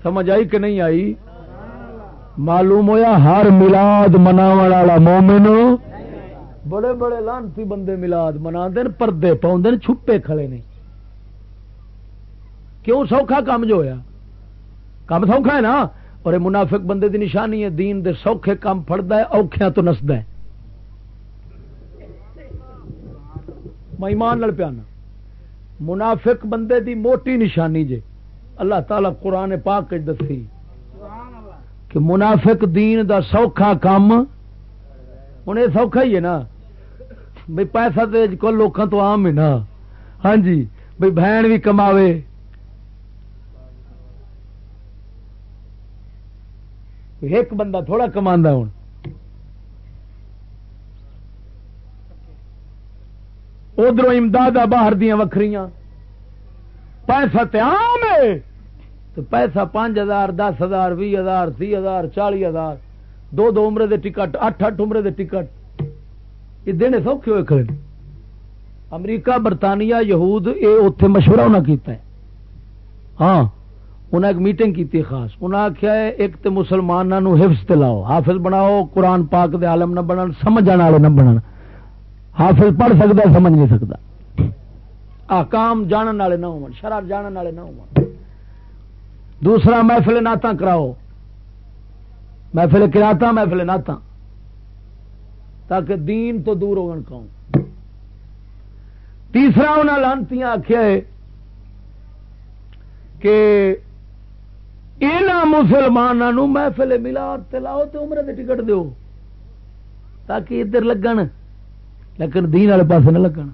سمجھ آئی کہ نہیں آئی؟ معلوم ہویا ہر ملاد منا والا مومن بڑے بڑے لانتی بندے ملاد منا دین پردے پاؤں چھپے کھڑے نہیں۔ کیوں سوکھا کام جو ہویا؟ کام سوکھا ہے نا؟ اور یہ منافق بندے دی نشانی ہے، دین دے سوکھے کام پڑتا ہے اوکھیا تو نسدا ہے۔ میں ایمان پیانا۔ منافق بندے دی موٹی نشانی جے۔ اللہ تعالی قرآن پاک دسی کہ منافق دین دا سوکھا کام ہوں یہ سوکھا ہی ہے نا۔ بھائی پیسہ تو لوگوں تو آم ہے نا۔ ہاں جی بھائی بہن بھی کماوے۔ ایک بندہ تھوڑا کما ہوں ادھر امداد باہر دیا وکھریاں۔ پیسہ تے عام ہے۔ تو پیسہ پانچ ہزار، دس ہزار بھی ہزار تی ہزار چالی ہزار۔ دو دو عمرے دے ٹکٹ، اٹھ اٹھ عمرے دے ٹکٹ۔ یہ دینے سوکھے ہوئے کھڑے امریکہ، برطانیہ، یہود یہ اتے مشورہ انہیں کیتا ہے۔ ہاں انہیں ایک میٹنگ کی خاص۔ انہیں آخیا ہے، ایک تو مسلمانوں حفظ لاؤ۔ حافظ بناؤ، قرآن پاک دے عالم نہ بنن سمجھ والے نہ بنن۔ حافظ پڑھ سکتا سمجھ نہیں سکتا آکام جانن والے نہ ہو شرار جانن والے نہ ہو دوسرا، محفل نعت کراؤ۔ محفل کراتا، محفل نعت تاکہ دین تو دور ہو تیسرا انہیں لانتی آخیا ہے کہ یہاں مسلمانوں محفل ملاد لاؤ تو عمر دے ٹکٹ دو تاکہ ادھر لگن، لیکن دین والے پاس نہ لگن۔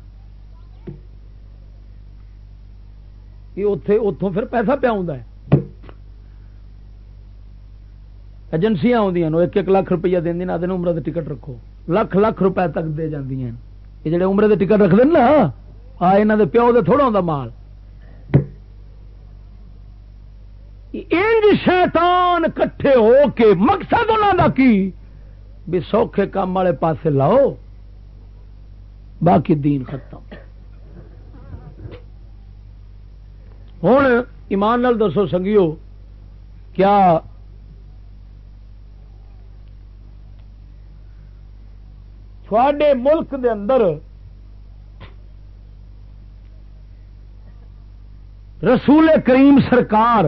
یہ اتوں پھر پیسہ پیا ہوں ایجنسیاں آدی ایک ایک لاکھ روپیہ دین آدھے عمر دے ٹکٹ رکھو۔ لکھ لاکھ روپے تک دے جی یہ جڑے عمر دے ٹکٹ رکھ دین نا، آ یہاں دے پیو دے تھوڑا ہوں مال۔ انج شیطان کٹھے ہو کے مقصد انہوں کا کی؟ بھی سوکھے کام والے پاسے لاؤ، باقی دین ختم۔ ہوں ایمان نال دسو سنگیو، کیا تھوڑے ملک دے اندر رسول کریم سرکار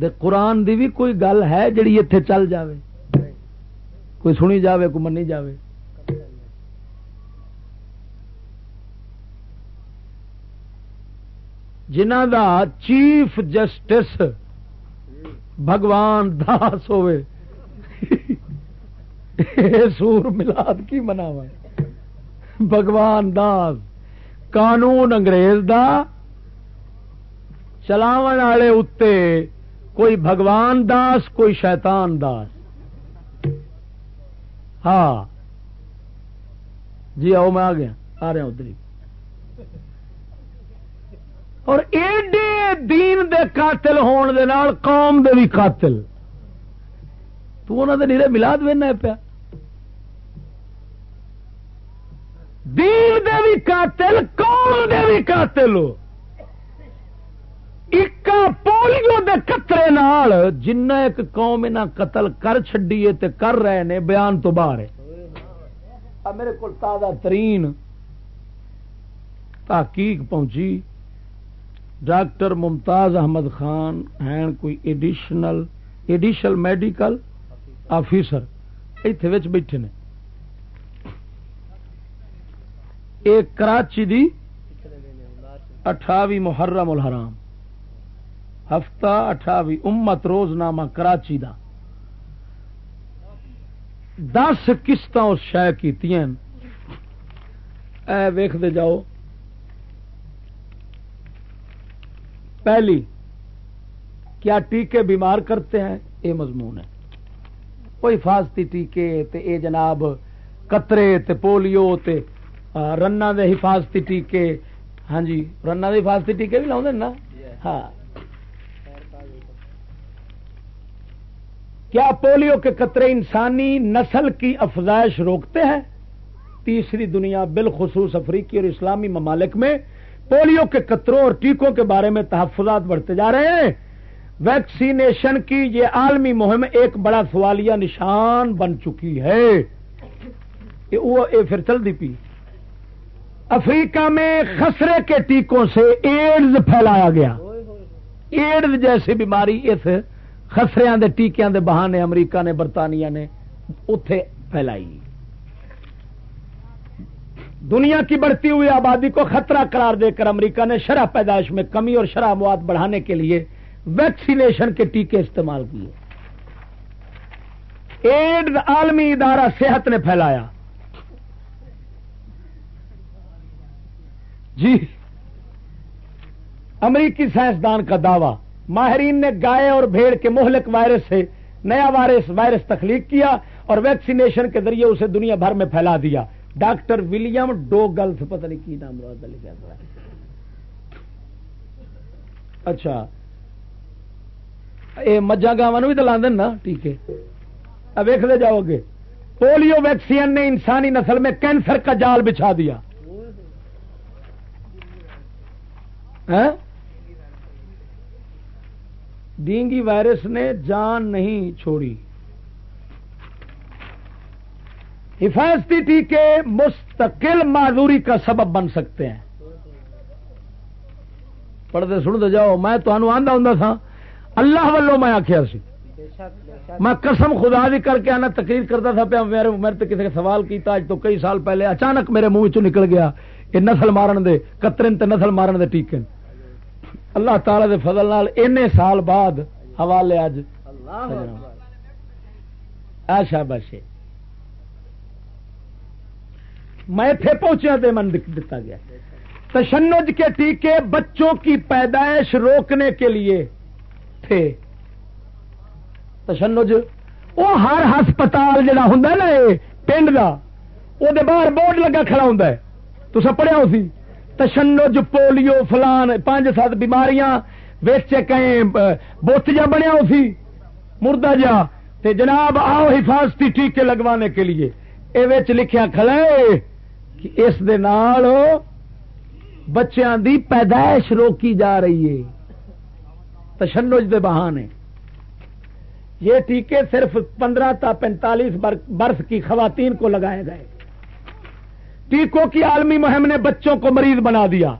دے قرآن دی بھی کوئی گل ہے جڑی اتے چل جاوے؟ کوئی سنی جاوے، کوئی منی جاوے؟ جنہ دا چیف جسٹس بھگوان داس ہوئے۔ سور ملاد کی مناو بھگوان داس، قانون انگریز دا چلاو والے اتنے کوئی بھگوان داس، کوئی شیطان داس۔ ہاں۔ جی آؤ میں آ گیا، آ رہا ادھر اور ایڈے دین دے قاتل ہون دے نال قوم دے بھی قاتل۔ تو انہوں دے نیرے ملاد وینا پیا۔ دین دے بھی قاتل، قوم دے بھی قاتل۔ ہو پولیو دے قطرے نال جنہ ایک قوم انہیں قتل کر چڈیے تے کر رہے نے، بیان تو باہر میرے کو تازہ ترین تحقیق پہنچی۔ ڈاکٹر ممتاز احمد خان ہیں کوئی ایڈیشنل ایڈیشنل میڈیکل آفیسر۔ اتنے بیٹھے نے۔ ایک کراچی دی اٹھاوی محرم الحرام۔ ہفتہ اٹھاوی امت روز نامہ کراچی دا۔ دس قسط اس شہ کی ویخ دے جاؤ۔ پہلی، کیا ٹیکے بیمار کرتے ہیں؟ یہ مضمون ہے۔ کوئی حفاظتی ٹیکے تے اے جناب قطرے تے پولیو تے رنا دے حفاظتی ٹیکے۔ ہاں جی رنا دے حفاظتی ٹیکے بھی لاؤ نا؟ ہاں۔ کیا پولیو کے قطرے انسانی نسل کی افزائش روکتے ہیں؟ تیسری دنیا بالخصوص افریقی اور اسلامی ممالک میں پولیو کے قطروں اور ٹیکوں کے بارے میں تحفظات بڑھتے جا رہے ہیں۔ ویکسینیشن کی یہ عالمی مہم ایک بڑا سوالیہ نشان بن چکی ہے۔ وہ پھر چل دی پی۔ افریقہ میں خسرے کے ٹیکوں سے ایڈز پھیلایا گیا۔ ایڈز جیسی بیماری اس خسریا دے ٹیکیاں دے بہانے امریکہ نے، برطانیہ نے اتے پھیلائی۔ دنیا کی بڑھتی ہوئی آبادی کو خطرہ قرار دے کر امریکہ نے شرح پیدائش میں کمی اور شرح مواد بڑھانے کے لیے ویکسینیشن کے ٹیکے استعمال کیے۔ ایڈز عالمی ادارہ صحت نے پھیلایا۔ جی امریکی سائنسدان کا دعوی۔ ماہرین نے گائے اور بھیڑ کے مہلک وائرس سے نیا وائرس وائرس تخلیق کیا اور ویکسینیشن کے ذریعے اسے دنیا بھر میں پھیلا دیا۔ ڈاکٹر ولیم ڈو گلف پتہ نہیں کی نام لکھا اچھا۔ یہ مجھا گاوا بھی تو لاندن نا؟ ٹھیک ویختے جاؤ گے پولیو ویکسین نے انسانی نسل میں کینسر کا جال بچھا دیا۔ ہاں؟ ڈینگی وائرس نے جان نہیں چھوڑی۔ حفاظتی ٹیکے مستقل معذوری کا سبب بن سکتے ہیں۔ پڑھتے سنتے جاؤ میں تمہوں آدھا ہوں تھا اللہ ولو میں آخیا سی۔ میں قسم خدا بھی کر کے آنا تقریر کرتا تھا پیا میرے میرے کسی نے سوال کیتا اج تو کئی سال پہلے اچانک میرے منہ چ نکل گیا۔ یہ نسل مارن دے قطرن تے نسل مارن دے ٹیکن اللہ تعالی دے فضل نال اینے سال بعد حوالے اج۔ آشا باشے میں تھے پہنچیا تو من دتا گیا۔ تشنج کے ٹیکے بچوں کی پیدائش روکنے کے لیے تھے۔ تشنج، وہ ہر ہسپتال جڑا ہوں نا پنڈ کا وہ باہر بورڈ لگا کھڑا ہوں تو سب پڑھیا اسی تشنج، پولیو، فلان، پانچ سات بیماریاں ویچ کہیں بوت جا بنیا اسی مردہ جا۔ تے جناب، آؤ حفاظتی ٹیکے لگوانے کے لیے۔ یہ لکھیا کھڑا ہے۔ کہ اس دے نال بچیاں دی پیدائش روکی جا رہی ہے۔ تشنج دے بہانے۔ یہ ٹیکے صرف پندرہ تا پینتالیس برس کی خواتین کو لگائے گئے۔ ٹیکوں کی عالمی مہم نے بچوں کو مریض بنا دیا۔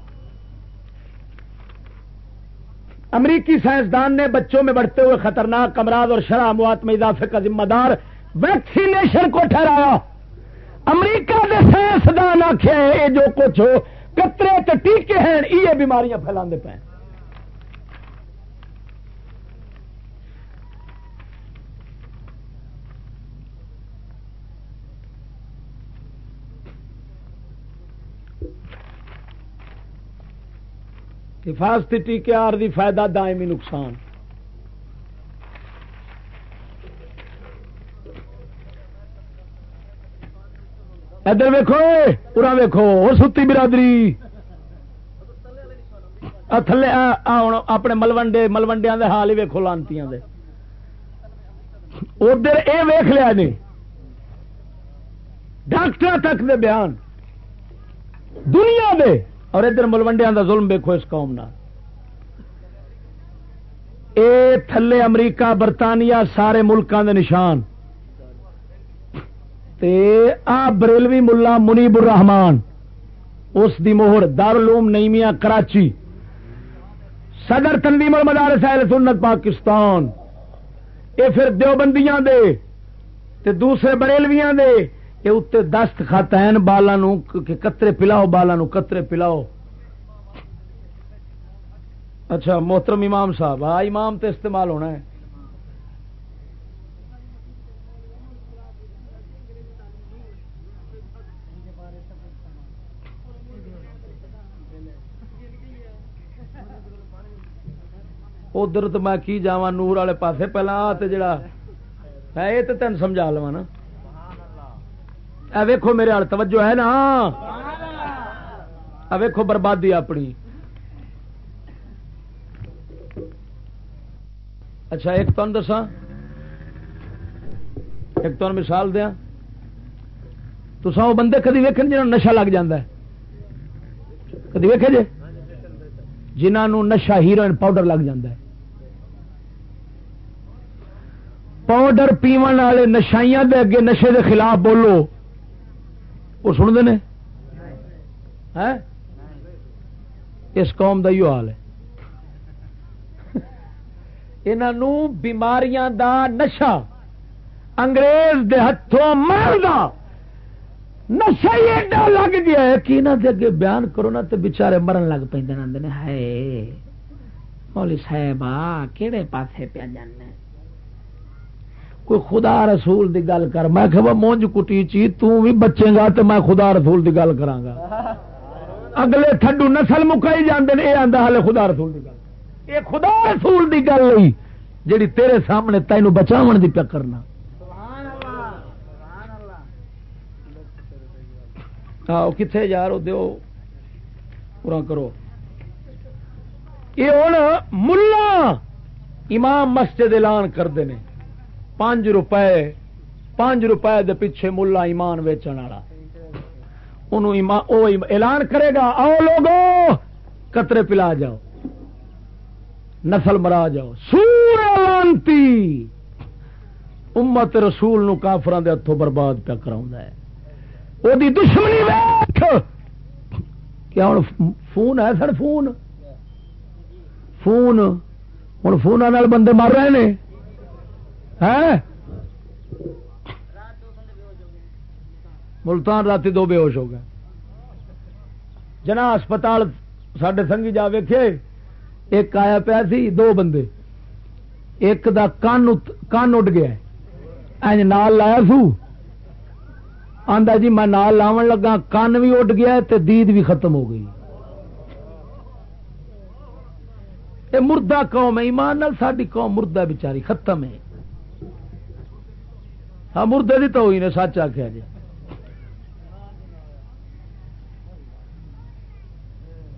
امریکی سائنسدان نے بچوں میں بڑھتے ہوئے خطرناک امراض اور شرح موات میں اضافے کا ذمہ دار ویکسینیشن کو ٹھہرایا۔ امریکہ کے سائنسدان آخیا یہ جو کچھ ہو کترے ٹیکے ہیں یہ بیماریاں پھیلا پے۔ حفاظتی ٹیکے آرزی فائدہ دائمی نقصان۔ ادھر ویکو پورا ویکو اور ستی برادری۔ تھلے اپنے ملوڈے ملوڈیا کے حال ہی ویکو لانتی ادھر یہ ویخ لیا جی۔ ڈاکٹر تک دے بیان۔ دنیا دے۔ اور ادھر ملوڈیا کا ظلم ویکو اس قوم اے تھلے امریکہ، برطانیہ، سارے ملکوں دے نشان۔ تے آ بریلوی ملا منیب الرحمان اس دی موہر دارالعلوم نئیمیا کراچی، صدر تنظیم المدارس اہل سنت پاکستان، اے پھر دیوبندیاں دے، تے دوسرے بریلویاں دے یہ اتنے دست کھاتا ہے بالا کترے پلاؤ بالا نو کترے پلاؤ۔ اچھا محترم امام صاحب ہاں امام تے استعمال ہونا ہے۔ ادھر تو میں کی جا نور والے پاسے پہلا جڑا۔ ہے یہ تو تین سمجھا لوا نا۔ ویکھو میرے ہال توجہ ہے نا؟ ویکھو بربادی اپنی۔ اچھا ایک تن دسا ایک تن مثال دیا تو وہ بندے کدی ویک جنہوں نشا لگ جا کدی ویکے جی جنہوں نشا ہیروئن پاؤڈر لگ جا پاؤڈر پیو والے نشائیاں دے اگے نشے دے خلاف بولو۔ وہ سنتے ہیں؟ اس قوم کا حال ہے۔ انہوں بیماریاں دا نشا انگریز دے ہاتھوں مرد نشا ہی ایڈا لگ گیا ہے کہ انہوں دے اگے بیان کرو نا تو بچارے مرن لگ پہ ہے مولی صاحب کہڑے پاسے پہ جانے کوئی خدا رسول دی گل کر۔ میں کہ مونج کٹی چی توں بھی بچے گا تو میں خدا رسول دی گل کرا گا اگلے تھڈو نسل مکائی جانے یہ آتا ہالے خدا رسول دی گل۔ یہ خدا رسول دی گل نہیں جیڑی تیرے سامنے تینوں بچاو دی پیا کرنا کتنے یار دیو؟ پورا کرو۔ یہ ہوں ملا امام مسجد اعلان کرتے ہیں پانچ روپے پانچ روپے دے پیچھے ملا ایمان ویچن والا۔ اعلان کرے گا، آؤ لوگو، قطرے پلا جاؤ، نسل مرا جاؤ۔ سور لانتی۔ امت رسول نو کافران دے ہاتھوں برباد پیا کرا ہے۔ وہ دشمنی ویخ کیا ہوں فون ہے سر فون؟ فون۔ ہوں فون بندے مر رہے ہیں ملتان رات دو بے ہوش ہو گئے۔ جنا ہسپتال سڈے سنگھی جا ویکھے، ایک آیا پیا سی، دو بندے۔ ایک دا کان کان اڈ گیا۔ اج نال لایا سو۔ آندا جی میں نال لاون لگا، کان بھی اڈ گیا تے دید بھی ختم ہو گئی۔ اے مردہ قوم ہے، ایمان نال ساری قوم مردہ بچاری ختم ہے۔ ہاں مردے دی تو ہوئی نے، سچ آخیا جی۔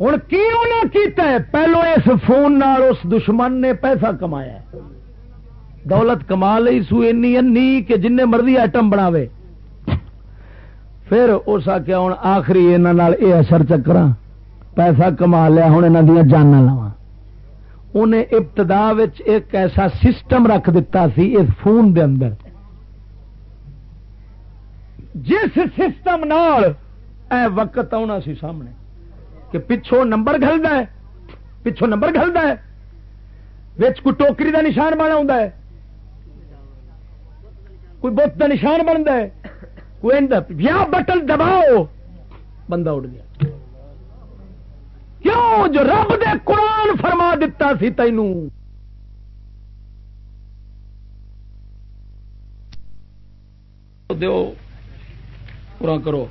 ہوں کی انہیں کیتا ہے؟ پہلو اس فون نال اس دشمن نے پیسہ کمایا ہے۔ دولت کما لی سو ای کہ جن مرضی آئٹم بناوے۔ پھر اس آخیا ہوں آخری یہ اثر چکر پیسہ کما لیا ہوں یہاں دیا جانا لوا انہیں ابتدا ایک ایسا سسٹم رکھ دیتا سی اس فون دے اندر۔ جس سسٹم نال اے وقت آنا سی سامنے کہ پچھوں نمبر گلتا ہے پچھوں نمبر گلتا ہے بچ کوئی ٹوکری دا نشان بنا ہوں کوئی بت کا نشان بنتا ہے، کوئی یا بٹن دباؤ، بندہ اڑ گیا۔ کیوں جو رب دے قرآن فرما دیتا سی تینوں دیو پورا کرو۔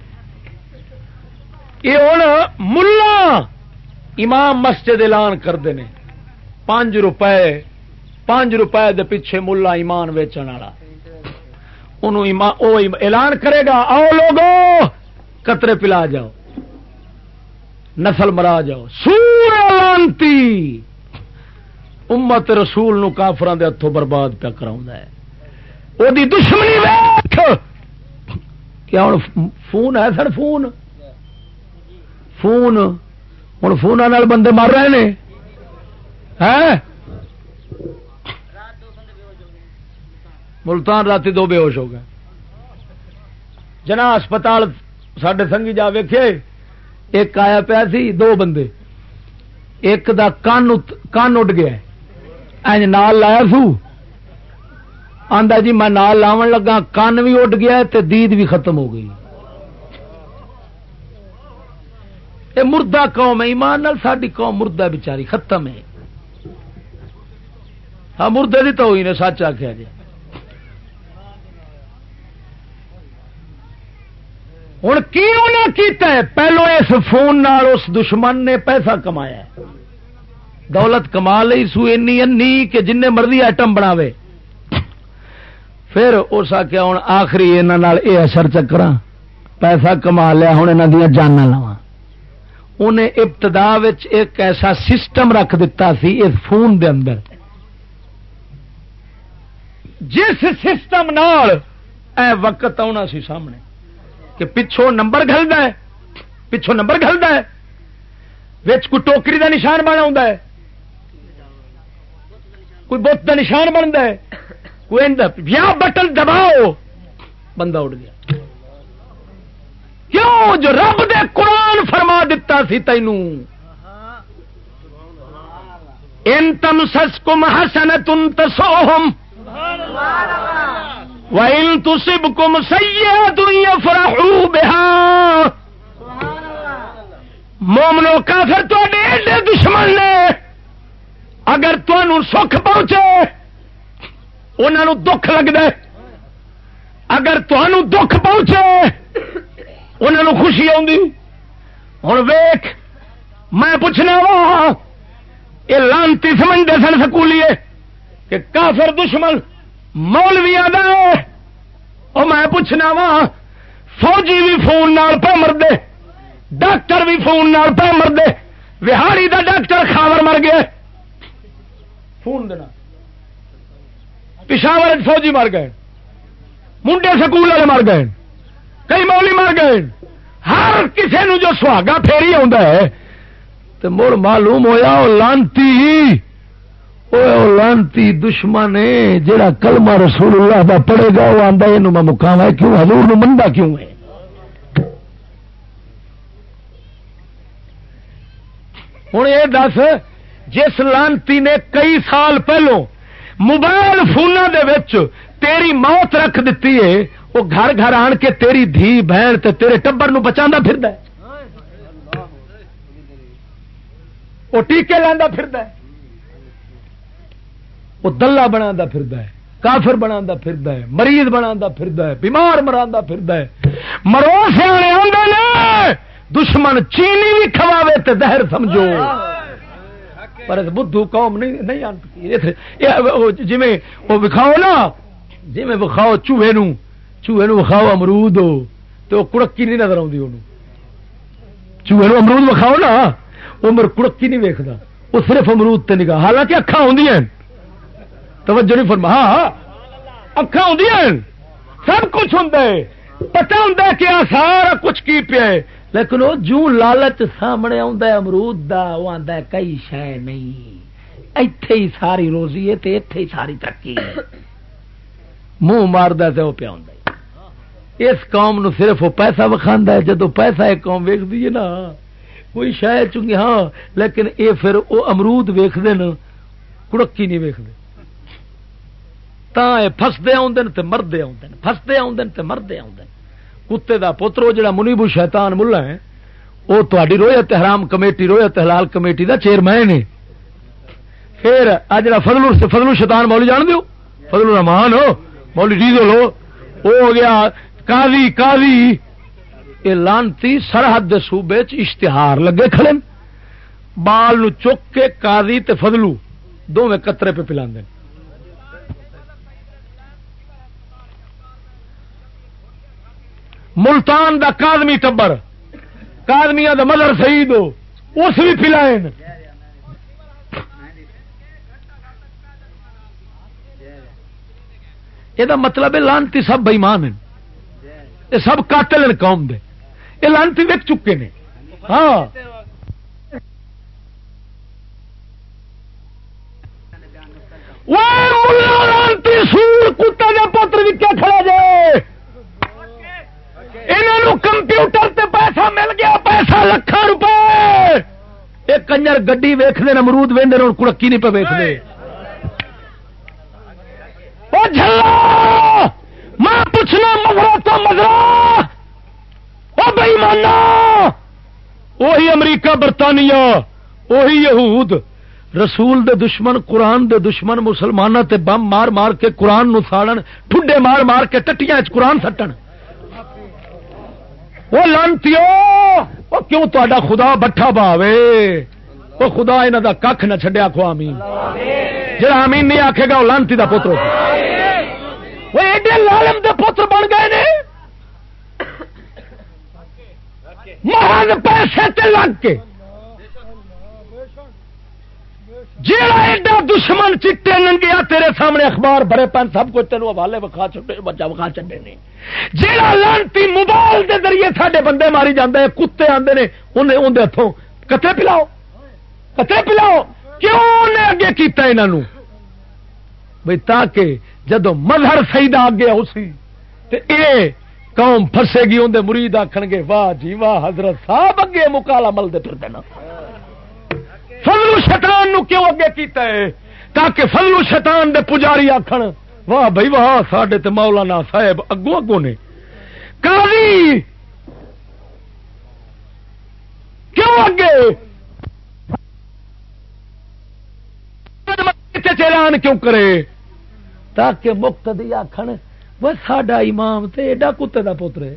یہ ہوں ملا امام مسجد اعلان کرتے ہیں پانچ روپے پانچ روپے دے پیچھے ملا ایمان ویچن والا۔ اعلان کرے گا، آؤ لوگو، قطرے پلا جاؤ۔ نسل مرا جاؤ۔ سور لانتی امت رسول نو کافران دے ہاتھوں برباد پیا کرا ہے۔ وہ دشمنی ویخ کیا ہوں فون ہے سر فون؟ فون۔ ہوں فون بندے مر رہے ہیں؟ ملتان رات دو بے ہوش ہو گئے۔ جنا ہسپتال سڈے سنگھی جا ویکھے، ایک آیا پیا سی، دو بندے۔ ایک دا کان کان اڈ گیا۔ اج نال لایا سو۔ آندا جی میں نال لاون لگا کان بھی اڈ گیا تے دید بھی ختم ہو گئی۔ یہ مردہ قوم ہے، ایمان نال ساری قوم مردہ بچاری ختم ہے۔ ہاں مردے دی تو ہوئی نے، سچ آخیا جی ہوں کی انہیں کیتا ہے؟ پہلو اس فون نال اس دشمن نے پیسہ کمایا ہے۔ دولت کما لی سو ای کہ جن مرضی آئٹم بناوے۔ پھر اس آخیا ہوں آخری یہ اثر چکر پیسہ کما لیا ہوں یہاں دیا جانا لوا انہیں ابتدا ایک ایسا سسٹم رکھ دیتا سی اس فون دے اندر۔ جس سسٹم نال اے وقت آنا سی سامنے کہ پچھوں نمبر گلتا ہے، پچھوں نمبر گلتا ہے بچ کوئی ٹوکری دا نشان بنا ہوں کوئی بت کا نشان بنتا ہے۔ یا بٹن دباؤ۔ بندہ اڑ گیا۔ کیوں جو رب دے قرآن فرما دیتا سی تینوں ان تم سس کم ہسن تم تسوہم۔ وَإِن تُصِبْكُمْ سَيِّئَةٌ يَفْرَحُوا بِهَا۔ مومنو کافر تو ایڈے دشمن نے۔ اگر تمہوں سکھ پہنچے انہوں دکھ لگتا اگر تمہوں دکھ پہنچے، انہوں خوشی ہوں ویخ میں پوچھنا وا یہ لانتی سمجھتے سن سکولی کہ کافر دشمن مولوی آدھا وہ میں پوچھنا وا، فوجی بھی فون نال پہ مردے، ڈاکٹر بھی فون نال پہ مردے، وہاڑی دا ڈاکٹر خاور مر گیا۔ خون دینا۔ پشاور فوجی مر گئے، منڈے سکول والے مر گئے، کئی مولی مر گئے۔ ہر کسی نو جو سہاگا پھیری ہے تو مڑ معلوم ہوا وہ لانتی لانتی دشمن جہا کلمہ رسول اللہ دا پڑے گا وہ آتا یہ میں مقام ہے، کیوں؟ حضور نو منڈا کیوں ہے؟ ہوں یہ دس، جس لانتی نے کئی سال پہلو موبائل فون تیری موت رکھ دیتی ہے، وہ گھر گھر آن کے تیری دھی بہن تے تیرے ٹبر نو بچا پھر وہ ٹیکے لینا پھر وہ دلہ بنا پھر کافر بنا پھر مریض بنا پھر بیمار مرا پھر مرو سیانے دشمن چینی بھی کھواوے تے دہر سمجھو۔ پر بدھو قوم نہیں جی وہ وکھاؤ نا جی وکھاؤ چوہے نو چوہے نو وکھاؤ امرود تو کڑکی نہیں نظر آتی وہ چوہے نو امرود وکھاؤ نا وہ عمر کڑکی نہیں ویکتا وہ صرف امرود تے نگاہ حالانکہ اکھا آدی توجہ نہیں فرما ہاں, ہاں۔ اکھا آدی سب کچھ ہوں پتا ہوں کہ سارا کچھ کی پیا لیکن وہ جو لالچ سامنے امرود دا، وہ آتا کئی شہ نہیں۔ اتے ہی ساری روزی ہے اتے ہی ساری ترقی منہ مارد وہ پیا ہوں اس قوم نو صرف وہ پیسہ وکھا ہے۔ جدو پیسہ ایک قوم ویکتی ہے نا، کوئی شاید چونگی ہاں لیکن اے پھر وہ امرود ویختے نا، کڑکی نہیں فستے آدھے مردے آدھے فستے آدھے مردے آدھے کتے دا پوترو جڑا منیبو شیطان ملا ہے وہ تاری رویت حرام کمیٹی رویت حلال کمیٹی دا چیئرمین ہے پھر آ جڑا فضل فضل شیطان مولی جان دیو فضل الرحمان ہو مولی ڈیزل لو وہ ہو گیا قاضی قاضی یہ لانتی سرحد صوبے اشتہار لگے کھڑے بال نو چک کے قاضی تے فضلو دونوں قطرے پہ پلا ملتان دا کادمی ٹبر کادمیا دا مدر شہید ہو اس بھی پلائے یہ مطلب ہے لانتی سب بئیمان ہیں۔ یہ سب قاتل ہیں قوم دے۔ یہ لانتی وک چکے ہیں ہاں۔ لانتی سور کتے کے پتر وکے کھڑے جائے انہوں کمپیوٹر تے پیسہ مل گیا، پیسہ لکھان روپے۔ ایک کنجر گڈی ویختے امرود وہدے کڑکی نہیں پہ ویختے میں پوچھنا مزرا تو مزرا وہ بئی مانا وہی امریکہ، برطانیہ وہی یہود۔ رسول دے دشمن، قرآن دے دشمن مسلمانوں تے بم مار مار کے قرآن نو ساڑن، ٹھڈے مار مار کے ٹٹیاں قرآن سٹن۔ وہ لانتی کیوں تا خدا بٹھا باوے؟ وہ خدا یہاں دا کھ نہ چڈیا کو امین جہاں امین نہیں آخے گا، وہ لانتی کا پتر۔ وہ ایڈے لالم دے پتر بن گئے نے۔ مہان پیسے تے لگ کے۔ جیڑا ایڈا دشمن چٹے ننگیا تیرے سامنے اخبار بھرے پین سب کچھ تینوں حوالے وکھا چڈے بچہ وکھا چڈے نے۔ جیڑا لانتی موبائل دے ذریعے سارے بندے ماری جاندے، کتے آندے نے انہیں اندر ہاتھوں کتے پلاؤ۔ کتے پلاؤ۔ کیوں انہیں اگے کیتا انہوں بھائی تاکہ جدو مظہر سہی آ گیا اسی تے اے قوم فسے گی اندر مرید آخن گے، واہ جی واہ، حضرت صاحب اگے مکالا ملتے پھر دینا فضلو شیطان نو کیوں اگے کیتا ہے؟ تاکہ فضلو شیطان دے پجاری آخر واہ بھائی، واہ، ساڈے تے مولانا صاحب اگو اگو نے۔ قاضی! کیوں اگے؟ چلان کیوں کرے؟ تاکہ مقتدی آخر وہ ساڈا امام تے ایڈا کتے دا پوتر ہے۔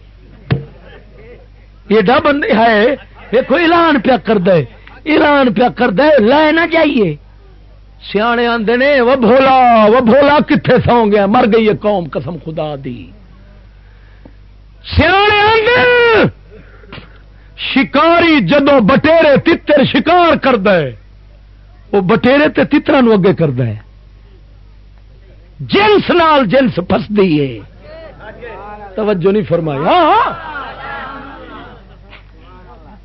ایڈا بندے ہے دیکھو اعلان پیا کر دے ایران پیا کر دے لے نہ جائیے۔ سیانے آدھے نے، وہ بھولا وہ بھولا کتنے سو گیا، مر گئی ہے قوم قسم خدا دی۔ سیانے آدھے شکاری جدو بٹیرے تتر شکار کر دے وہ بٹیرے تے تترا نو اگے کرتا ہے۔ جنس نال جنس فسدی ہے۔ توجہ نہیں فرمایا ہاں۔, ہاں۔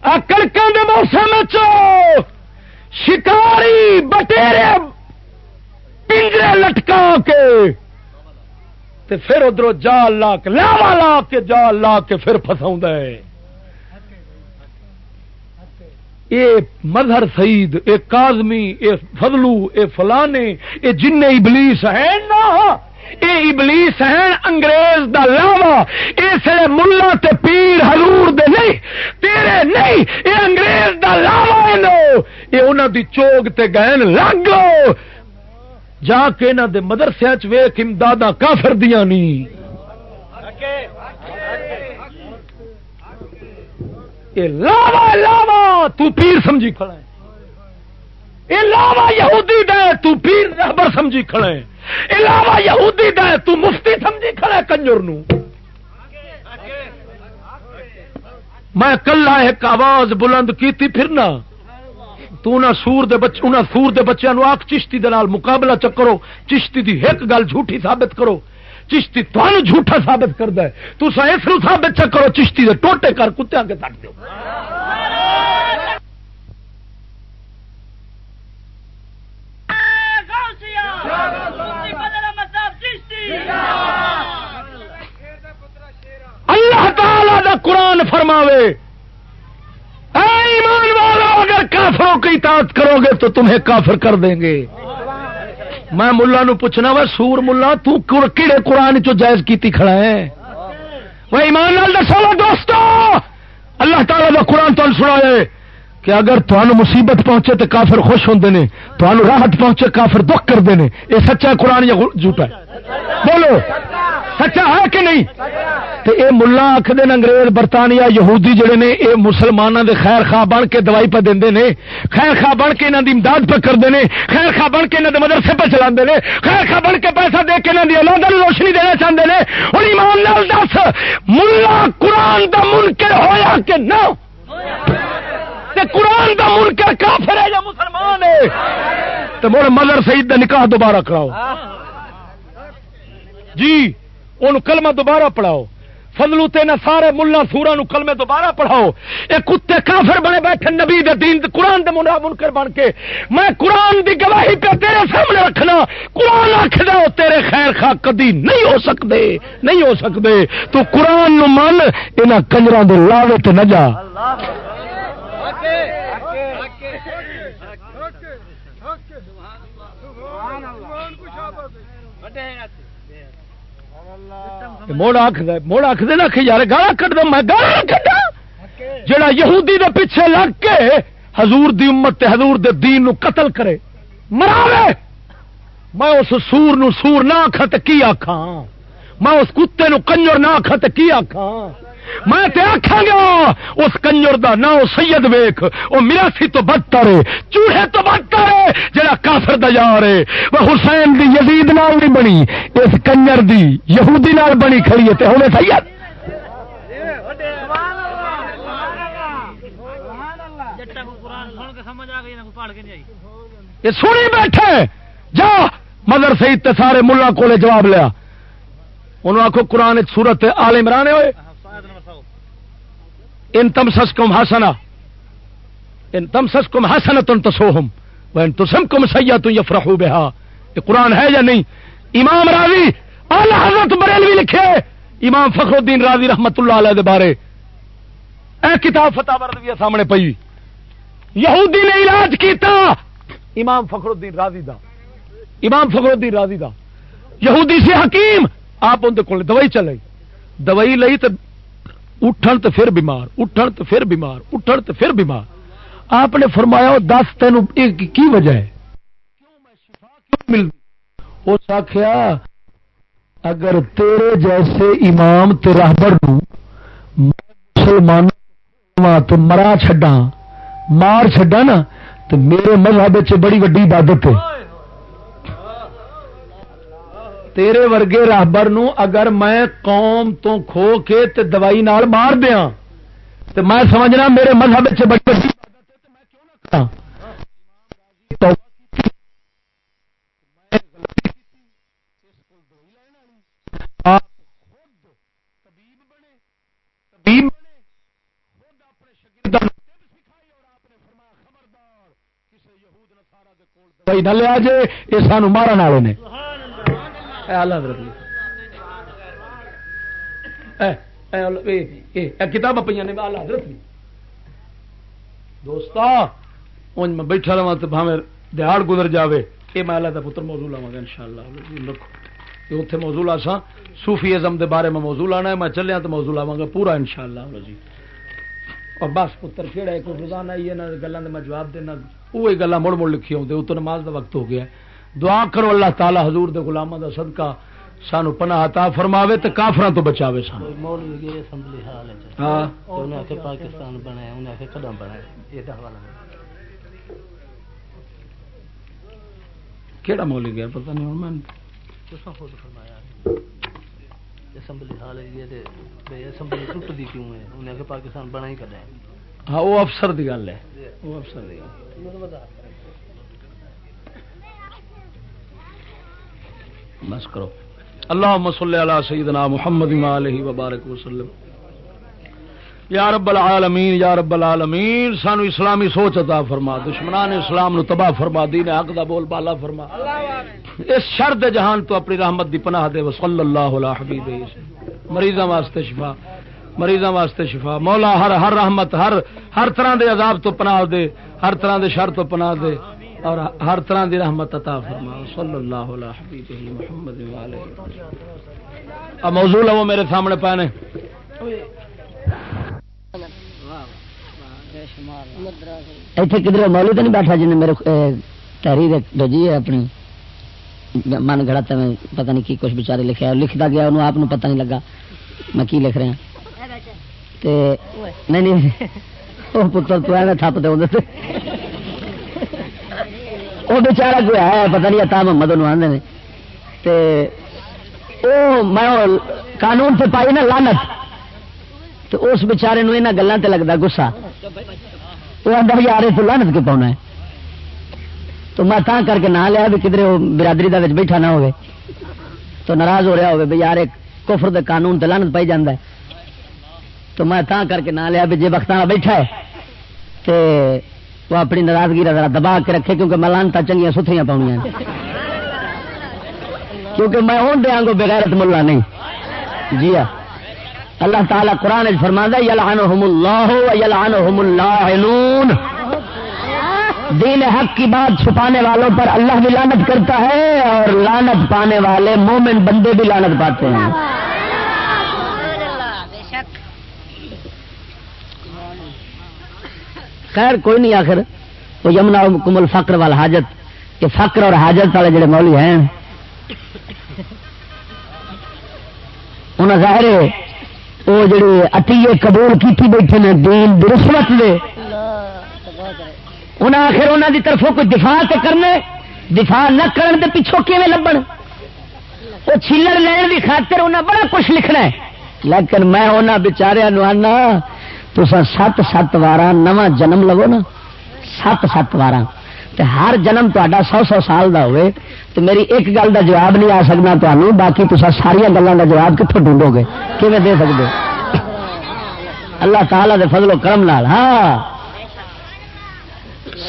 کڑکوں کے موسم شکاری بٹیرے پنجرے لٹکا کے تے پھر ادھر جال لا کے، لاوا لا کے، جال لا کے پھر فسا ہے۔ اے مظہر سعید، اے کازمی اے فضلو، اے فلانے، اے جن ابلیس ہے نا اے ابلیس ہیں انگریز دا لاوا، اس ملا تے پیر حضور دے نہیں، تیرے نہیں، اے انگریز دا لاوا اے انہاں دی چوگ تے گہن لگ جا کے انہاں دے مدرسے چ ویکھ امداداں کافر دیاں نہیں اے لاوا لاوا، تو پیر سمجھی کھڑا ہے۔ اے لاوا یہودی دے، تو پیر رہبر سمجھی کھڑا ہے۔ اے لاوا یہودی دے، تو مفتی سمجھی کھڑا ہے کنجر نو۔ میں کلا ایک آواز بلند کیتی پھرنا تو نہ سور دے بچ انہاں سور دے بچیاں نو آکھ چشتی دے نال مقابلہ چکرو چشتی دی ایک گل جھوٹی ثابت کرو۔ چشتی تمہیں جھوٹا ثابت کرتا ہے۔ تو اس ثابت کرو، چشتی دے ٹوٹے کر کتیا کے تک دو اللہ تعالی دا قرآن فرماوے۔ اے ایمان والا، اگر کافروں کی اطاعت کرو گے تو تمہیں کافر کر دیں گے۔ میں ملا نو پوچھنا وا، سور ملا تیڑے قرآن چو جائز کیتی کھڑا ہے؟ وہ ایمان لال دسو دوستو، اللہ تعالی کا قرآن تمہیں سنا ہے کہ اگر تمہیں مصیبت پہنچے تو کافر خوش ہوں نے تمہیں راحت پہنچے کافر دکھ کرتے ہیں یہ سچا قرآن یا جھوٹا ہے؟ بولو۔ سچا ہے کہ نہیں؟ تو اے ملا آخر انگریز، برطانیہ، یہودی جڑے نے، اے مسلمانوں دے خیر خواہ بن کے دوائی پہ دے نے، خیر خواہ بن کے انہوں کی امداد پہ کرتے ہیں خیر خواہ بن کے انہوں کے مدرسے پہ چلا ہیں خیر خواہ بن کے پیسہ دے کے انہوں کی اولاد روشنی دینا چاہتے ہیں اور ایمان لال دس، ملا قرآن دا منکر ہویا کہ نہ؟ قرآن دا منکر کافر ہے یا مسلمان ہے؟ تو مڑ مدر سعید دا نکاح دوبارہ کراؤ۔ جی۔ ان کلمہ دوبارہ پڑھاؤ فضلو تین سارے ملا سورا نو کلمے دوبارہ پڑھاؤ یہ کتے کافر بنے بیٹھے نبی دے دین دے قرآن دے منہ منکر بن کے میں قرآن دی گواہی پہ تیرے سامنے رکھنا قرآن آخ دو تیرے خیر خواہ کدی نہیں ہو سکتے نہیں ہو سکتے تو قرآن نو من یہاں کنجر دے لاوے تے نہ جا اللہ موڑ آخد موڑ آخد نا کہ یار گالا کٹ دو میں گالا کٹا جڑا یہودی دے پیچھے لگ کے حضور دی امت تے حضور دے دین نو قتل کرے مراوے। میں اس سور نو سور نہ آخا تے کی آخا میں اس کتے نو کنجر نہ آخا تے کی آخا میں آخا گا اس کنجر دا نہ سید ویخ وہ میراسی تو بدتر ہے، چوہے تو بدتر ہے، جڑا کافر دا یار ہے۔ وہ حسین دی یزید نال نہیں بنی، اس کنجر دی یہودی نال بنی کھڑی ہے ہونے سید۔ یہ سنی بیٹھے، جا مدر سعید سارے ملا کو جواب لیا۔ انہوں آخو قرآن سورت آل عمران ہوئے ان تم سس کم ہاسنا ان تم سس کم ہاسنا تم تو سوہم وہ تو سم کم سیا تم یفرح بہا۔ یہ قرآن ہے یا نہیں؟ امام راضی اعلی حضرت بریلوی لکھے۔ امام فخر الدین راضی رحمت اللہ علیہ دے بارے۔ اے کتاب فتح بردوی سامنے پئی۔ یہودی نے علاج کیتا۔ امام فخر الدین راضی دا۔ امام فخر الدین راضی دا۔ یہودی سے حکیم۔ آپ اندر کو دوائی چلے دوائی لئی تو اٹھن تو پھر بیمار، اٹھن تو پھر بیمار، اٹھن تو پھر بیمار۔ آپ نے فرمایا دس تین کی وجہ ہے؟ اس آخیا اگر تیرے جیسے امام راہبر مسلمان تو مرا چڈا مار چڈا نا تو میرے مذہب بڑی وڈی عبادت ہے۔ تیرے ورگے راہبر نو اگر میں قوم تو کھو کے تے دوائی نال مار دیا تو میں سمجھنا میرے مذہب چ بڑی نہ لیا جے یہ سان مارن والے نے کتاب پہ حضرت دوست میں بیٹھا رہا تو بھاوے دیہڑ گزر جاوے۔ یہ میں اللہ کا پتر موضوع لوا گا ان شاء اللہ رکھو اتنے موضوع لا سا سوفی ازم کے بارے میں موضوع لانا ہے۔ میں چلیا تو موضوع لاوا گا پورا ان شاء اللہ جی اور بس پتر کہڑا ہے، کوئی روزانہ ہی ہے گلوں میں جواب دینا۔ وہی گلا مڑ مڑ لکھی آتے اتنے نماز کا وقت ہو گیا ہے۔ دعا کرو اللہ تعالی حضور دے غلاموں کا صدقہ سانو پناہ عطا فرماوے تے کافراں تو بچاوے سانو۔ ہاں۔ پاکستان بنایا انہیں آخر قدم بنایا یہ حوالہ کہڑا مولی گیا پتہ نہیں ہوں میں۔ خود فرمایا۔ اسمبلی ہال ہے اسمبلی ٹوٹتی کیوں ہے؟ انہیں آخر پاکستان بنا ہی کر ہاں وہ افسر دی گل ہے۔ وہ افسر دی گل۔ بس کرو۔ اللہ صلی علی سیدنا محمد علیہ وبارک وسلم یا رب العالمین، یا رب العالمین، سانو اسلامی سوچ عطا فرما۔ دشمنان اسلام نو تباہ فرما۔ دین حق دا بول بالا فرما۔ اس شرد جہان تو اپنی رحمت دی پناہ دے۔ صلی اللہ علیہ حبیب مریضاں واسطے شفا۔ مریضاں واسطے شفا۔ مولا ہر ہر رحمت، ہر ہر طرح دے عذاب تو پناہ دے۔ ہر طرح دے شر تو پناہ دے۔ اور ہر طرح دی رحمت عطا فرما صلی اللہ علیہ حبیب محمد اب موضوع لو میرے سامنے پانے۔ ایتھے کدھر مولی تو نہیں بیٹھا جن میرے تحریر رجی ہے اپنی۔ من گڑا میں پتہ نہیں کی کچھ بچارے لکھا لکھتا گیا، انہوں آپ پتہ نہیں لگا۔ میں کی لکھ رہا تے، نہیں نہیں۔ <laughs> وہ پتر، تو تھپ دے وہ بچارا کوئی ہے پتا نہیں اتا محمد آدھے میں قانون سے پائی نا لانت تو اس بچارے یہاں گلوں سے لگتا گسا وہ آدھا یار تو لانت کے پاؤنا ہے تو میں تا کر کے نہ لیا بھی کدھر وہ برادری کا بیٹھا نہ ہوئے تو ناراض ہو رہا ہوگا بھی یار کفر دے قانون تے لانت پائی جانا ہے تو میں تا کر کے نہ لیا بھی جی وقت بیٹھا ہے تے تو اپنی ناراضگی ذرا دبا کے رکھے کیونکہ میں لانتا چنگیا ستھریاں پاؤنیا کیونکہ میں ہوں دیا گو بغیرت ملا نہیں۔ جی ہاں۔ اللہ تعالیٰ قرآن فرما یلعنہم اللہ یلعنہم اللہ دین حق کی بات چھپانے والوں پر اللہ بھی لانت کرتا ہے اور لانت پانے والے مومن بندے بھی لانت پاتے ہیں۔ خیر کوئی نہیں آخر۔ وہ یمنا کمل فکر وال حاجت یہ فکر اور حاجت والے جڑے مولی ہیں انہیں ظاہر وہ جڑے اتیے قبول کی بیٹھے نے دین درسمت دے۔ انہیں آخر انہوں کی طرفوں کوئی دفاع تو کرنے، دفاع نہ کرن دے پچھوں کیون لبن؟ وہ چھلڑ لین کی خاطر انہیں بڑا کچھ لکھنا ہے۔ لیکن میں انہوں بچاریا آنا تو سات سات وار نواں جنم لو نا۔ سات سات وار ہر جنم تا سو سو سال کا ہوئے۔ تو میری ایک گل کا جواب نہیں آ سکنا تمہیں باقی تو ساریا گلوں کا جواب کتوں ڈھونڈو گے کیون دے سکتے اللہ تعالی دے فضل و کرم لال ہاں۔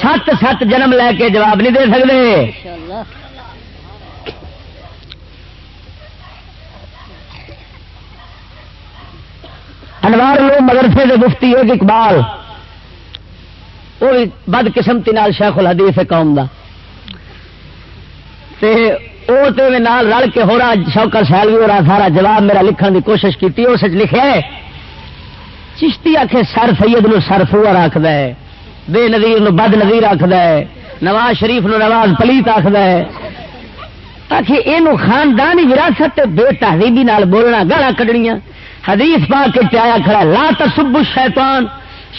سات سات جنم لے کے جواب نہیں دے سکتے انوار لو مدرسے کے مفتی ایک اقبال، وہ بھی بد قسمتی نال شیخ الحدیث قوم دا۔ تے او تے میں نال رل کے ہو رہا، شوکر سیل بھی ہو رہا، سارا جواب میرا لکھن دی کوشش کی اس لکھے چشتی آخے سر سید نو سر فور آخد ہے، بے نظیر نو بد نظیر آخد ہے، نواز شریف نو نواز پلیت آخد ہے۔ آخر یہ خاندانی وراثت بے تہذیبی نال بولنا گالا کڈنیاں۔ حدیث پا کے پیا کھڑا لا تصب شیطان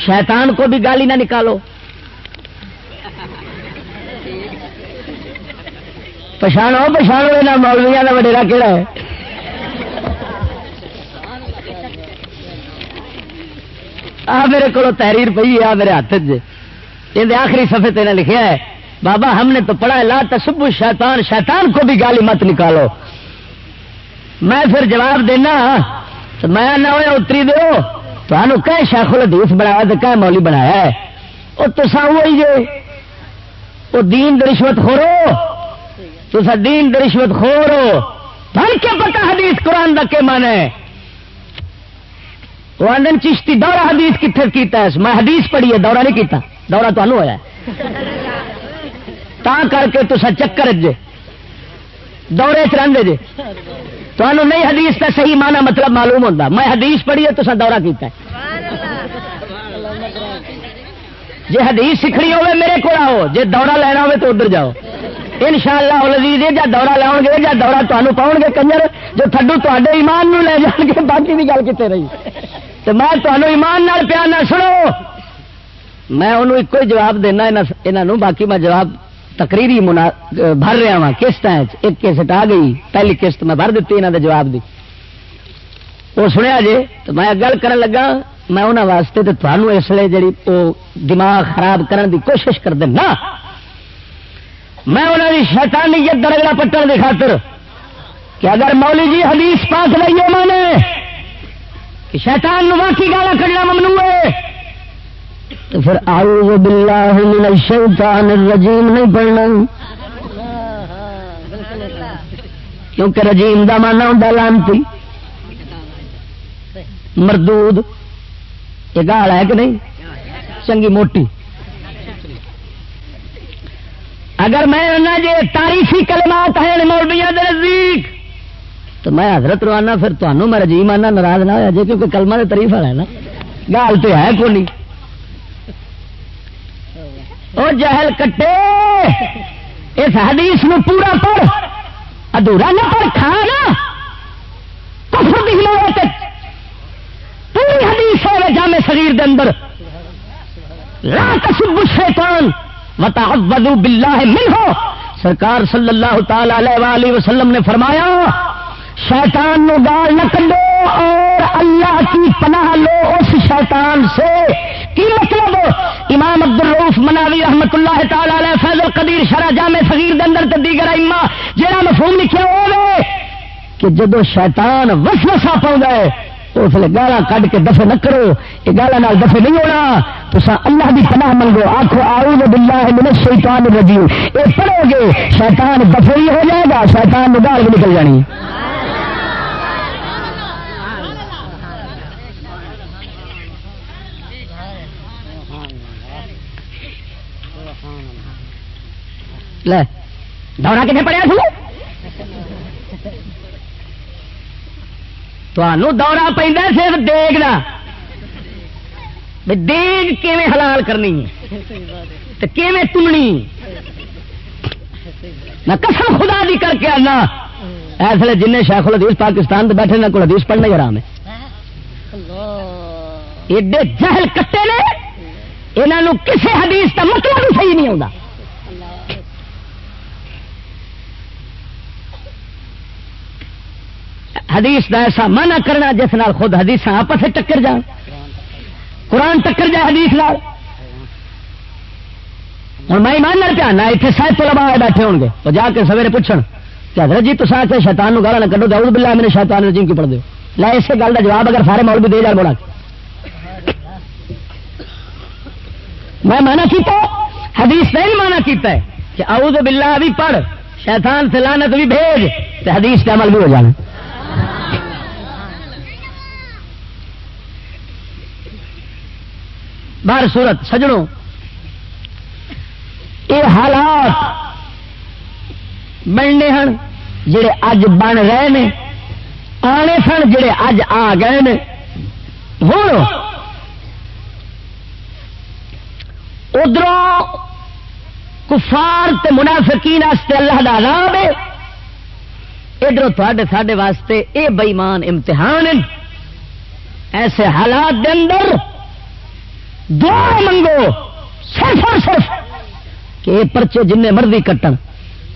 شیطان کو بھی گالی نہ نکالو۔ پچھاڑو پچھاڑو یہاں مولویا کا وڈیرا کہڑا ہے۔ آ میرے کو تحریر پی ہے میرے ہاتھ یہ آخری سفے تین لکھا ہے، بابا ہم نے تو پڑھا ہے، لا تصب شیطان شیطان کو بھی گالی مت نکالو۔ میں پھر جواب دینا میں نہ ہوا اتری دو تمہوں کہ شیخ الحدیث بنایا تو کہ مولی بنایا وہ تو وہی جے۔ وہ دین رشوت خورو تو دین رشوت خورو بھائی کیا پتا حدیث قرآن کا کیا من ہے؟ وہ آدھن چشتی دورہ حدیث کتنے کیتا ہے؟ میں حدیث پڑھی ہے، دورہ نہیں کیتا۔ دورہ تو ہوا تا کر کے تو چکر جے۔ دورے چ رہے جے۔ تمہوں نہیں حدیث کا صحیح مانا مطلب معلوم ہوتا میں حدیث پڑھی ہے تو دورہ کیتا ہے۔ جی حدیث سیکھنی ہوے میرے کو آؤ۔ جی دورہ لینا ہو تو ادھر جاؤ۔ ان شاء اللہ لذیذ جا دورہ لاؤ گے، یا دورہ تمہیں پاؤ گے، کنجر، جو تھڈو تے ایمان نو لے جان گے باقی بھی گل کتنے رہی۔ تو میں تمہیں ایمان نال پیار نہ سنو۔ میں انہوں ایک جواب دینا یہاں باقی میں جواب تقریری منا، بھر رہا وا قسط ایک قسط آ گئی، پہلی قسط میں بھر دیتی یہاں جواب دی۔ وہ سنیا جی تو میں گل کر لگا، میں انہوں واسطے تو تمہوں اس لیے جی وہ دماغ خراب کرنے دی کوشش کر دینا میں انہوں کی شیطانیت درگڑا پٹن کی خاطر کہ اگر مولی جی حدیث پاس لئیے میں نے کہ شیطان واقعی گالا کرنا ممنوع ہے۔ تو پھر اعوذ باللہ من الشیطان الرجیم نہیں پڑھنا۔ کیونکہ رجیم دا مانا ہوں لانتی۔ مردود۔ یہ گال ہے کہ نہیں؟ چنگی موٹی۔ اگر میں جی تاریخی کلمات ہیں مولویا نزدیک، تو میں حضرت روانہ پھر تمہوں میں رجیم آنا ناراض نہ ہوا جی کیونکہ کلمہ کے تاریف والا ہے نا۔ گال تو ہے کو نہیں۔ وہ جہل کٹے۔ اس حدیث میں پورا پڑھ۔ ادھورا نہ پڑھ کھا نا کفر بھی پوری حدیث ہے جامع شریر دے اندر۔ لا تصب الشیطان وتعوذوا بالله منه سرکار صلی اللہ تعالی علیہ وآلہ وسلم نے فرمایا، شیطان نو گال نہ کڈو اور اللہ کی پناہ لو اس شیطان سے۔ کی مطلب؟ امام عبد الروف مناوی رحمت اللہ تعالی علیہ فیض القدیر شرح جامع صغیر دے اندر تے دیگر ائمہ جڑا مفہوم لکھیا ہوے کہ جدو شیطان وسوسہ پاوندا ہے اس لیے گالا کھ کے دفے نہ کرو یہ گالا نال دفے نہیں ہونا۔ تو اللہ کی پناہ منگو آخو آؤ باللہ من الشیطان الرجیم۔ یہ پڑھو گے، شیطان دفے ہی ہو جائے گا، شیطان میں گال بھی نکل جانی۔ لے۔ دورہ کتنے پڑیا تھا دورہ پہ صرف دیگ کا دیگ کیویں حلال کرنی؟ کیویں تمنی میں قسم خدا دی کر کے آنا۔ ایسے جن شیخ الحدیث پاکستان بیٹھے نہ کو حدیث پڑھنا ہی آرام ہے۔ ایڈے جہل کٹے نے یہاں کسی حدیث کا مطلب بھی صحیح نہیں آتا حدیث کا ایسا مانا کرنا جس نال خود حدیث آپس ٹکر جان۔ قرآن ٹکر جائے حدیث لال ہوں میں ایمان نال پیانا اتنے سائد تو لبا بیٹھے ہو گے۔ تو جا کے سویرے پوچھن۔ کہ حضرت جی تصا کے شیطان نو گالا نہ کڈو داؤد بلا میرے شیطان رجیم کی پڑھ دو لے اسی گل کا جواب اگر سارے مول بھی دے جا بولا میں مانا کیتا حدیث نہیں مانا کیتا ہے کہ اعوذ باللہ بھی پڑھ، شیطان سے لانت بھی بھیج تو حدیث کا عمل بھی ہو جانا۔ بار صورت سجڑوں یہ حالات بننے ہیں جڑے اج بن رہے ہیں آنے سن جڑے اج آ گئے ہوں۔ ادھر کفار تے منافقین اللہ کا رام ہے۔ ادھر تھے ساڈے واسطے اے بئیمان امتحان ایسے حالات دے اندر دعا منگو، صرف اور صرف کہ یہ پرچے جن مرضی کٹن،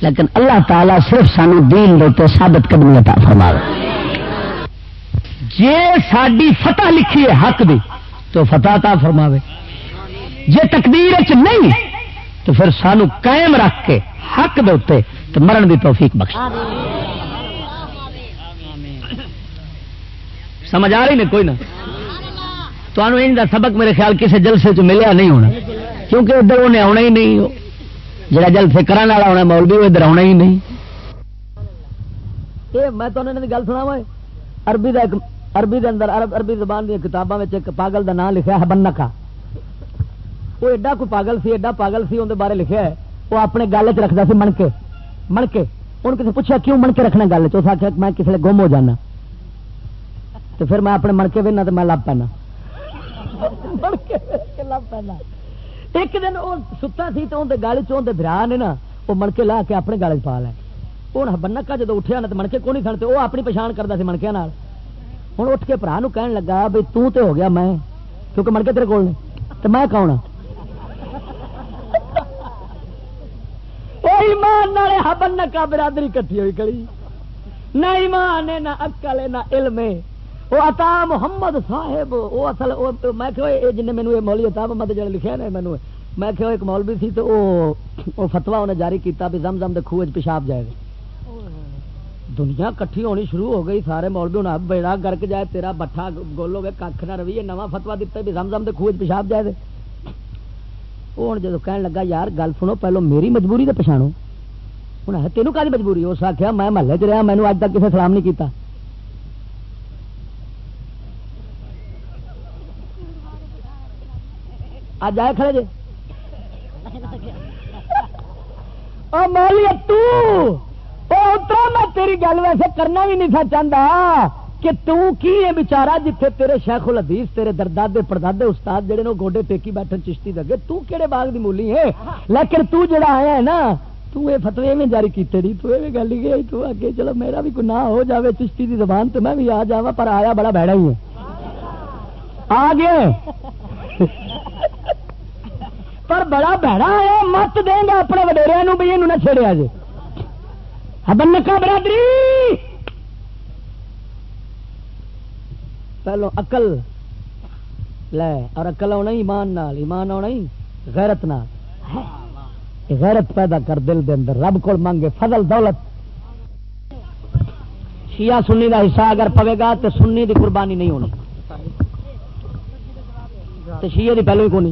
لیکن اللہ تعالی صرف سانو دین دے ثابت قدمی عطا فرما جی ساری فتح لکھی ہے حق دی، تو فتح تا فرماوے۔ جی تقدیر چ نہیں، تو پھر سانو قائم رکھ کے حق دے تو مرن دی توفیق بخش۔ سمجھ آ رہی نے کوئی نہ تو ان کا سبق میرے خیال کسی جلسے چ ملیا نہیں ہونا۔ کیونکہ ادھر انہیں آنا ہی نہیں جڑا جل فکر والا ہونا مولوی وہ ادھر آنا ہی نہیں۔ یہ میں تو گل سنا عربی دا ایک عربی دے اندر عرب عربی زبان دی کتاباں وچ ایک پاگل دا نام لکھیا ہے، بنکا۔ وہ ایڈا کوئی پاگل سی، ایڈا پاگل سی اندر بارے لکھیا ہے۔ وہ اپنے گل چ رکھدا سی منکے۔ منکے۔ ان کسی پوچھا کیوں منکے رکھنا گل چ اس آخیا میں کسی گم ہو جانا۔ تو پھر میں اپنے منکے وہنا تو میں لب پینا لب پینا ایک دن وہ ستا سی تو اندر گل چ برا نے نا، وہ منکے لا کے اپنے گل چ پا لے۔ ہوں بنکا جب اٹھیا نا تو منکے کو نہیں سن وہ اپنی پچھان کرتا سی منکیا ہوں اٹھ کے برا کہن لگا بھائی تو تے ہو گیا میں، کیونکہ منکے تیرے کول نے۔ تو میں کون ہاں؟ <laughs> ایمان بنکا برادری کٹھی ہوئی کڑی۔ نہ ایمان ہے، نہ اکل ہے، نہ علم ہے۔ وہ عطا محمد صاحب وہ اصل میں کہ جن مینو یہ مولی عطا محمد جڑے لکھے نا مینو میں کہ ایک مولوی سی تو وہ فتوا انہیں جاری کیتا بھی زم زم دے خوہ پیشاب جائے گا دنیا کٹھی ہونی شروع ہو گئی سارے مولوی ہونا بیڑا گرک جائے تیرا بٹھا گول ہو گئے کھ نہ روی نواں فتوا دتا بھی زم زم دے خوہ پیشاب جائے وہ ہوں جب کہن لگا یار گل سنو پہلو میری مجبوری تو پچھاڑو ہوں تینوں کا مجبوری اس آخیا میں محلے چ رہا مینو اج تک کسی سلام نہیں کیتا اج آئے کھڑے جی مولی اترا میں تیری گل ویسے کرنا بھی نہیں تھا چاہتا کہ تو کی ہے بچارا جتھے تیرے شیخ الحدیث، تیرے دردادے پردادے استاد جڑے نو گوڈے ٹیکی بیٹھن چشتی دگے تو کیڑے باغ دی مولی ہے لیکن تو جڑا آیا ہے نا، تو اے فتوی میں جاری کیتے نہیں تو اے گل گئی تو اگے چلو میرا بھی کوئی نہ ہو جاوے چشتی دی زبان، تے میں بھی آ جاواں، پر آیا بڑا بھڑا ہی ہے۔ آ گئے پر بڑا بھڑا آیا مت دیں گا اپنے وڈیریا نو بھی یہ نہ چھڑیا جی۔ بنکا برادری! پہلو اقل لے، اور اقل آنا ایمان نال، ایمان آنا ہی غیرت نال۔ غیرت پیدا کر دل دے اندر، رب کو منگے فضل، دولت۔ شیعہ سنی دا حصہ اگر پوے گا تو سنی دی قربانی نہیں ہونی۔ تو شیعہ دی پہلو ہی کونی۔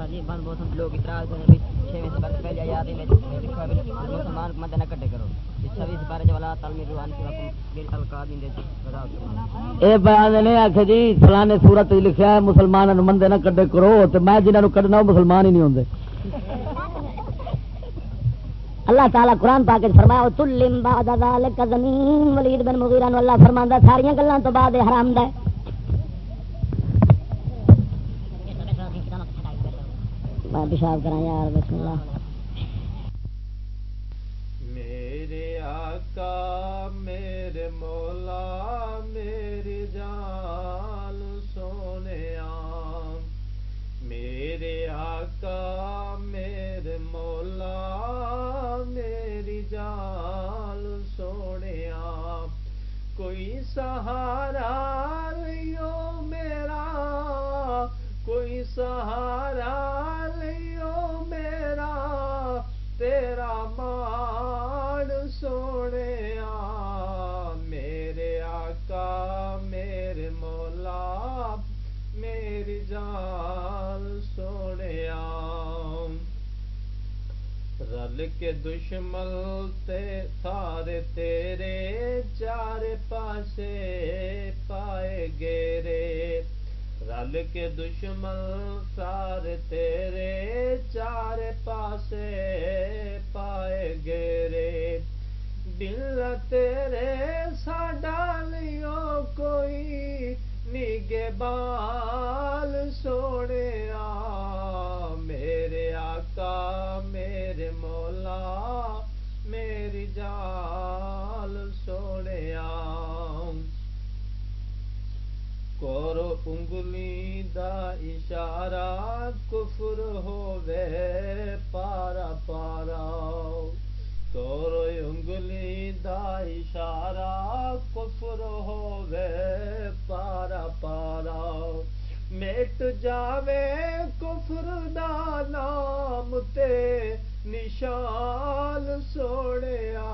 لوگ مسلمان مد نہ کٹے کرو۔ آخ جی فلانے سورت لکھا ہے مسلمان مندے نہ کڈے کرو تو میں جنہوں کڈنا وہ مسلمان ہی نہیں ہوں اللہ تعالیٰ قرآن پا کے فرمایا تلم بعد ذلك زمین ولید بن مغیرہ نو اللہ فرماندا ساری گلاں تو بعد حرام دا میں پیشاب کراں یار، بسم اللہ۔ میرے آقا، میرے مولا، میری جان، سونے میرے آقا، میرے مولا، میری جان، سونے کوئی سہارا لیو میرا کوئی سہارا لیو میرا، تیرا مان سونے میرے آقا، میرے مولا، میری جان سونے رل کے دشمل تے، تھارے تیرے چار پاسے پائے گیرے۔ رل کے دشمن سار تیرے چار پاسے پائے گیرے۔ دل تیرے ساڈا لیو کوئی نیگے بال سوڑے میرے آقا، میرے مولا، میری جال سوڑے کرو انگلی دا اشارہ، کفر ہووے پارا پارا۔ کرو انگلی دا اشارہ، کفر ہووے پارا پارا۔ مٹ جاوے کفر دا نام تے، نشان سوڑیا۔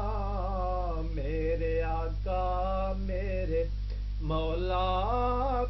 میرے آقا، میرے مولا